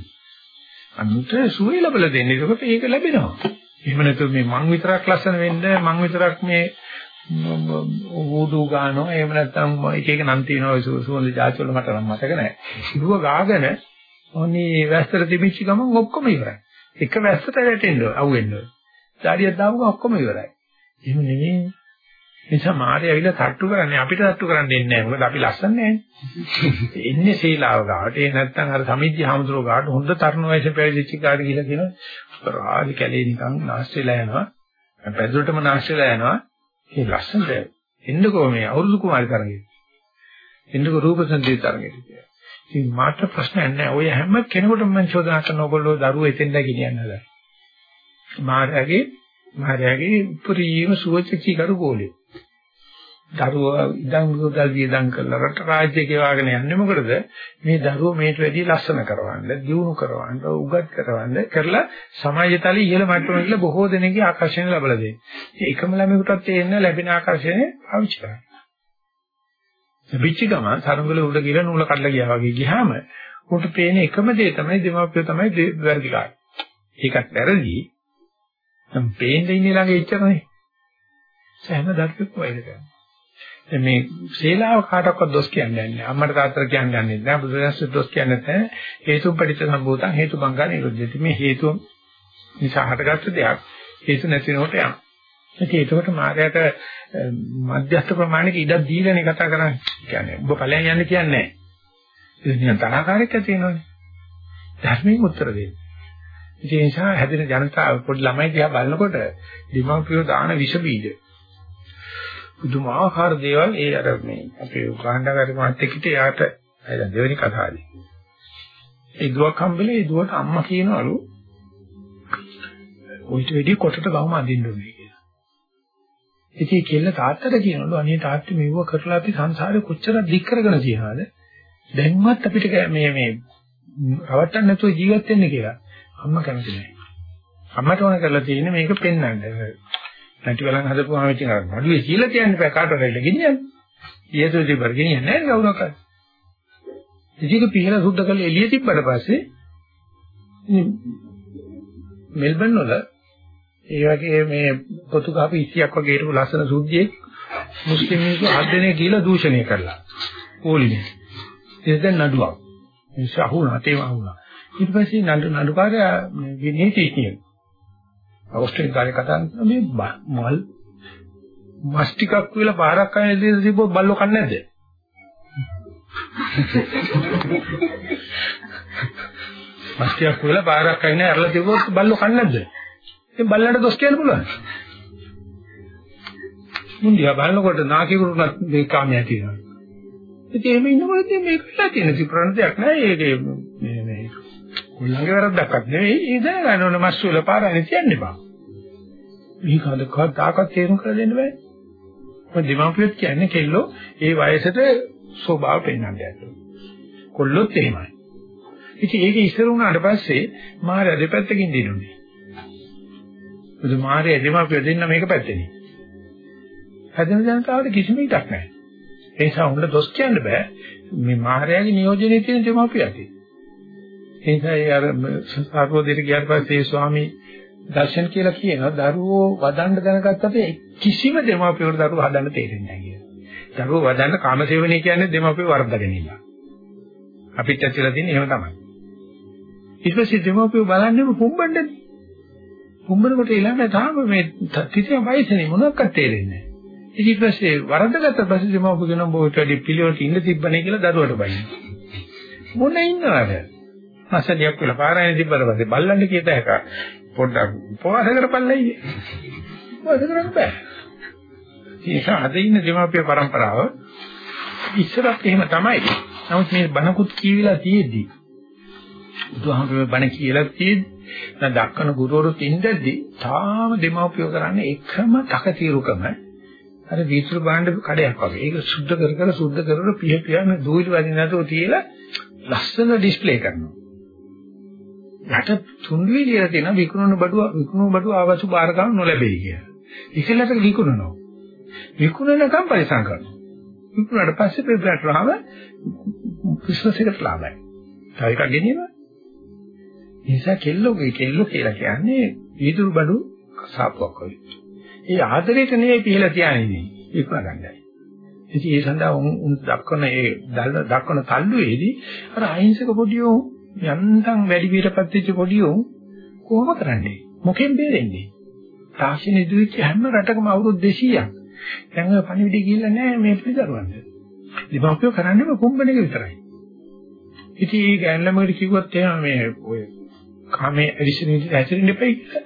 අනුන්ට සුවය ලැබලා දෙන්න. එතකොට ඒක ලැබෙනවා. එහෙම නැත්නම් මේ මං විතරක් ලස්සන වෙන්න මං විතරක් මේ වූඩු ගානෝ එහෙම නැත්නම් එක එක නම් තියෙනවා සුවඳ જાති වල මට නම් මතක නැහැ. ඉරුව ගාගෙන ඕනේ වැස්සට තිබිච්ච ගමන් ඔක්කොම ඉවරයි. එක වැස්සට වැටෙන්න අවුෙන්න. ඩාඩියක් දාපුවම ඔක්කොම ඉවරයි. එහෙම නෙමෙයි. නිසා මාරේ ඇවිල්ලා තට්ටු කරන්නේ අපිට තට්ටු කරන්න දෙන්නේ නැහැ. මොකද අපි ලස්සන නැහැ. එන්නේ සීලාව ගාවට. ඒ නැත්තම් අර සමිද්ධි හාමුදුරුවෝ ගාවට හොඳ තරුණ වයසේ පැවිදිච්ච කාට ගිහිලා කියනවා රාජ කැලේ නිකන් නැස්තිලා යනවා. පැදුරටම නැස්තිලා යනවා. ඒ ලස්සනද එන්නකෝ මේ අවුරුදු කුමාරි තරගේ. එන්නකෝ රූප සංදේශ තරගේ කියලා. ඉතින් මාට ප්‍රශ්නයක් නැහැ. ඔය හැම කෙනෙකුටම මම චෝදනා කරන ඔයගොල්ලෝ දරුවෝ එතෙන්ද ගෙනියන්න හදලා. මාර්යාගේ මාර්යාගේ උපරිම සුවචකී කරු ගෝලේ. දරුවා ඉඳන් මුදල් වියදම් කරලා රට රාජ්‍ය ගෙවාගෙන යන්නේ මොකටද? මේ දරුවෝ මේට වැඩිය ලස්සන කරවන්න, දියුණු කරවන්න, උගත් කරවන්න කරලා සමාජතලයේ ඉහළ මට්ටමට ගිහලා බොහෝ දෙනෙක්ගේ ආකර්ෂණය ලබලා දෙන්නේ. ඒකම ළමයෙකුටත් තේරෙන ලැබෙන ආකර්ෂණය පාවිච්චි කරන්න. පිච්චි ගමන් සරුංගල උඩ ගිහලා නූල කඩලා ගියා වගේ ගියාම උන්ට පේන එකම දේ තමයි දෙමාපියෝ තමයි වැරදිකාරය. ඒකත් වැරදි. නම් පේන්න ඉන්නේ ළඟ එච්චරනේ. සෑම දර්ශකයක් වෛර කරනවා. මේ ශීලාව කාටවත් දොස් කියන්නේ නැහැ. අම්මට තාත්තට කියන්නේ නැහැ. බුදුරජාණන් දොස් කියන්නේ නැහැ. හේතුන් පරිච්ඡ සම්භූතං හේතු බංගා නිරුද්ධති. මේ හේතුව නිසා හටගත්ත දෙයක් හේතු නැති වෙනකොට යනවා. ඉතින් ඒකට මායයට මධ්‍යස්ථ ප්‍රමාණික ඉඩක් දීලානේ කතා කරන්නේ. කියන්නේ ඔබ ඵලයන් යන්නේ කියන්නේ නැහැ. ඉතින් නිකන් තරහකාරයක් ඇති වෙනවනේ. ධර්මයෙන් උත්තර දෙන්න. ඒ නිසා හැදෙන ජනතාව පොඩි ළමයි දිහා බලනකොට දීමපියෝ දාන විෂ බීජ. පුදුමාකාර දේවල් ඒ අර මේ අපේ උගාණ්ඩාගාරේ මාත් එක්කිට යාට දෙවෙනි කතාවදී. ඒ දුවක් හම්බෙලා ඒ දුවට අම්මා කියනවලු ඔයිට වැඩි කොටට ගවම අඳින්න ඕනේ කියලා. ඉතින් කෙල්ල තාත්තට කියනවලු අනේ තාත්තේ මෙව කරලා අපි සංසාරේ කොච්චර දික් කරගෙන තියනවාද? දැන්වත් අපිට මේ මේ රවට්ටන්න නැතුව ජීවත් වෙන්න කියලා. අම්මා කැමති නැහැ. අම්මට ඕන කරලා තියෙන්නේ මේක පෙන්වන්න. නැටි බලන් හදපුවාම ඉතින් අර නඩුවේ කියලා තියන්නේ බෑ කාටවත් ඇවිල්ලා ගෙනියන්නේ. ඊයසෝදි බර්ගෙනියන්නේ නැහැ කවුරක්වත්. ඉතින් පිහලා සුද්ධ කරලා එළිය තිබ්බට පස්සේ මෙල්බන් වල ඒ වගේ මේ පොතු කහප ඉස්සියක් වගේ හිටපු ලස්සන සුද්ධියෙක් මුස්ලිම් මිනිස්සු හත් දෙනෙක් ගිහලා දූෂණය කළා. පොලිමේ. ඒක දැන් නඩුවක්. ඒක අහුණා තේම අහුණා. ඊට පස්සේ නඩු නඩුකාරයා විනීති කියන. අවස්ට්‍රේලියාවේ කතා කරන මේ මල් මස් ටිකක් විලා පාරක් අයින් දෙන්න තිබ්බොත් බල්ලෝ කන්නේ නැද්ද? මස් ටිකක් විලා පාරක් අයින් ඇරලා තිබ්බොත් බල්ලෝ කන්නේ නැද්ද? ඉතින් බල්ලන්ට දොස් කියන්න පුළුවන්. මුන්දියා බලනකොට නාකිකුරුණත් මේ කාමයක් තියෙනවා. ඉතින් එහෙම ඉන්නකොට මේක වෙලා තියෙන සිප්‍රණතයක් නෑ ඒකේ මේ මේ කොල්ලන්ගේ වැරද්දක්වත් නෙවෙයි ඒ දැනගන්න ඕන මස් වල පාරන්නේ තියන්න එපා. මේ කාලේ කවදාකවත් තේරුම් කරලා දෙන්න බෑ. මොකද දෙමාපියොත් කියන්නේ කෙල්ලෝ ඒ වයසට ස්වභාව පෙන්වන්න යනවා. කොල්ලොත් එහෙමයි. ඉතින් ඒක ඉස්සර වුණාට පස්සේ මාර දෙපැත්තකින් දිනුනේ. බුදු මාරේ දෙමාපියෝ දෙන්න මේක පැත්තේනේ. හැදෙන ජනතාවට කිසිම ඉඩක් නැහැ. ඒ නිසා උන්ට දොස් කියන්න බෑ. මේ මාරයාගේ නියෝජනයේ තියෙන දෙමාපියටි. ඒ නිසා ඒ අර සාරෝදේට ගියාට පස්සේ ඒ ස්වාමී දර්ශන කියලා කියනවා දරුවෝ වදන්න දැනගත්තට කිසිම දෙමාපියෙකුට දරුවෝ හදන්න තේරෙන්නේ නැහැ කියලා. දරුවෝ වදන්න කාමසේවණේ කියන්නේ දෙමාපියෝ වර්ධගෙන ඉන්නවා. අපිට ඇතුළත තියෙන එහෙම තමයි. ඊට පස්සේ දෙමාපියෝ බලන්නේ පුම්බන්නේ. පුම්බනකොට ඊළඟ තාම මේ තිතිය වයසනේ මොනවක්වත් තේරෙන්නේ නැහැ. ඊට පස්සේ වරද්දගත්ත පස්සේ දෙමාපියෝ කියන බොහෝට වැඩි පිළිවෙලට ඉන්න තිබ්බනේ කියලා දරුවට බයින. මොන ඉන්නවද? අසලියක් වෙලා පාරායන තිබ්බට පස්සේ බල්ලන්ට කියත හැක පොඩ්ඩක් උපවාස කරපළයි. උපවාස කරන්න බෑ. ඒක අද ඉන්න දෙමාපිය પરම්පරාව ඉස්සරත් එහෙම තමයි. නමුත් මේ බණකුත් කියවිලා තියෙද්දි බුදුහාමුදුරුවෝ බණ කියලා තියෙද්දි නැත්නම් දක්කන ගුරුවරුත් ඉඳද්දි තාම දෙමාපියෝ කරන්නේ එකම තකතිරුකම අර විතුරු භාණ්ඩ කඩයක් වගේ. ඒක සුද්ධ කර කර සුද්ධ කර කර පිහ පිහන දූවිලි වදින්න නැතුව තියලා ලස්සන ඩිස්ප්ලේ කරනවා. යට තුන්වෙනි කියලා තියෙනවා විකුණන බඩුව විකුණන බඩුව ආවසු බාර ගන්න නොලැබෙයි කියලා. ඉතින්ලට විකුණනවා. විකුණනකම් පරිසම් කරනවා. විකුණනට පස්සේ පෙරට රාම බිස්නස් එකට ලාභයි. තව එකක් ගෙනියනවා. නිසා කෙල්ලෝගේ කෙල්ලෝ කියලා කියන්නේ වීදුරු බඩු සාප්පුවක් වගේ. ඒ ආදරයට නෙවෙයි පිළලා තියන්නේ විකුණ ගන්නයි. ඉතින් ඒ සඳහා උන් දක්වන ඒ දක්වන තල්ලුවේදී අර අහිංසක පොඩියෝ යන්තම් වැඩි විරපත් වෙච්ච පොඩියෝ කොහොම කරන්නේ? මොකෙන් බේරෙන්නේ? තාක්ෂණ ඉදිරිච්ච හැම රටකම අවුරුදු 200ක්. දැන් ඔය පණිවිඩය ගිහිල්ලා නැහැ මේ පිළිදරුවන්ට. දෙමාපියෝ කරන්නේ කුඹන එක විතරයි. ඉතින් ඒ ගෑන්ලමකට කිව්වොත් එහෙම මේ ඔය කාමයේ ඇවිසින විදිහට ඇසිරෙන්න එපයි කියලා.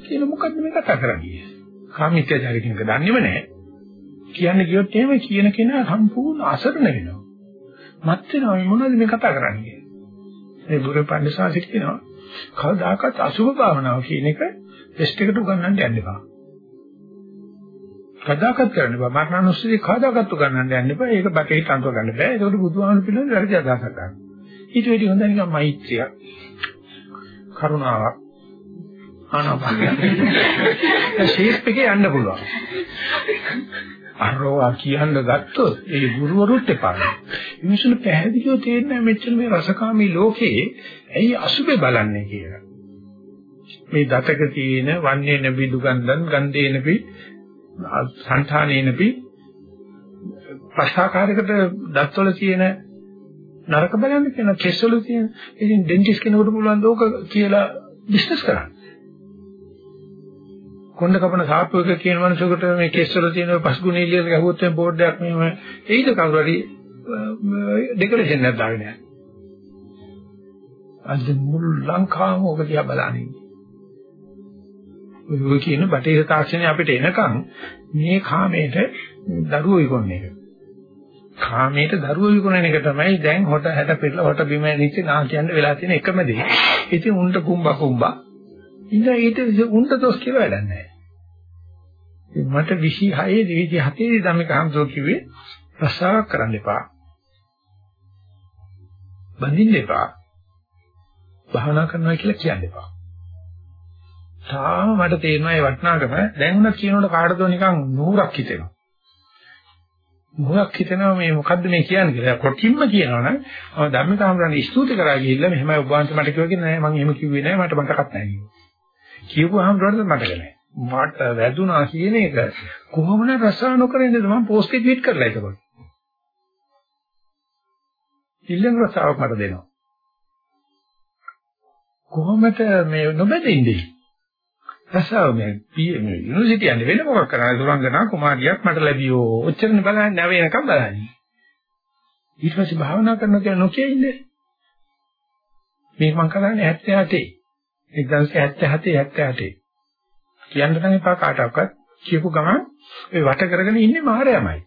කියන මොකද්ද මේ කතා කරන්නේ? කාමීත්‍යචාරී කෙනෙක් දන්නේම නැහැ. කියන්න ගියොත් එහෙම කියන කෙනා සම්පූර්ණ අසරණ වෙනවා. මත් වෙනවා මේ මොනවද මේ කතා කරන්නේ? ඒ බුදු පඬිසාසිට කියනවා කවදාකවත් අසුභ භාවනාව කියන එක ටෙස්ට් එකට උගන්වන්න යන්න එපා. කවදාකවත් කරන්න බෑ. මරණානුස්සතිය කවදාකවත් උගන්වන්න යන්න එපා. ඒක බටේ තන්තුව ගන්න බෑ. ඒකට බුදුහාමුදුරු පිළිබඳ වැරදි අදහසක් ගන්න. ඊට වැඩි හොඳ නිකන් මෛත්‍රිය. කරුණාවක්. ආනාපානය. ෂේප් එකේ යන්න පුළුවන්. අරවා කියන්න ගත්තොත් ඒ ගුරුවරුත් එපා. මිනිසුන් පැහැදිලිව තේරෙන්නේ මෙච්චර මේ රසකාමී ලෝකේ ඇයි අසුබේ බලන්නේ කියලා. මේ දතක තියෙන වන්නේ නැබි දුගන්ධන් ගන්ධේ නැබි සංඨානේ නැබි පස්සාකාරයකට දත්වල තියෙන නරක බලන්න කියන කෙස්වල තියෙන ඉතින් ඩෙන්ටිස් කෙනෙකුට පුළුවන් දෝක කියලා බිස්නස් කරන්න. කොණ්ඩ කපන සාප්පුවක කියන මනුස්සයෙකුට මේ කෙස්වල තියෙන පස්ගුණ එළියට ගහුවොත් මේ බෝඩ් එකක් මෙහෙම එයිද කවුරු හරි ඩෙකොරේෂන් එකක් දාගෙන යනවා. අද මුළු ලංකාවම ඔබ දිහා බලන්නේ. ඔය කියන බටේර තාක්ෂණය අපිට එනකන් මේ කාමයට දරුවෝ විකොන්න එක. කාමයට දරුවෝ විකුණන එක තමයි දැන් හොට හැට පෙරලා හොට බිම නිච්ච නා කියන්න වෙලා තියෙන එකම දේ. ඉතින් උන්ට කුම්බා කුම්බා ඉඳ ඊට උන්ට දොස් කියලා වැඩක් නැහැ. මට 26 27 දී ධම්මික හම්සෝ කිව්වේ රසාවක් කරන්න එපා. බඳින්න එපා. භාවනා කරනවා කියලා කියන්න එපා. තාම මට තේරෙනවා ඒ වටිනාකම දැන් උනත් කියනකොට කාටද නිකන් නూరుක් හිතෙනවා. මොකක් හිතනවා මේ මොකද්ද මේ කියන්නේ කියලා. කොටින්ම කියනවනම් මම ධර්මතාවරණ ස්තුති කරා ගිහිල්ලා මෙහෙමයි ඔබ වහන්සේ මට කිව්වා කියලා නෑ මම එහෙම කිව්වේ නෑ මට මතකත් නෑ කිව්වා. කියපුවාම රොඩද මතක නෑ. මට වැදුනා කියන එක කොහොමද රසා නොකර ඉඳද මම පෝස්ට් එක ට්වීට් කරලා ඒකකොට. ඉල්ලන රසාවක් මට දෙනවා. කොහොමද මේ නොබැදෙන්නේ? රසාව මේ මේ යුනිවර්සිටි යන්නේ වෙන මොකක් කරන්නේ සුරංගනා කුමාරියක් මට ලැබියෝ. ඔච්චරනේ බලන්නේ නැව වෙනකම් බලන්නේ. ඊට පස්සේ භාවනා කරනවා කියන නොකිය ඉන්නේ. මේක මම කරන්නේ 78. 1977 78. කියන්න නම් එපා කාටවත් කියපු ගමන් ඒ වට කරගෙන ඉන්නේ මායමයි.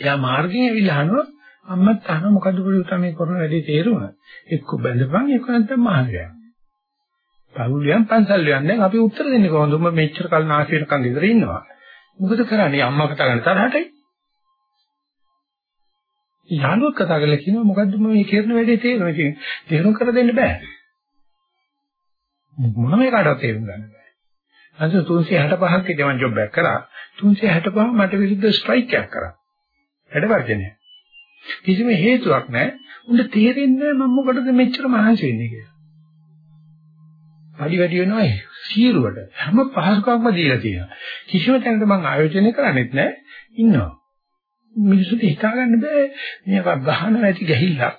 එයා මාර්ගයෙන් ඇවිල්ලා අහනවා අම්මත් අහන මොකද පුරුත මේ කරන වැඩේ තේරුම? එක්ක බැඳපන් එක්ක නැත්නම් මහානගයන්. පවුලියන් පන්සල් යන දැන් අපි උත්තර දෙන්නේ කොහොමද? උඹ මෙච්චර කල් නාසි වෙනකන් ගෙදර ඉන්නවා. මොකද කරන්නේ? අම්මා කතා කරන තරහටයි. යාළුවෙක් කතා කරලා කියනවා මොකද්ද මේ කරන වැඩේ තේරුම? ඉතින් තේරුම් කර දෙන්න බෑ. මොනම එකකටවත් තේරුම් ගන්න බෑ. අද 365ක් ඉතින් මම ජොබ් එකක් කරා. 365 මට විරුද්ධ ස්ට්‍රයික් එකක් කරා. වැඩ වර්ජනය. කිසිම හේතුවක් නැහැ. උන්ට තේරෙන්නේ මම මොකටද මෙච්චර මහන්සි වෙන්නේ කියලා. වැඩි වැඩි වෙනවා සීරුවට හැම පහසුකම්ම දීලා තියෙනවා. කිසිම තැනක මම ආයෝජනය කරන්නේත් නැහැ. ඉන්නවා. මිනිස්සුන්ට හිතා ගන්න බෑ මේක ගහන ඇති ගැහිල්ලක්.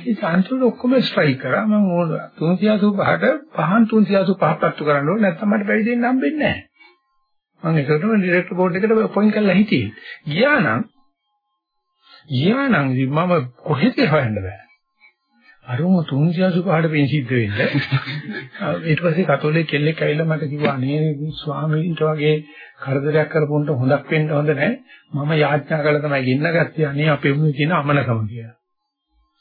ඒ සංසුල ඔක්කොම ස්ට්‍රයික් කරා මම ඕන 385ට පහන් 385 පත්තු කරන්න ඕනේ නැත්නම් මට බැරි දෙන්න හම්බෙන්නේ නැහැ. මම ඒකටම ඩිරෙක්ටර් බෝඩ් එකට අපොයින්ට් කරලා හිටියේ. ගියා නම් ගියා නම් මම කොහෙද හොයන්න බෑ. අරුම 385ට පින් සිද්ධ වෙන්න. ඊට පස්සේ කතෝලික කෙල්ලෙක් ඇවිල්ලා මට කිව්වා අනේ ස්වාමීන්ට වගේ කරදරයක් කරපොන්ට හොඳක් වෙන්න හොඳ නැහැ. මම යාඥා කළා තමයි ගෙන්න ගත්තේ අනේ අපේ මුනේ තියෙන අමනකම කියලා.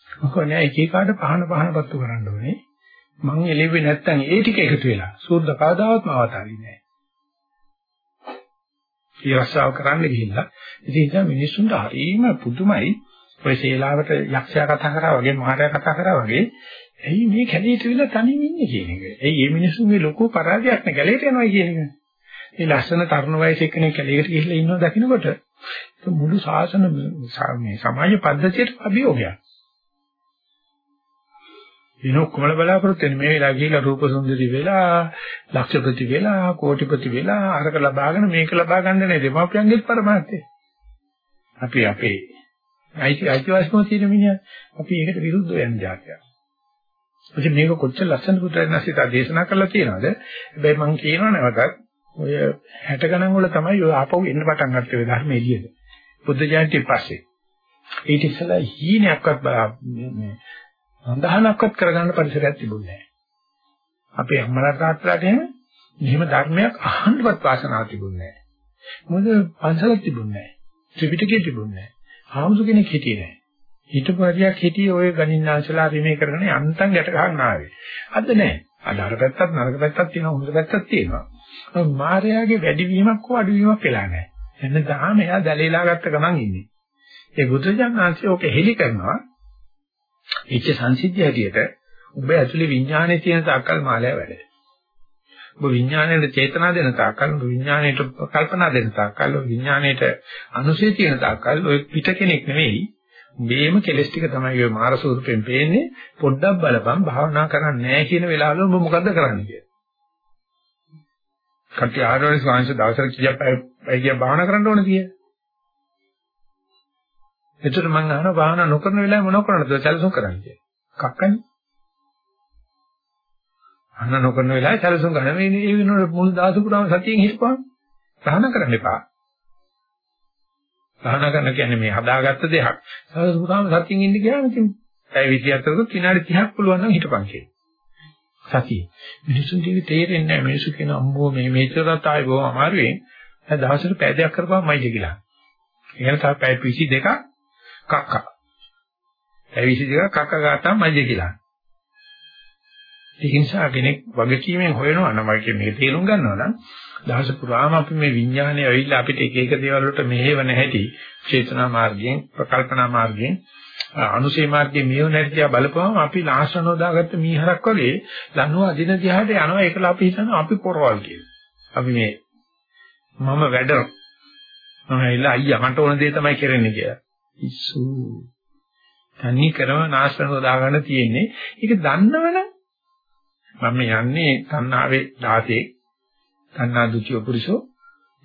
මොකද නෑ එක එකාට පහන පහන පත්තු කරන්න ඕනේ. මං එළෙව්වේ නැත්තම් ඒ ටික එකතු වෙලා සූර්ද කවදාවත්ම අවතාරින්නේ නෑ. ඊරස්සාව කරන්න ගිහිල්ලා ඉතින් මිනිස්සුන්ට හරිම පුදුමයි ඔය ශේලාවට යක්ෂයා කතා කරා වගේ මහරයා කතා කරා වගේ ඇයි මේ කැලේට විලා තනියම ඉන්නේ කියන එක. ඇයි මේ මිනිස්සුන්ගේ ලොකු පරාජයක් නේ කැලේට යනවා කියන එක. මේ ලස්සන තරුණ වයසේ කෙනෙක් කැලේකට ගිහිල්ලා ඉන්නවා දකින්නකොට මුළු ශාසන මේ සමාජ පද්ධතියට අභියෝගයක්. වෙන ඔක්කොම බලාපොරොත්තු වෙන මේ වෙලාව ගිහිල්ලා රූප සුන්දරි වෙලා ලක්ෂපති වෙලා කෝටිපති වෙලා අරක ලබාගෙන මේක ලබා ගන්න නේ දෙමාපියන්ගේ පරමාර්ථය. අපි අපේ අයිති අයිතිවාසිකම තියෙන මිනිහා අපි ඒකට විරුද්ධව යන જાතියක්. ඉතින් මේක කොච්චර ලස්සන පුත්‍රයන්සිත දේශනා කරලා තියෙනවද? හැබැයි මම කියනවා නැවතත් ඔය 60 ගණන් වල තමයි ඔය ආපහු එන්න පටන් ගත්තේ ඔය ධර්ම එළියට. බුද්ධ ජයන්ති පස්සේ. ඊට ඉස්සෙල්ලා හීනයක්වත් මේ සඳහනක්වත් කරගන්න පරිසරයක් තිබුණේ නැහැ. අපේ අම්මලා තාත්තලාට එහෙම මෙහෙම ධර්මයක් අහන්නවත් වාසනාවක් තිබුණේ නැහැ. මොකද පන්සලක් තිබුණේ නැහැ. ත්‍රිපිටකය තිබුණේ නැහැ. ආමුසු කෙනෙක් හිටියේ නැහැ. හිටපු හරියක් හිටියේ ඔය ගණින්නාංශලා රිමේ කරගෙන යන්තම් ගැට ගන්න ආවේ. අද නැහැ. අද අර පැත්තත් නරක පැත්තක් තියෙනවා හොඳ පැත්තක් තියෙනවා. මායාවේ වැඩිවීමක් හෝ අඩුවීමක් වෙලා නැහැ. එන්න දාම එයා දැලීලා ගත්ත ගමන් ඉන්නේ. ඒ බුදුජානනාංශය ඔක හෙලි කරනවා. ඉච්ඡ සංසිද්ධිය හැටියට ඔබ ඇතුලේ විඥානයේ තියෙන තාක්කල් මායя වැඩ. ඔබ විඥාණයට චේතනා දෙන තාක්කල් ඔබ විඥාණයට කල්පනා දෙන තාක්කල් ඔබ විඥාණයට අනුසය තියෙන තාක්කල් ඔය පිට කෙනෙක් නෙවෙයි මේම කෙලස් ටික තමයි ඔය මාර ස්වරූපයෙන් පේන්නේ පොඩ්ඩක් බලපන් භාවනා කරන්නේ නැහැ කියන වෙලාවල ඔබ මොකද්ද කරන්නේ කියලා. කටි ආරෝණි ස්වාංශ දවසට කීයක් පැය කීයක් භාවනා කරන්න ඕනද කියලා. එතකොට මම අහනවා භාවනා නොකරන වෙලාවේ මොනව කරන්නද සැලසුම් කරන්නේ කියලා. කක්කනේ. අහන නොකරන වෙලාවේ සැලසුම් ගන්න මේ ඒ වෙනකොට මුළු දවස පුරාම සතියෙන් හිටපන්. සහන කරන්න එපා. සහන කරන කියන්නේ මේ හදාගත්ත දෙයක්. දවස පුරාම සතියෙන් ඉන්න ගියාම ඉතින් පැය 27කට විනාඩි 30ක් පුළුවන් නම් හිටපන් කියලා. සතිය. මිනිසුන් දිවි තේරෙන්නේ නැහැ. මිනිසු කියන අම්බෝ මේ මේතරත් ආයි බොහොම අමාරුවෙන් දවසට පැය දෙකක් කරපුවාමයි කියලා. එහෙනම් තව පැය 22ක් කක්ක. පැය 22ක් කක්ක ගාතාම මයිද කියලා. ඒ නිසා කෙනෙක් වගකීමෙන් හොයනවා නම් වගේ මේක තේරුම් ගන්නවා නම් දහස පුරාම අපි මේ විඥානය ඇවිල්ලා අපිට එක එක දේවල් වලට මෙහෙව නැහැටි චේතනා මාර්ගයෙන් ප්‍රකල්පනා මාර්ගයෙන් අනුසේ මාර්ගයේ මෙහෙව නැති බලපුවම අපි ලාශනෝ දාගත්ත මීහරක් වගේ ලනුව අදින දිහාට යනවා ඒකලා අපි හිතනවා අපි පොරවල් කියලා. අපි මේ මම වැඩ මම ඇවිල්ලා අයියා මට ඕන දේ තමයි කරන්නේ කියලා. ඉස්සු. තනි කරම නාශනව දාගන්න තියෙන්නේ. ඒක දන්නවනම් මම යන්නේ තණ්හාවේ දාතේ තණ්හා දුචිය පුරුෂෝ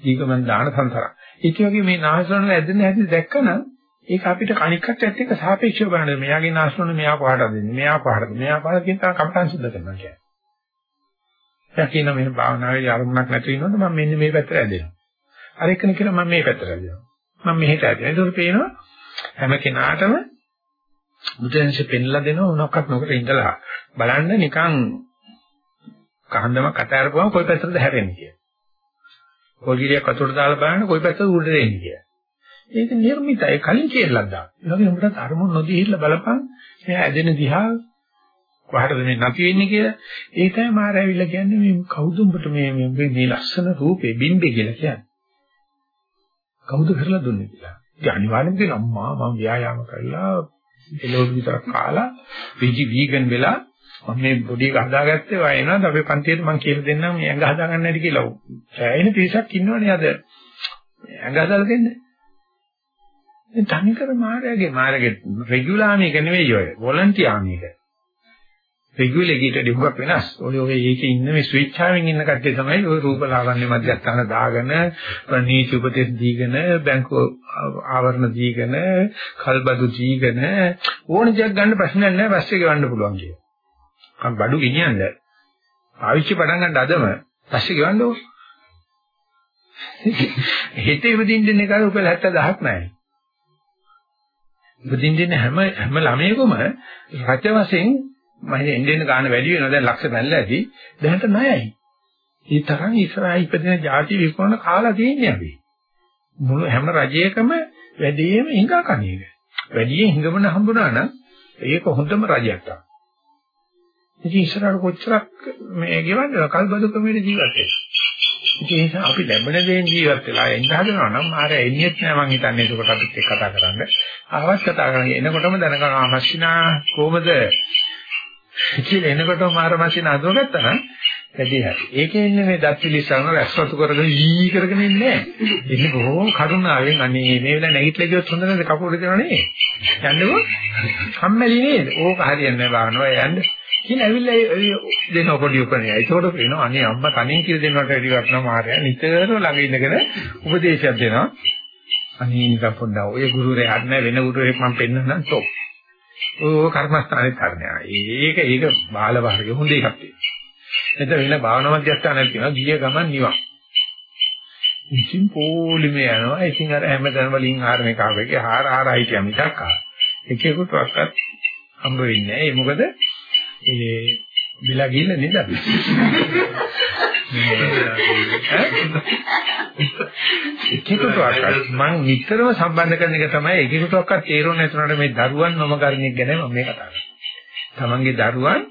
දීගමන් දාන සංසාර. ඒක වගේ මේ නාශනවල ඇදෙන හැටි දැක්කනම් ඒක අපිට කණිකටත් එක්ක සාපේක්ෂව බලන්න මෙයාගේ නාශනවල මෙයා කොහටද දෙන්නේ මෙයා කොහටද මෙයා කොහටද කියන තරම් කම්පන සුද්ධ කරනවා කියන්නේ. දැන් කියන මේ භාවනාවේ අරමුණක් නැති වෙනොත් මම මෙන්න මේ පැත්තට ඇදෙනවා. අර එක්කන කියලා මම මේ පැත්තට ඇදෙනවා. මම මෙහෙට ඇදෙනවා. ඒක පේනවා හැම කෙනාටම බුදුන්සේ පෙන්ලා දෙනවා මොනක්වත් නොකර ඉඳලා බලන්න නිකන් කහන්දම කට අරපුවම කොයි පැත්තටද හැරෙන්නේ කියලා. කොල්ගිරියක් වතුරට දාලා බලන්න කොයි පැත්තට උඩට එන්නේ කියලා. ඒක නිර්මිතයි කලින් කියලා දාන්න. ඒ වගේ උඹට අරමුණ නොදී හිටලා බලපන් එයා ඇදෙන දිහා කොහටද මේ නැති වෙන්නේ කියලා. ඒකයි මාර ඇවිල්ලා කියන්නේ මේ කවුද උඹට මේ මේ ලස්සන රූපේ බිම්බේ කියලා කියන්නේ. කවුද කරලා දුන්නේ කියලා. ඉතින් අනිවාර්යෙන්ම කියන අම්මා මම ව්‍යායාම කරලා එළවලු විතරක් කාලා විජි වීගන් වෙලා මම මේ බොඩි එක හදාගත්තේ වය එනවා අපේ පන්තියේ මම කියලා දෙන්නම් මේ ඇඟ හදාගන්න හැටි කියලා. සෑහෙන පිරිසක් ඉන්නවනේ අද. ඇඟ හදාලා දෙන්නේ. මේ තනිකර මාර්යාගේ මාර්යාගේ රෙගියුලර් ආමික නෙවෙයි ඔය. වොලන්ටියර් ආමික. රෙගියුලර් එකට ඩිහුවක් වෙනස්. ඔය ඔය ඒකේ ඉන්න මේ ස්විච්චාවෙන් ඉන්න කට්ටිය තමයි ඔය රූපලාවන්‍ය මධ්‍යස්ථාන දාගෙන නීති උපදෙස් දීගෙන බැංකුව ආවරණ දීගෙන කල්බදු දීගෙන ඕන දෙයක් ගන්න ප්‍රශ්නයක් නැහැ පස්සේ ගෙවන්න පුළුවන් කිය. කම් බඩු ගෙනියන්න. ආවිච්චි පටන් ගන්න අදම පස්සේ ගෙවන්න ඕන. හිතේ ඉවදින්න දෙන එක රුපියල් 70000ක් නැහැ. ඉවදින්න දෙන හැම හැම ළමයෙකුම රට වශයෙන් මම එන්නේ ගාන වැඩි වෙනවා දැන් ලක්ෂ පැනලා ඇති දැනට ණයයි. ඒ තරම් ඉස්සරහ ඉපදෙන ಜಾති විකෝණ කාලා තියෙන්නේ අපි. මුළු හැම රජයකම වැඩිම හිඟා කණේක. වැඩියෙන් හිඟමන හම්බුනා නම් ඒක හොඳම රජයක් තමයි. ඉතින් ඉස්සරහට කොච්චරක් මේ ගෙවන්නද කල්බදු ක්‍රමයේ ජීවත් වෙන්නේ. ඒ නිසා අපි ලැබෙන දේෙන් ජීවත් වෙලා එන්න හදනවා නම් මාර එන්නේත් නෑ මං හිතන්නේ ඒකට අපිත් එක්ක කතා කරන්න. ආවත් කතා කරගෙන එනකොටම දැනගන්න ආමස්සිනා කොහමද කියලා එනකොටම මාර මැෂින් අඳුරගත්තා නම් වැඩි හරි. ඒකේ ඉන්නේ මේ දත් පිළිස්සන රැස්වතු කරගෙන ඊ කරගෙන ඉන්නේ නැහැ. ඉන්නේ බොහොම කරුණාවෙන් අනේ මේ වෙලාව නැගිටලා ගියොත් හොඳ නැද්ද කපුවට දෙනවා නේ. යන්නකෝ. කම්මැලි නේද? ඕක හරියන්නේ නැහැ බානවා යන්න. කියලා ඇවිල්ලා දෙන පොඩි උපනේ. ඒකෝට කියනවා අනේ අම්මා තනින් කියලා දෙනවට වැඩි වටනවා මාර්යා. නිතරම ළඟ ඉඳගෙන උපදේශයක් දෙනවා. අනේ නිකන් පොඩ්ඩක් ඔය ගුරුවරයා හරිනේ වෙන ගුරුවරයෙක් මම පෙන්නන්නම් තෝ. ඔය කර්මස්ථානේ කරනවා. ඒක ඒක බාල වර්ගය හොඳ එකක් තියෙනවා. එතන වෙන භාවනා මධ්‍යස්ථානයක් තියෙනවා. ගිය ගමන් නිවන්. ඉතින් පොලිමේ යනවා. ඉතින් අර හැමදැන වලින් ආරණ එක ආවෙකේ හාර හාර හිටියා මිසක් ආ. එකෙකුට වක්වත් හම්බ වෙන්නේ නැහැ. ඒ මොකද ඒ බිලා ගිල්ල නේද අපි. එකෙකුටවත් මම නිතරම සම්බන්ධ කරන එක තමයි එකෙකුටවත් තේරෙන්නේ නැතුනට මේ දරුවන් මම කරිනෙක් ගැන මම මේ කතා කරන්නේ. තමන්ගේ දරුවන්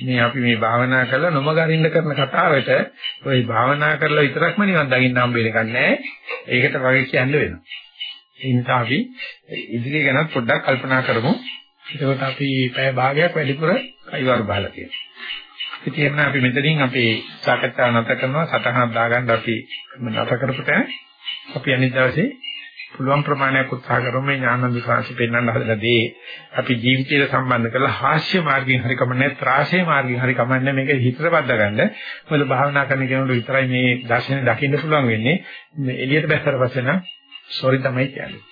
මේ අපි මේ භාවනා කරලා නොමගරින්න කරන කතාවට ওই භාවනා කරලා විතරක්ම නිවන් දකින්න හම්බ වෙන එකක් නැහැ. ඒකට වගේ කියන්න වෙනවා. ඒ නිසා අපි ඉදිරිය ගැන පොඩ්ඩක් කල්පනා කරමු. එතකොට අපි පැය භාගයක් වැඩිපුර කයිවාරු බහලා තියෙනවා. ඉතින් එන්න අපි මෙතනින් අපේ සාකච්ඡාව නැවත කරනවා සටහනක් දාගන්න අපි නැවත කරපු තැන. අපි අනිත් දවසේ පුළුවන් ප්‍රමාණයක් උත්සාහ කරමු මේ ඥානන්ද සාංශ පෙන්වන්න හදලා දේ. අපි ජීවිතයට සම්බන්ධ කරලා හාස්‍ය මාර්ගයෙන් හරි කමන්නේ ත්‍රාසයේ මාර්ගයෙන් හරි කමන්නේ මේක හිතට බද්දා ගන්න මොකද භාවනා කරන කෙනෙකුට විතරයි මේ දර්ශනේ දකින්න පුළුවන් වෙන්නේ. මේ එළියට බැස්සට පස්සේ නම් සෝරි තමයි කියන්නේ.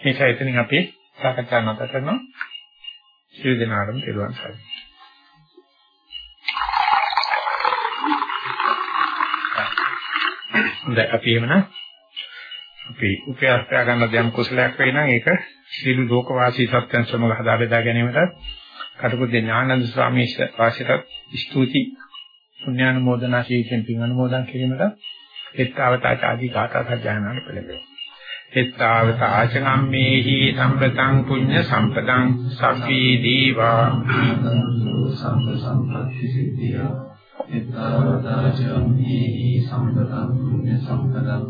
මේක එතනින් අපි සාකච්ඡා නැවත කරනවා. සිය දිනාරම් පිරුවන් සරණයි හොඳයි අපි එමනම් අපි උපයාස්ත්‍යා ගන්න යම් කුසලයක් වෙයි නම් ඒක සීළු ලෝකවාසී සත්‍යයන් සමග හදා බෙදා ගැනීමට කටුකුද ඥානන්ද ස්වාමීන් වහන්සේට ස්තුති පුණ්‍යානුමෝදනා ශීක්ෂෙන් පින් අනුමෝදන් කිරීමට එත්තාවතාච ආදී ගාථා සජ්ජායනාට පෙළඹෙනවා. එත්තාවත ආචනම්මේහි සම්පතං පුඤ්ඤ සම්පතං සබ්බී දීවා. සම්ප සම්පත්ති සිද්ධියා එත්තාවතාචම්මේහි සම්පතං පුඤ්ඤ සම්පතං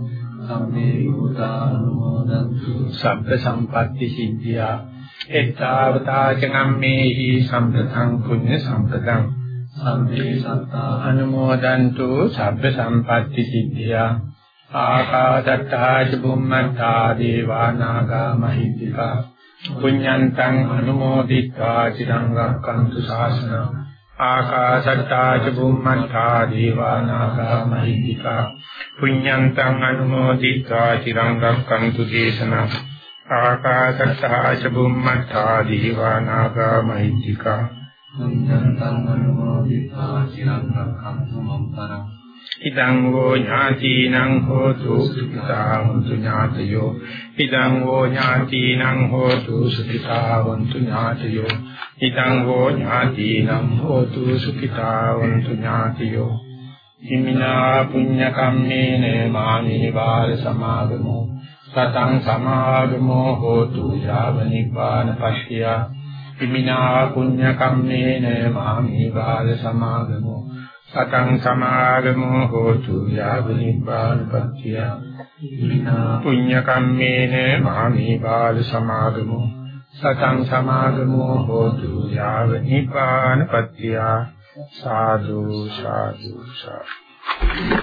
සම්මේ භූතානුමෝදන්තු. සබ්බ සම්පatti සිද්ධියා එත්තාවතාචනම්මේහි සම්පතං පුඤ්ඤ සම්පතං සම්මේ සත්තා අනුමෝදන්තු සබ්බ සම්පatti සිද්ධියා ආකාදත්තාච බුම්මත්තා දේවානාගා මහිද්దికා පුඤ්ඤන්තං අනුමෝදිත්වා චිරංගක්කන්තු ශාසන ආකාසට්ටාච බුම්මත්තා දේවානාගා මහිද්దికා පුඤ්ඤන්තං අනුමෝදිත්වා චිරංගක්කන්තු දේශන ආකාසට්ටාච බුම්මත්තා දේවානාගා මහිද්దికා
පුඤ්ඤන්තං අනුමෝදිත්වා චිරංගක්කන්තු මම්තරං
ඉදං වූ ඥාතිනං හෝතු සුඛිතා හොන්තු ඥාතයෝ. ඉදං වූ ඥාතිනං හෝතු සුඛිතා හොන්තු ඥාතයෝ. ඉදං වූ ඥාතිනං හෝතු සුඛිතා හොන්තු ඥාතයෝ. හිමිනා පුඤ්ඤ කම්මේන මාමේ බාල සමාගමෝ. සතං සමාගමෝ හෝතු යාව නිපාන පස්සිය හිමිනා පුඤ්ඤ කම්මේන මාමේ බාල සමාගමෝ. සතං සමාගමෝ හෝතු යාව නිපානපත්තිය පුඤ්ඤ කම්මේන මාමේ බාල සමාගමෝ සතං සමාගමෝ හෝතු යාව නිපානපත්තිය සාදු සාදු සාදු